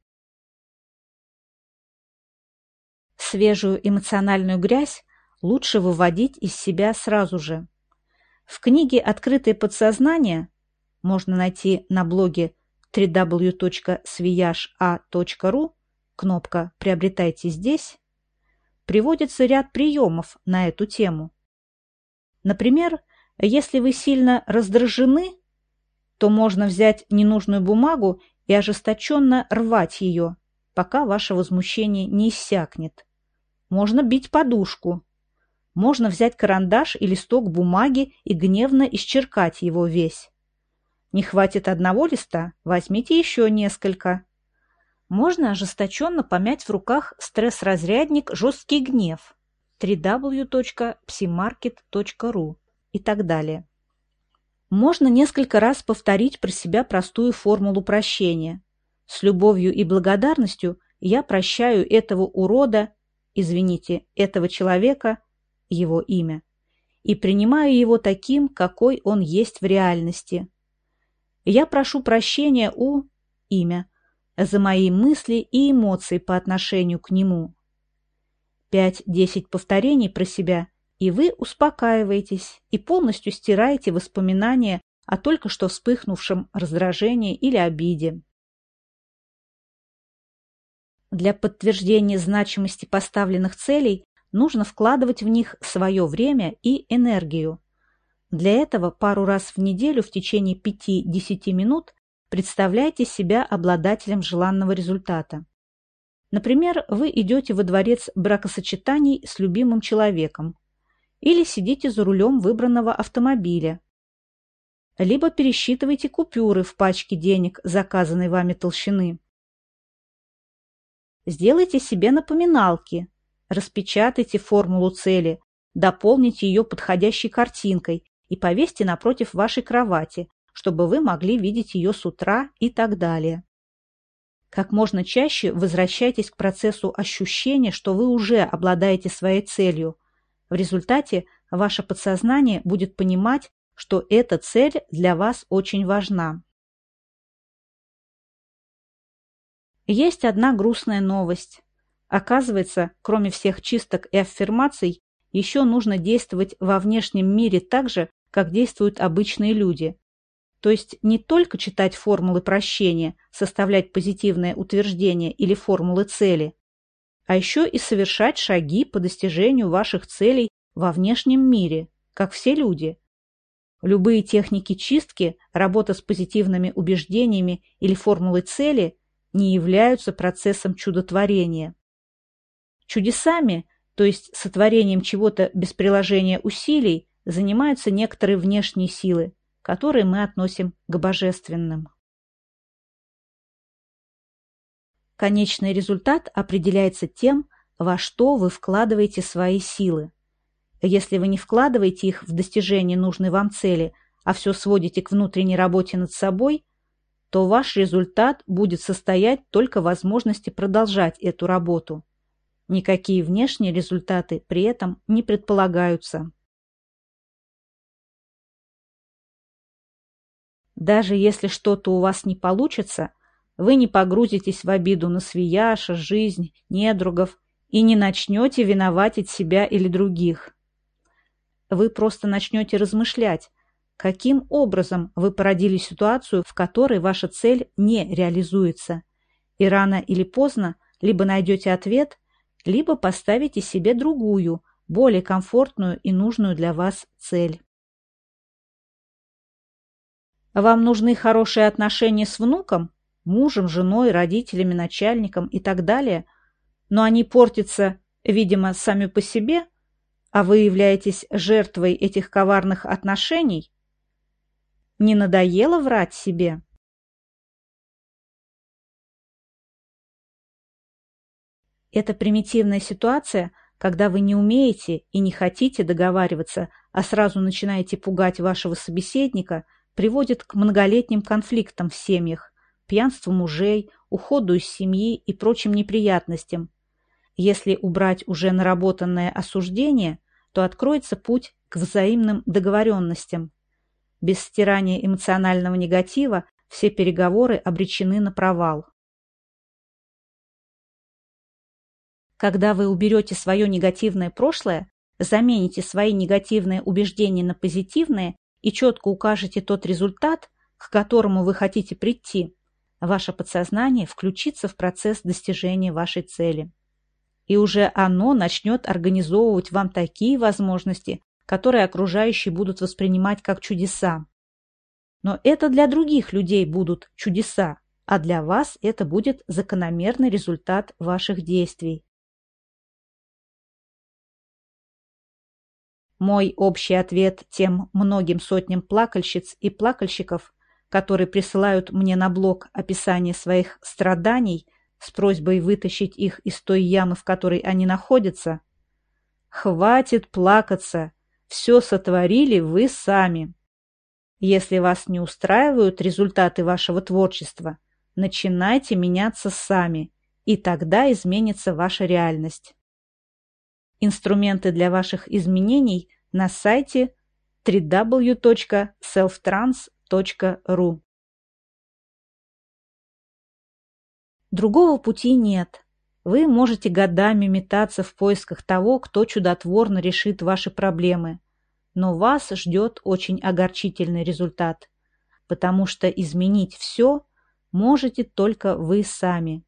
Свежую эмоциональную грязь лучше выводить из себя сразу же. В книге «Открытое подсознание» можно найти на блоге www.sviyash.a.ru кнопка «Приобретайте здесь» приводится ряд приемов на эту тему. Например, если вы сильно раздражены, то можно взять ненужную бумагу и ожесточенно рвать ее, пока ваше возмущение не иссякнет. Можно бить подушку. Можно взять карандаш и листок бумаги и гневно исчеркать его весь. Не хватит одного листа, возьмите еще несколько. Можно ожесточенно помять в руках стресс-разрядник «Жесткий гнев» www.psimarket.ru и так далее. Можно несколько раз повторить про себя простую формулу прощения. С любовью и благодарностью я прощаю этого урода, извините, этого человека, его имя, и принимаю его таким, какой он есть в реальности. Я прошу прощения у имя за мои мысли и эмоции по отношению к нему. Пять-десять повторений про себя и вы успокаиваетесь и полностью стираете воспоминания о только что вспыхнувшем раздражении или обиде. Для подтверждения значимости поставленных целей нужно вкладывать в них свое время и энергию. Для этого пару раз в неделю в течение 5-10 минут представляйте себя обладателем желанного результата. Например, вы идете во дворец бракосочетаний с любимым человеком, или сидите за рулем выбранного автомобиля, либо пересчитывайте купюры в пачке денег заказанной вами толщины. Сделайте себе напоминалки, распечатайте формулу цели, дополните ее подходящей картинкой и повесьте напротив вашей кровати, чтобы вы могли видеть ее с утра и так далее. Как можно чаще возвращайтесь к процессу ощущения, что вы уже обладаете своей целью – в результате ваше подсознание будет понимать, что эта цель для вас очень важна. Есть одна грустная новость. Оказывается, кроме всех чисток и аффирмаций, еще нужно действовать во внешнем мире так же, как действуют обычные люди. То есть не только читать формулы прощения, составлять позитивные утверждения или формулы цели, а еще и совершать шаги по достижению ваших целей во внешнем мире, как все люди. Любые техники чистки, работа с позитивными убеждениями или формулой цели не являются процессом чудотворения. Чудесами, то есть сотворением чего-то без приложения усилий, занимаются некоторые внешние силы, которые мы относим к божественным. Конечный результат определяется тем, во что вы вкладываете свои силы. Если вы не вкладываете их в достижение нужной вам цели, а все сводите к внутренней работе над собой, то ваш результат будет состоять только в возможности продолжать эту работу. Никакие внешние результаты при этом не предполагаются. Даже если что-то у вас не получится, вы не погрузитесь в обиду на свияша, жизнь, недругов и не начнете виноватить себя или других. Вы просто начнете размышлять, каким образом вы породили ситуацию, в которой ваша цель не реализуется. И рано или поздно либо найдете ответ, либо поставите себе другую, более комфортную и нужную для вас цель. Вам нужны хорошие отношения с внуком, мужем, женой, родителями, начальником и так далее, но они портятся, видимо, сами по себе, а вы являетесь жертвой этих коварных отношений? Не надоело врать себе? Это примитивная ситуация, когда вы не умеете и не хотите договариваться, а сразу начинаете пугать вашего собеседника, приводит к многолетним конфликтам в семьях, пьянству мужей, уходу из семьи и прочим неприятностям. Если убрать уже наработанное осуждение, то откроется путь к взаимным договоренностям. Без стирания эмоционального негатива все переговоры обречены на провал. Когда вы уберете свое негативное прошлое, замените свои негативные убеждения на позитивные и четко укажете тот результат, к которому вы хотите прийти, ваше подсознание включится в процесс достижения вашей цели. И уже оно начнет организовывать вам такие возможности, которые окружающие будут воспринимать как чудеса. Но это для других людей будут чудеса, а для вас это будет закономерный результат ваших действий. Мой общий ответ тем многим сотням плакальщиц и плакальщиков, которые присылают мне на блог описание своих страданий с просьбой вытащить их из той ямы, в которой они находятся. Хватит плакаться, все сотворили вы сами. Если вас не устраивают результаты вашего творчества, начинайте меняться сами, и тогда изменится ваша реальность. Инструменты для ваших изменений на сайте www.selftrans.ru Другого пути нет. Вы можете годами метаться в поисках того, кто чудотворно решит ваши проблемы. Но вас ждет очень огорчительный результат, потому что изменить все можете только вы сами.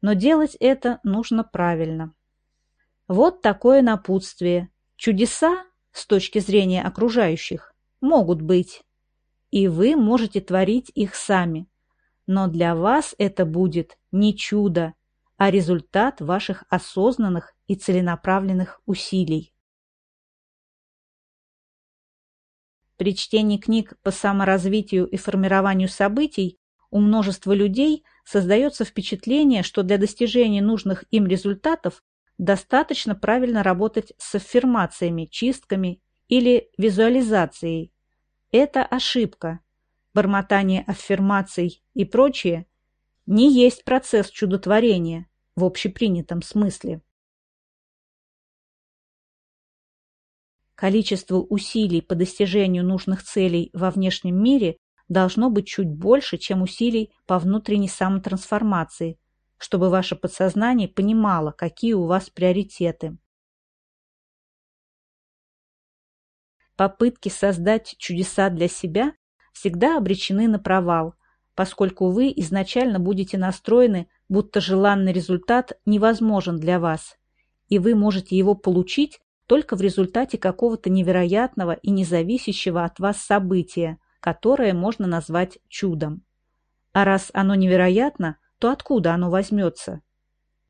Но делать это нужно правильно. Вот такое напутствие. Чудеса, с точки зрения окружающих, могут быть. И вы можете творить их сами. Но для вас это будет не чудо, а результат ваших осознанных и целенаправленных усилий. При чтении книг по саморазвитию и формированию событий у множества людей создается впечатление, что для достижения нужных им результатов достаточно правильно работать с аффирмациями, чистками или визуализацией. Это ошибка. Бормотание аффирмаций и прочее не есть процесс чудотворения в общепринятом смысле. Количество усилий по достижению нужных целей во внешнем мире должно быть чуть больше, чем усилий по внутренней самотрансформации, чтобы ваше подсознание понимало, какие у вас приоритеты. Попытки создать чудеса для себя всегда обречены на провал, поскольку вы изначально будете настроены, будто желанный результат невозможен для вас, и вы можете его получить только в результате какого-то невероятного и независящего от вас события, которое можно назвать чудом. А раз оно невероятно, то откуда оно возьмется?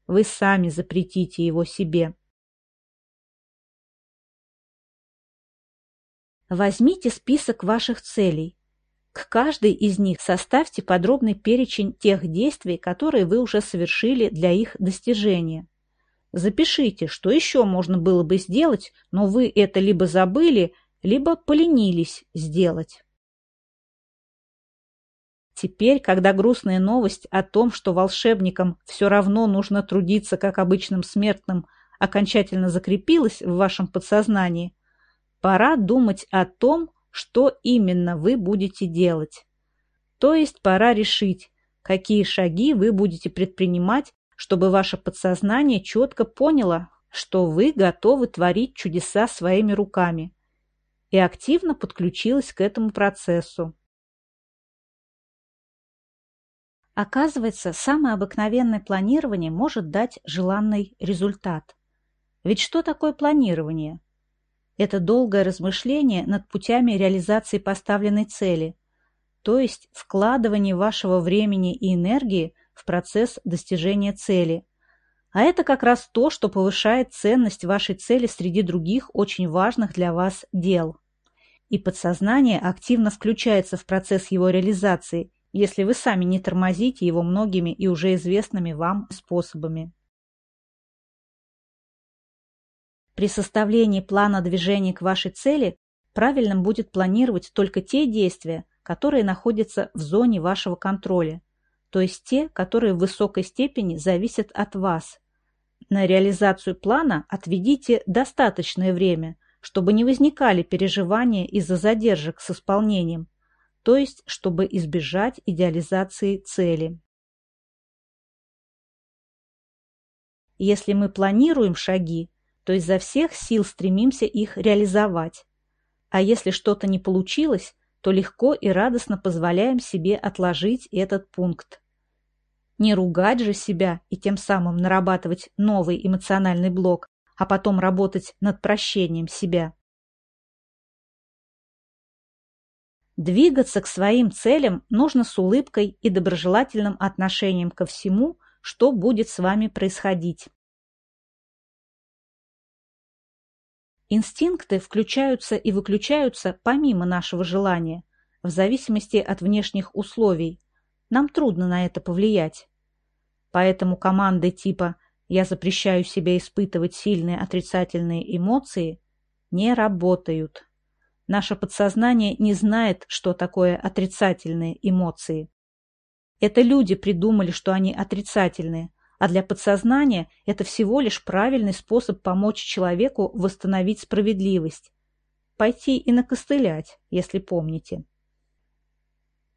Вы сами запретите его себе. Возьмите список ваших целей. К каждой из них составьте подробный перечень тех действий, которые вы уже совершили для их достижения. Запишите, что еще можно было бы сделать, но вы это либо забыли, либо поленились сделать. Теперь, когда грустная новость о том, что волшебникам все равно нужно трудиться, как обычным смертным, окончательно закрепилась в вашем подсознании, пора думать о том, что именно вы будете делать. То есть пора решить, какие шаги вы будете предпринимать, чтобы ваше подсознание четко поняло, что вы готовы творить чудеса своими руками и активно подключилось к этому процессу. Оказывается, самое обыкновенное планирование может дать желанный результат. Ведь что такое планирование? Это долгое размышление над путями реализации поставленной цели, то есть вкладывание вашего времени и энергии в процесс достижения цели. А это как раз то, что повышает ценность вашей цели среди других очень важных для вас дел. И подсознание активно включается в процесс его реализации, если вы сами не тормозите его многими и уже известными вам способами. При составлении плана движения к вашей цели правильным будет планировать только те действия, которые находятся в зоне вашего контроля, то есть те, которые в высокой степени зависят от вас. На реализацию плана отведите достаточное время, чтобы не возникали переживания из-за задержек с исполнением, то есть чтобы избежать идеализации цели. Если мы планируем шаги, то изо всех сил стремимся их реализовать. А если что-то не получилось, то легко и радостно позволяем себе отложить этот пункт. Не ругать же себя и тем самым нарабатывать новый эмоциональный блок, а потом работать над прощением себя. Двигаться к своим целям нужно с улыбкой и доброжелательным отношением ко всему, что будет с вами происходить. Инстинкты включаются и выключаются помимо нашего желания, в зависимости от внешних условий. Нам трудно на это повлиять. Поэтому команды типа «я запрещаю себе испытывать сильные отрицательные эмоции» не работают. Наше подсознание не знает, что такое отрицательные эмоции. Это люди придумали, что они отрицательные, а для подсознания это всего лишь правильный способ помочь человеку восстановить справедливость. Пойти и накостылять, если помните.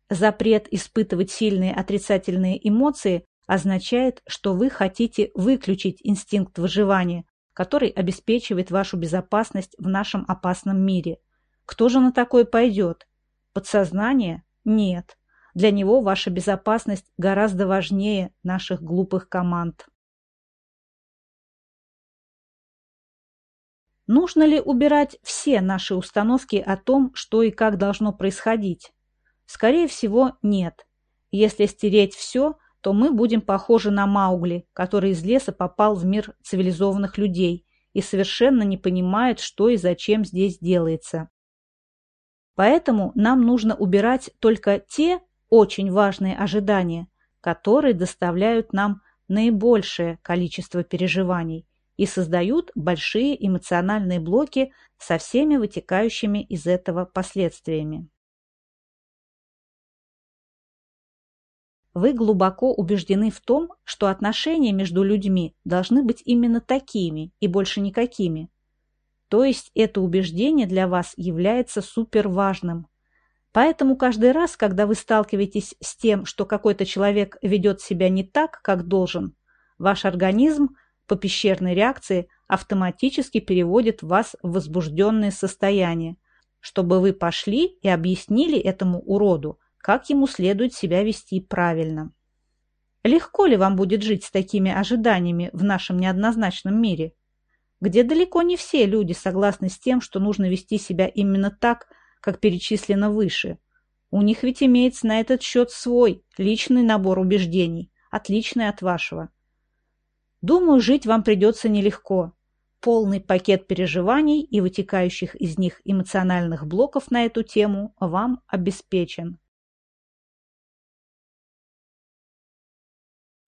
Запрет испытывать сильные отрицательные эмоции означает, что вы хотите выключить инстинкт выживания, который обеспечивает вашу безопасность в нашем опасном мире – кто же на такое пойдет? Подсознание? Нет. Для него ваша безопасность гораздо важнее наших глупых команд. Нужно ли убирать все наши установки о том, что и как должно происходить? Скорее всего, нет. Если стереть все, то мы будем похожи на Маугли, который из леса попал в мир цивилизованных людей и совершенно не понимает, что и зачем здесь делается. Поэтому нам нужно убирать только те очень важные ожидания, которые доставляют нам наибольшее количество переживаний и создают большие эмоциональные блоки со всеми вытекающими из этого последствиями. Вы глубоко убеждены в том, что отношения между людьми должны быть именно такими и больше никакими, то есть это убеждение для вас является суперважным. Поэтому каждый раз, когда вы сталкиваетесь с тем, что какой-то человек ведет себя не так, как должен, ваш организм по пещерной реакции автоматически переводит вас в возбужденное состояние, чтобы вы пошли и объяснили этому уроду, как ему следует себя вести правильно. Легко ли вам будет жить с такими ожиданиями в нашем неоднозначном мире? Где далеко не все люди согласны с тем, что нужно вести себя именно так, как перечислено выше. У них ведь имеется на этот счет свой личный набор убеждений, отличный от вашего. Думаю, жить вам придется нелегко. Полный пакет переживаний и вытекающих из них эмоциональных блоков на эту тему вам обеспечен.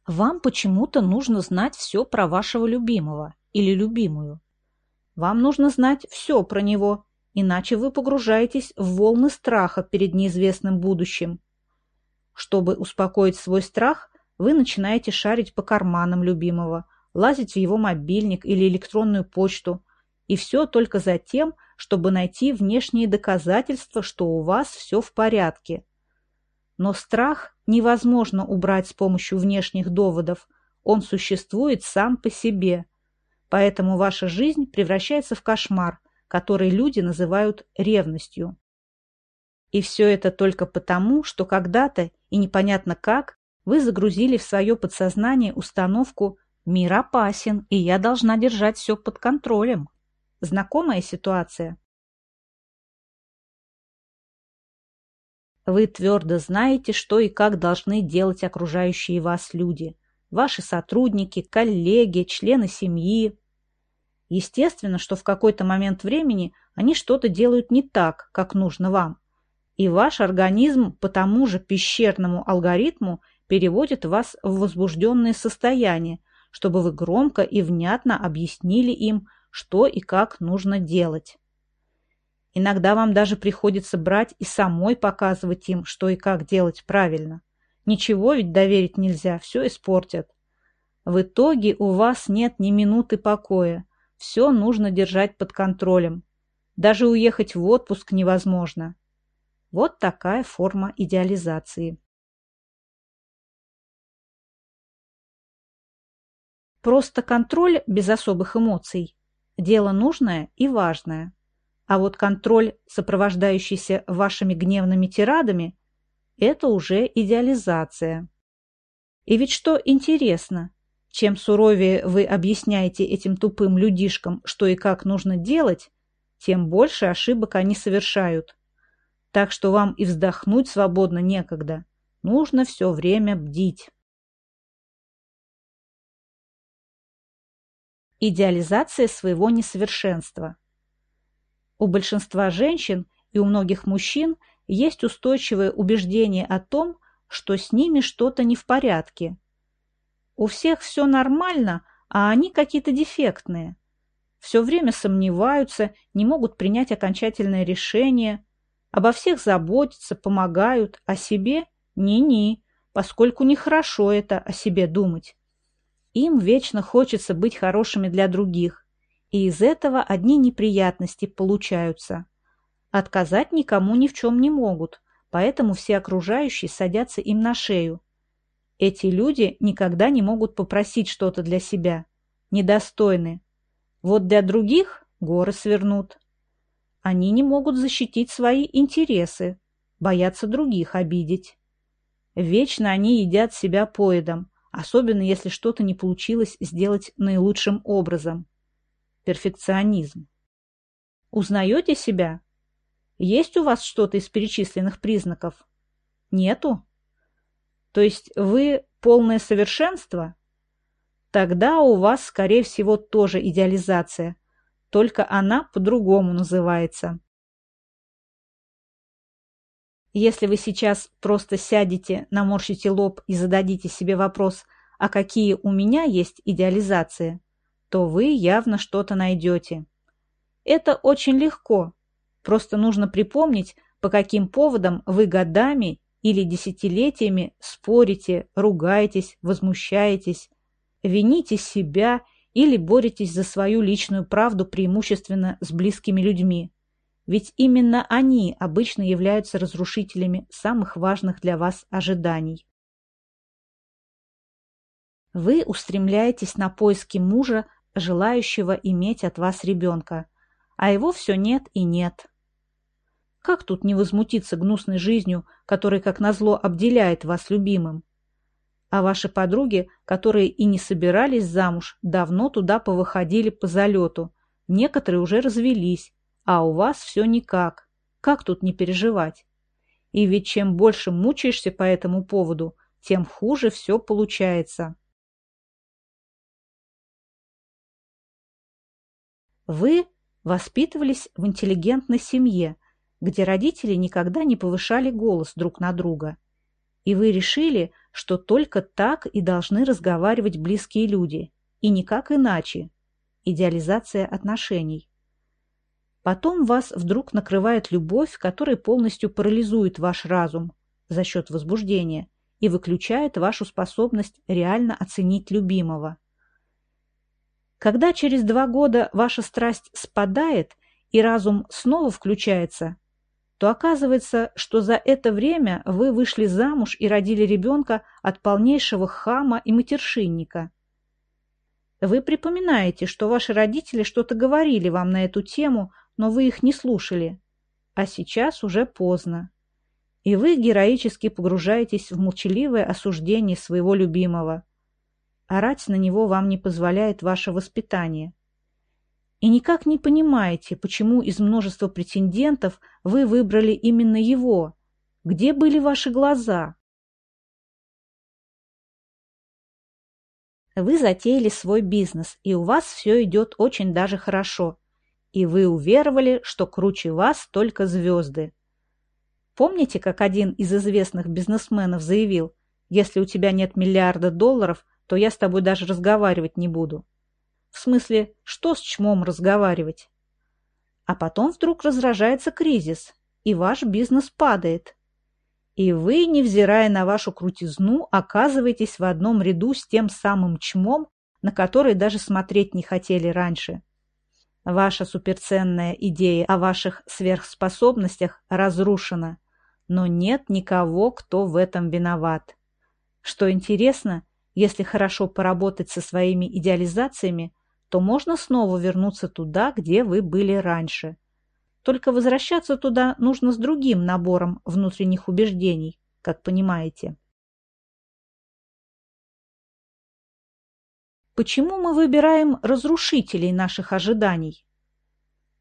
Вам почему-то нужно знать все про вашего любимого или любимую. Вам нужно знать все про него, иначе вы погружаетесь в волны страха перед неизвестным будущим. Чтобы успокоить свой страх, вы начинаете шарить по карманам любимого, лазить в его мобильник или электронную почту, и все только за тем, чтобы найти внешние доказательства, что у вас все в порядке. Но страх невозможно убрать с помощью внешних доводов, он существует сам по себе. Поэтому ваша жизнь превращается в кошмар, который люди называют ревностью. И все это только потому, что когда-то, и непонятно как, вы загрузили в свое подсознание установку «мир опасен, и я должна держать все под контролем». Знакомая ситуация? Вы твердо знаете, что и как должны делать окружающие вас люди, ваши сотрудники, коллеги, члены семьи. Естественно, что в какой-то момент времени они что-то делают не так, как нужно вам, и ваш организм по тому же пещерному алгоритму переводит вас в возбужденное состояние, чтобы вы громко и внятно объяснили им, что и как нужно делать. Иногда вам даже приходится брать и самой показывать им, что и как делать правильно. Ничего ведь доверить нельзя, все испортят. В итоге у вас нет ни минуты покоя. Все нужно держать под контролем. Даже уехать в отпуск невозможно. Вот такая форма идеализации. Просто контроль без особых эмоций – дело нужное и важное. А вот контроль, сопровождающийся вашими гневными тирадами, это уже идеализация. И ведь что интересно, чем суровее вы объясняете этим тупым людишкам, что и как нужно делать, тем больше ошибок они совершают. Так что вам и вздохнуть свободно некогда. Нужно все время бдить. Идеализация своего несовершенства – у большинства женщин и у многих мужчин есть устойчивое убеждение о том, что с ними что-то не в порядке. У всех все нормально, а они какие-то дефектные. Все время сомневаются, не могут принять окончательное решение, обо всех заботятся, помогают, а себе ни-ни, поскольку нехорошо это о себе думать. Им вечно хочется быть хорошими для других, и из этого одни неприятности получаются. Отказать никому ни в чем не могут, поэтому все окружающие садятся им на шею. Эти люди никогда не могут попросить что-то для себя, недостойны. Вот для других горы свернут. Они не могут защитить свои интересы, боятся других обидеть. Вечно они едят себя поедом, особенно если что-то не получилось сделать наилучшим образом перфекционизм. Узнаете себя? Есть у вас что-то из перечисленных признаков? Нету? То есть вы полное совершенство? Тогда у вас, скорее всего, тоже идеализация, только она по-другому называется. Если вы сейчас просто сядете, наморщите лоб и зададите себе вопрос, а какие у меня есть идеализации, то вы явно что-то найдете. Это очень легко. Просто нужно припомнить, по каким поводам вы годами или десятилетиями спорите, ругаетесь, возмущаетесь, вините себя или боретесь за свою личную правду преимущественно с близкими людьми. Ведь именно они обычно являются разрушителями самых важных для вас ожиданий. Вы устремляетесь на поиски мужа желающего иметь от вас ребенка, а его все нет и нет. Как тут не возмутиться гнусной жизнью, которая, как назло, обделяет вас любимым? А ваши подруги, которые и не собирались замуж, давно туда повыходили по залету, некоторые уже развелись, а у вас все никак. Как тут не переживать? И ведь чем больше мучаешься по этому поводу, тем хуже все получается. Вы воспитывались в интеллигентной семье, где родители никогда не повышали голос друг на друга. И вы решили, что только так и должны разговаривать близкие люди, и никак иначе. Идеализация отношений. Потом вас вдруг накрывает любовь, которая полностью парализует ваш разум за счет возбуждения и выключает вашу способность реально оценить любимого. Когда через два года ваша страсть спадает и разум снова включается, то оказывается, что за это время вы вышли замуж и родили ребенка от полнейшего хама и матершинника. Вы припоминаете, что ваши родители что-то говорили вам на эту тему, но вы их не слушали. А сейчас уже поздно. И вы героически погружаетесь в молчаливое осуждение своего любимого. Орать на него вам не позволяет ваше воспитание и никак не понимаете, почему из множества претендентов вы выбрали именно его. Где были ваши глаза? Вы затеяли свой бизнес, и у вас все идет очень даже хорошо. И вы уверовали, что круче вас только звезды. Помните, как один из известных бизнесменов заявил, если у тебя нет миллиарда долларов, то я с тобой даже разговаривать не буду. В смысле, что с чмом разговаривать? А потом вдруг разражается кризис, и ваш бизнес падает. И вы, невзирая на вашу крутизну, оказываетесь в одном ряду с тем самым чмом, на который даже смотреть не хотели раньше. Ваша суперценная идея о ваших сверхспособностях разрушена, но нет никого, кто в этом виноват. Что интересно, если хорошо поработать со своими идеализациями, то можно снова вернуться туда, где вы были раньше. Только возвращаться туда нужно с другим набором внутренних убеждений, как понимаете. Почему мы выбираем разрушителей наших ожиданий?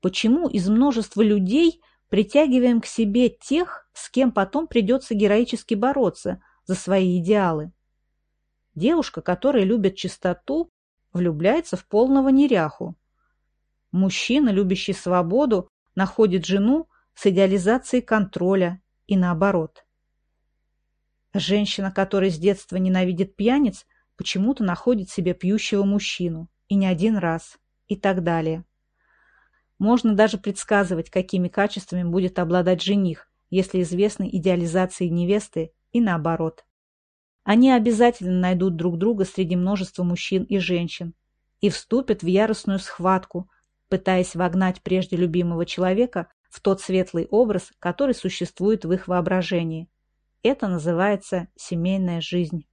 Почему из множества людей притягиваем к себе тех, с кем потом придется героически бороться за свои идеалы? Девушка, которая любит чистоту, влюбляется в полного неряху. Мужчина, любящий свободу, находит жену с идеализацией контроля и наоборот. Женщина, которая с детства ненавидит пьяниц, почему-то находит себе пьющего мужчину, и не один раз, и так далее. Можно даже предсказывать, какими качествами будет обладать жених, если известны идеализации невесты и наоборот. Они обязательно найдут друг друга среди множества мужчин и женщин и вступят в яростную схватку, пытаясь вогнать прежде любимого человека в тот светлый образ, который существует в их воображении. Это называется семейная жизнь.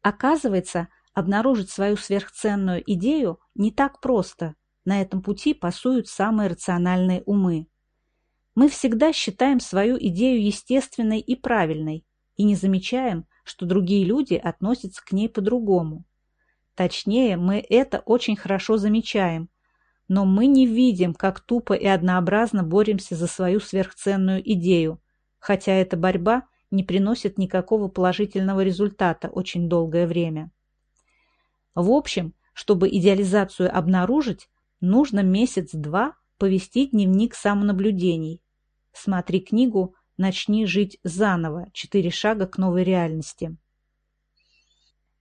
Оказывается, обнаружить свою сверхценную идею не так просто. На этом пути пасуют самые рациональные умы. Мы всегда считаем свою идею естественной и правильной и не замечаем, что другие люди относятся к ней по-другому. Точнее, мы это очень хорошо замечаем, но мы не видим, как тупо и однообразно боремся за свою сверхценную идею, хотя эта борьба не приносит никакого положительного результата очень долгое время. В общем, чтобы идеализацию обнаружить, нужно месяц-два повести дневник самонаблюдений, Смотри книгу «Начни жить заново. Четыре шага к новой реальности».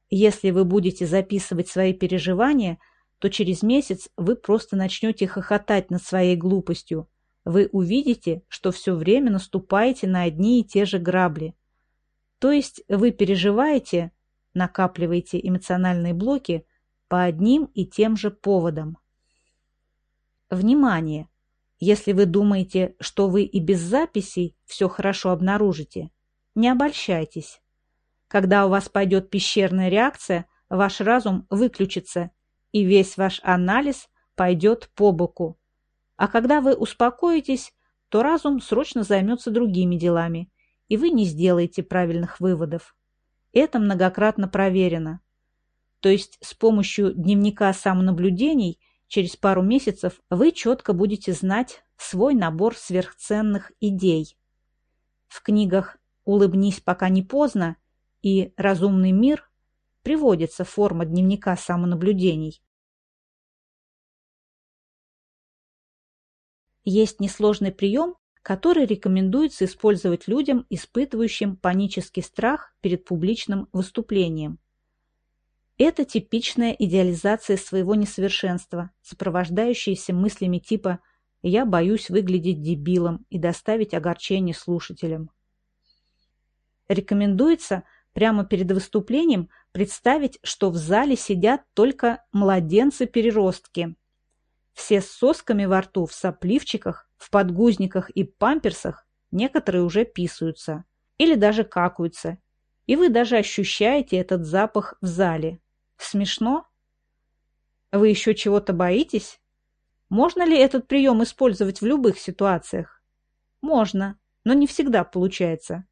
Если вы будете записывать свои переживания, то через месяц вы просто начнете хохотать над своей глупостью. Вы увидите, что все время наступаете на одни и те же грабли. То есть вы переживаете, накапливаете эмоциональные блоки по одним и тем же поводам. Внимание! Если вы думаете, что вы и без записей все хорошо обнаружите, не обольщайтесь. Когда у вас пойдет пещерная реакция, ваш разум выключится, и весь ваш анализ пойдет по боку. А когда вы успокоитесь, то разум срочно займется другими делами, и вы не сделаете правильных выводов. Это многократно проверено. То есть с помощью дневника самонаблюдений – Через пару месяцев вы четко будете знать свой набор сверхценных идей. В книгах «Улыбнись, пока не поздно» и «Разумный мир» приводится форма дневника самонаблюдений. Есть несложный прием, который рекомендуется использовать людям, испытывающим панический страх перед публичным выступлением. Это типичная идеализация своего несовершенства, сопровождающаяся мыслями типа «я боюсь выглядеть дебилом и доставить огорчение слушателям». Рекомендуется прямо перед выступлением представить, что в зале сидят только младенцы-переростки. Все с сосками во рту, в сопливчиках, в подгузниках и памперсах, некоторые уже писаются или даже какаются, и вы даже ощущаете этот запах в зале. Смешно? Вы еще чего-то боитесь? Можно ли этот прием использовать в любых ситуациях? Можно, но не всегда получается.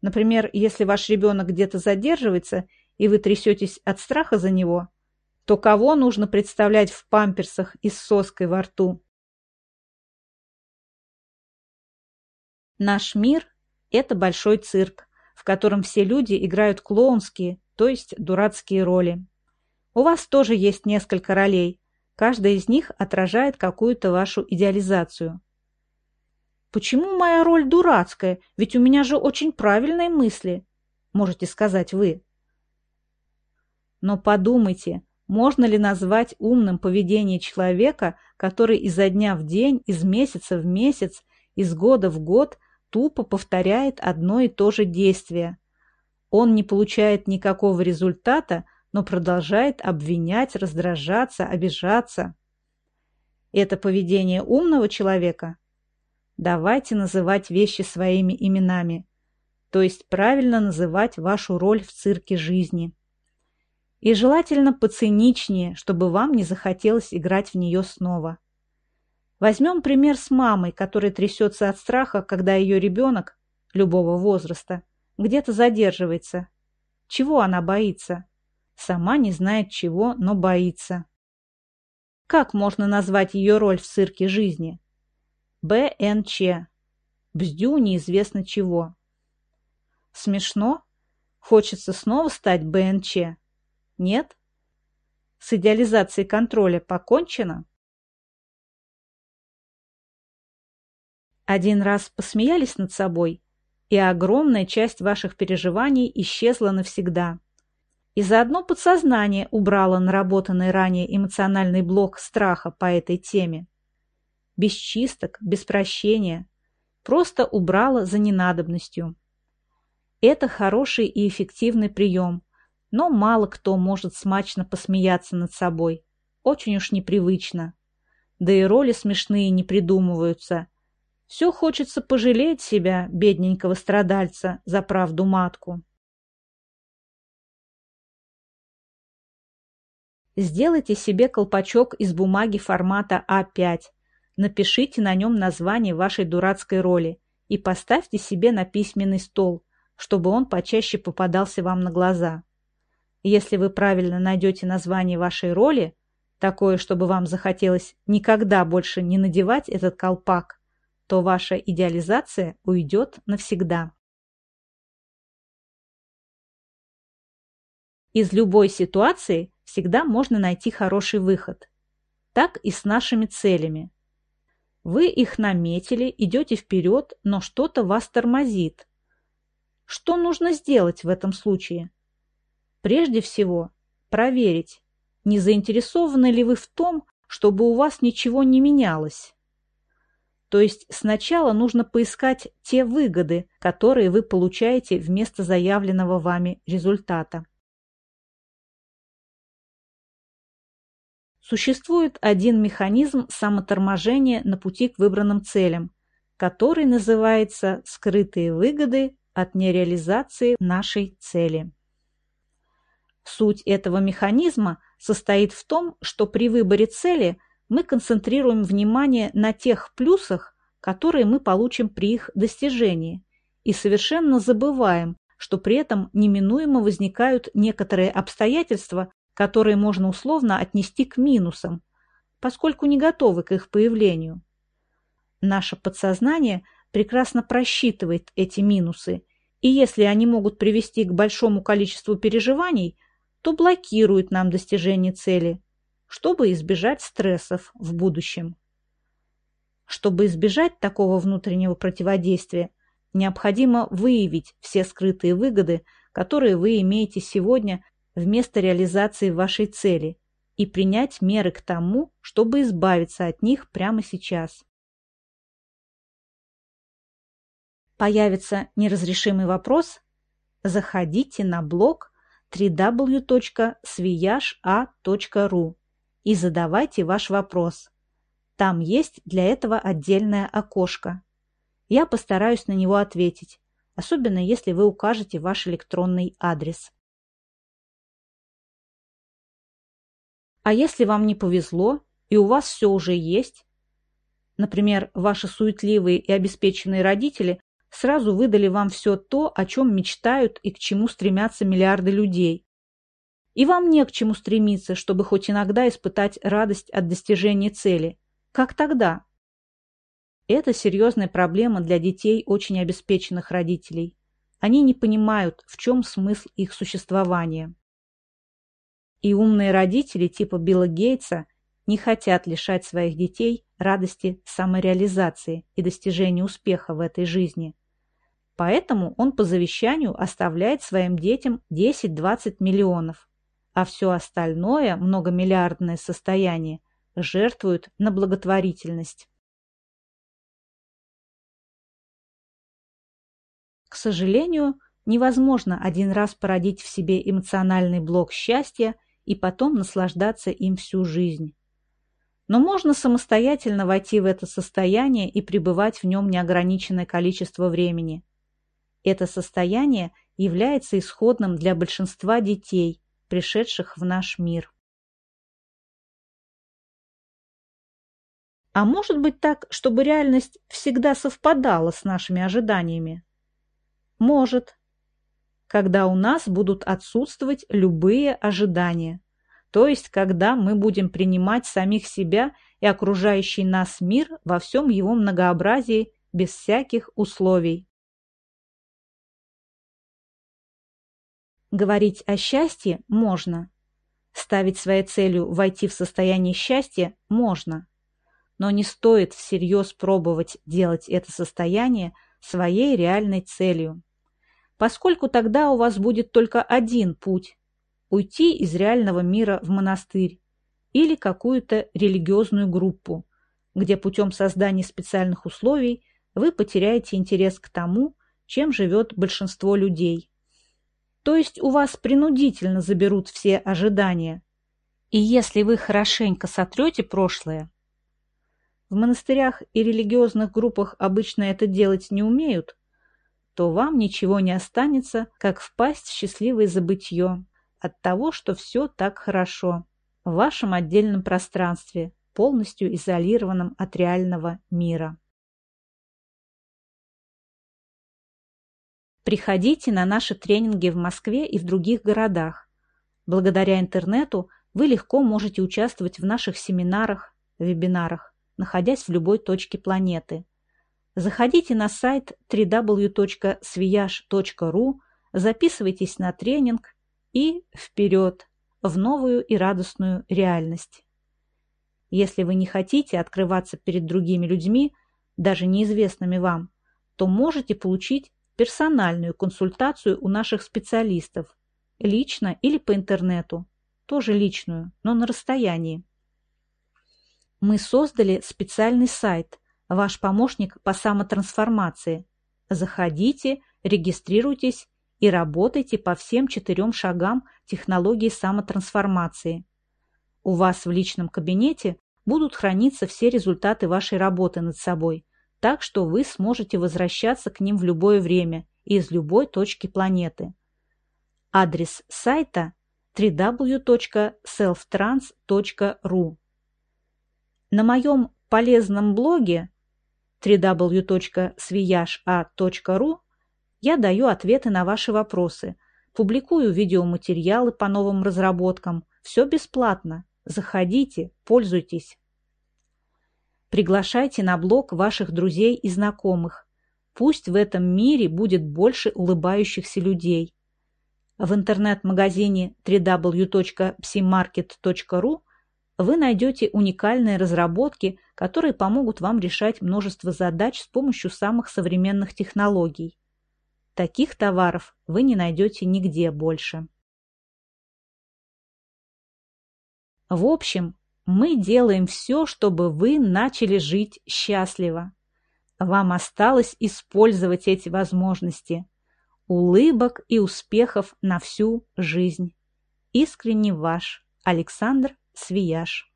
Например, если ваш ребенок где-то задерживается, и вы трясетесь от страха за него, то кого нужно представлять в памперсах и с соской во рту? Наш мир – это большой цирк, в котором все люди играют клоунские, то есть дурацкие роли. У вас тоже есть несколько ролей, Каждая из них отражает какую-то вашу идеализацию. «Почему моя роль дурацкая? Ведь у меня же очень правильные мысли», – можете сказать вы. Но подумайте, можно ли назвать умным поведение человека, который изо дня в день, из месяца в месяц, из года в год тупо повторяет одно и то же действие? Он не получает никакого результата, но продолжает обвинять, раздражаться, обижаться. Это поведение умного человека? Давайте называть вещи своими именами, то есть правильно называть вашу роль в цирке жизни. И желательно поциничнее, чтобы вам не захотелось играть в нее снова. Возьмем пример с мамой, которая трясется от страха, когда ее ребенок, любого возраста, где-то задерживается. Чего она боится? Сама не знает чего, но боится. Как можно назвать ее роль в цирке жизни? БНЧ. Бздю неизвестно чего. Смешно? Хочется снова стать БНЧ? Нет? С идеализацией контроля покончено? Один раз посмеялись над собой, и огромная часть ваших переживаний исчезла навсегда и заодно подсознание убрало наработанный ранее эмоциональный блок страха по этой теме. Без чисток, без прощения, просто убрало за ненадобностью. Это хороший и эффективный прием, но мало кто может смачно посмеяться над собой. Очень уж непривычно. Да и роли смешные не придумываются. Все хочется пожалеть себя, бедненького страдальца, за правду матку. Сделайте себе колпачок из бумаги формата А5. Напишите на нем название вашей дурацкой роли и поставьте себе на письменный стол, чтобы он почаще попадался вам на глаза. Если вы правильно найдете название вашей роли, такое, чтобы вам захотелось никогда больше не надевать этот колпак, то ваша идеализация уйдет навсегда. Из любой ситуации всегда можно найти хороший выход. Так и с нашими целями. Вы их наметили, идете вперед, но что-то вас тормозит. Что нужно сделать в этом случае? Прежде всего, проверить, не заинтересованы ли вы в том, чтобы у вас ничего не менялось. То есть сначала нужно поискать те выгоды, которые вы получаете вместо заявленного вами результата. Существует один механизм самоторможения на пути к выбранным целям, который называется «скрытые выгоды от нереализации нашей цели». Суть этого механизма состоит в том, что при выборе цели мы концентрируем внимание на тех плюсах, которые мы получим при их достижении, и совершенно забываем, что при этом неминуемо возникают некоторые обстоятельства, которые можно условно отнести к минусам, поскольку не готовы к их появлению. Наше подсознание прекрасно просчитывает эти минусы, и если они могут привести к большому количеству переживаний, то блокирует нам достижение цели, чтобы избежать стрессов в будущем. Чтобы избежать такого внутреннего противодействия, необходимо выявить все скрытые выгоды, которые вы имеете сегодня вместо реализации вашей цели и принять меры к тому, чтобы избавиться от них прямо сейчас. Появится неразрешимый вопрос? Заходите на блог www.sviyash.a.ru и задавайте ваш вопрос. Там есть для этого отдельное окошко. Я постараюсь на него ответить, особенно если вы укажете ваш электронный адрес. А если вам не повезло, и у вас все уже есть, например, ваши суетливые и обеспеченные родители сразу выдали вам все то, о чем мечтают и к чему стремятся миллиарды людей, и вам не к чему стремиться, чтобы хоть иногда испытать радость от достижения цели. Как тогда? Это серьезная проблема для детей очень обеспеченных родителей. Они не понимают, в чем смысл их существования. И умные родители типа Билла Гейтса не хотят лишать своих детей радости самореализации и достижения успеха в этой жизни. Поэтому он по завещанию оставляет своим детям 10-20 миллионов, а все остальное, многомиллиардное состояние, жертвуют на благотворительность. К сожалению, невозможно один раз породить в себе эмоциональный блок счастья и потом наслаждаться им всю жизнь. Но можно самостоятельно войти в это состояние и пребывать в нем неограниченное количество времени. Это состояние является исходным для большинства детей, пришедших в наш мир. А может быть так, чтобы реальность всегда совпадала с нашими ожиданиями? Может. Когда у нас будут отсутствовать любые ожидания. То есть, когда мы будем принимать самих себя и окружающий нас мир во всем его многообразии без всяких условий. Говорить о счастье можно. Ставить своей целью войти в состояние счастья можно. Но не стоит всерьез пробовать делать это состояние своей реальной целью поскольку тогда у вас будет только один путь – уйти из реального мира в монастырь или какую-то религиозную группу, где путем создания специальных условий вы потеряете интерес к тому, чем живет большинство людей. То есть у вас принудительно заберут все ожидания. И если вы хорошенько сотрете прошлое, в монастырях и религиозных группах обычно это делать не умеют, то вам ничего не останется, как впасть в счастливое забытье от того, что все так хорошо в вашем отдельном пространстве, полностью изолированном от реального мира. Приходите на наши тренинги в Москве и в других городах. Благодаря интернету вы легко можете участвовать в наших семинарах, вебинарах, находясь в любой точке планеты – Заходите на сайт www.sviyash.ru, записывайтесь на тренинг и вперед в новую и радостную реальность. Если вы не хотите открываться перед другими людьми, даже неизвестными вам, то можете получить персональную консультацию у наших специалистов, лично или по интернету, тоже личную, но на расстоянии. Мы создали специальный сайт – ваш помощник по самотрансформации. Заходите, регистрируйтесь и работайте по всем четырем шагам технологии самотрансформации. У вас в личном кабинете будут храниться все результаты вашей работы над собой, так что вы сможете возвращаться к ним в любое время и из любой точки планеты. Адрес сайта www.selftrans.ru На моем полезном блоге www.sviyash.a.ru я даю ответы на ваши вопросы, публикую видеоматериалы по новым разработкам. Все бесплатно. Заходите, пользуйтесь. Приглашайте на блог ваших друзей и знакомых. Пусть в этом мире будет больше улыбающихся людей. В интернет-магазине www.psimarket.ru вы найдете уникальные разработки, которые помогут вам решать множество задач с помощью самых современных технологий. Таких товаров вы не найдете нигде больше. В общем, мы делаем все, чтобы вы начали жить счастливо. Вам осталось использовать эти возможности. Улыбок и успехов на всю жизнь. Искренне ваш Александр Свияж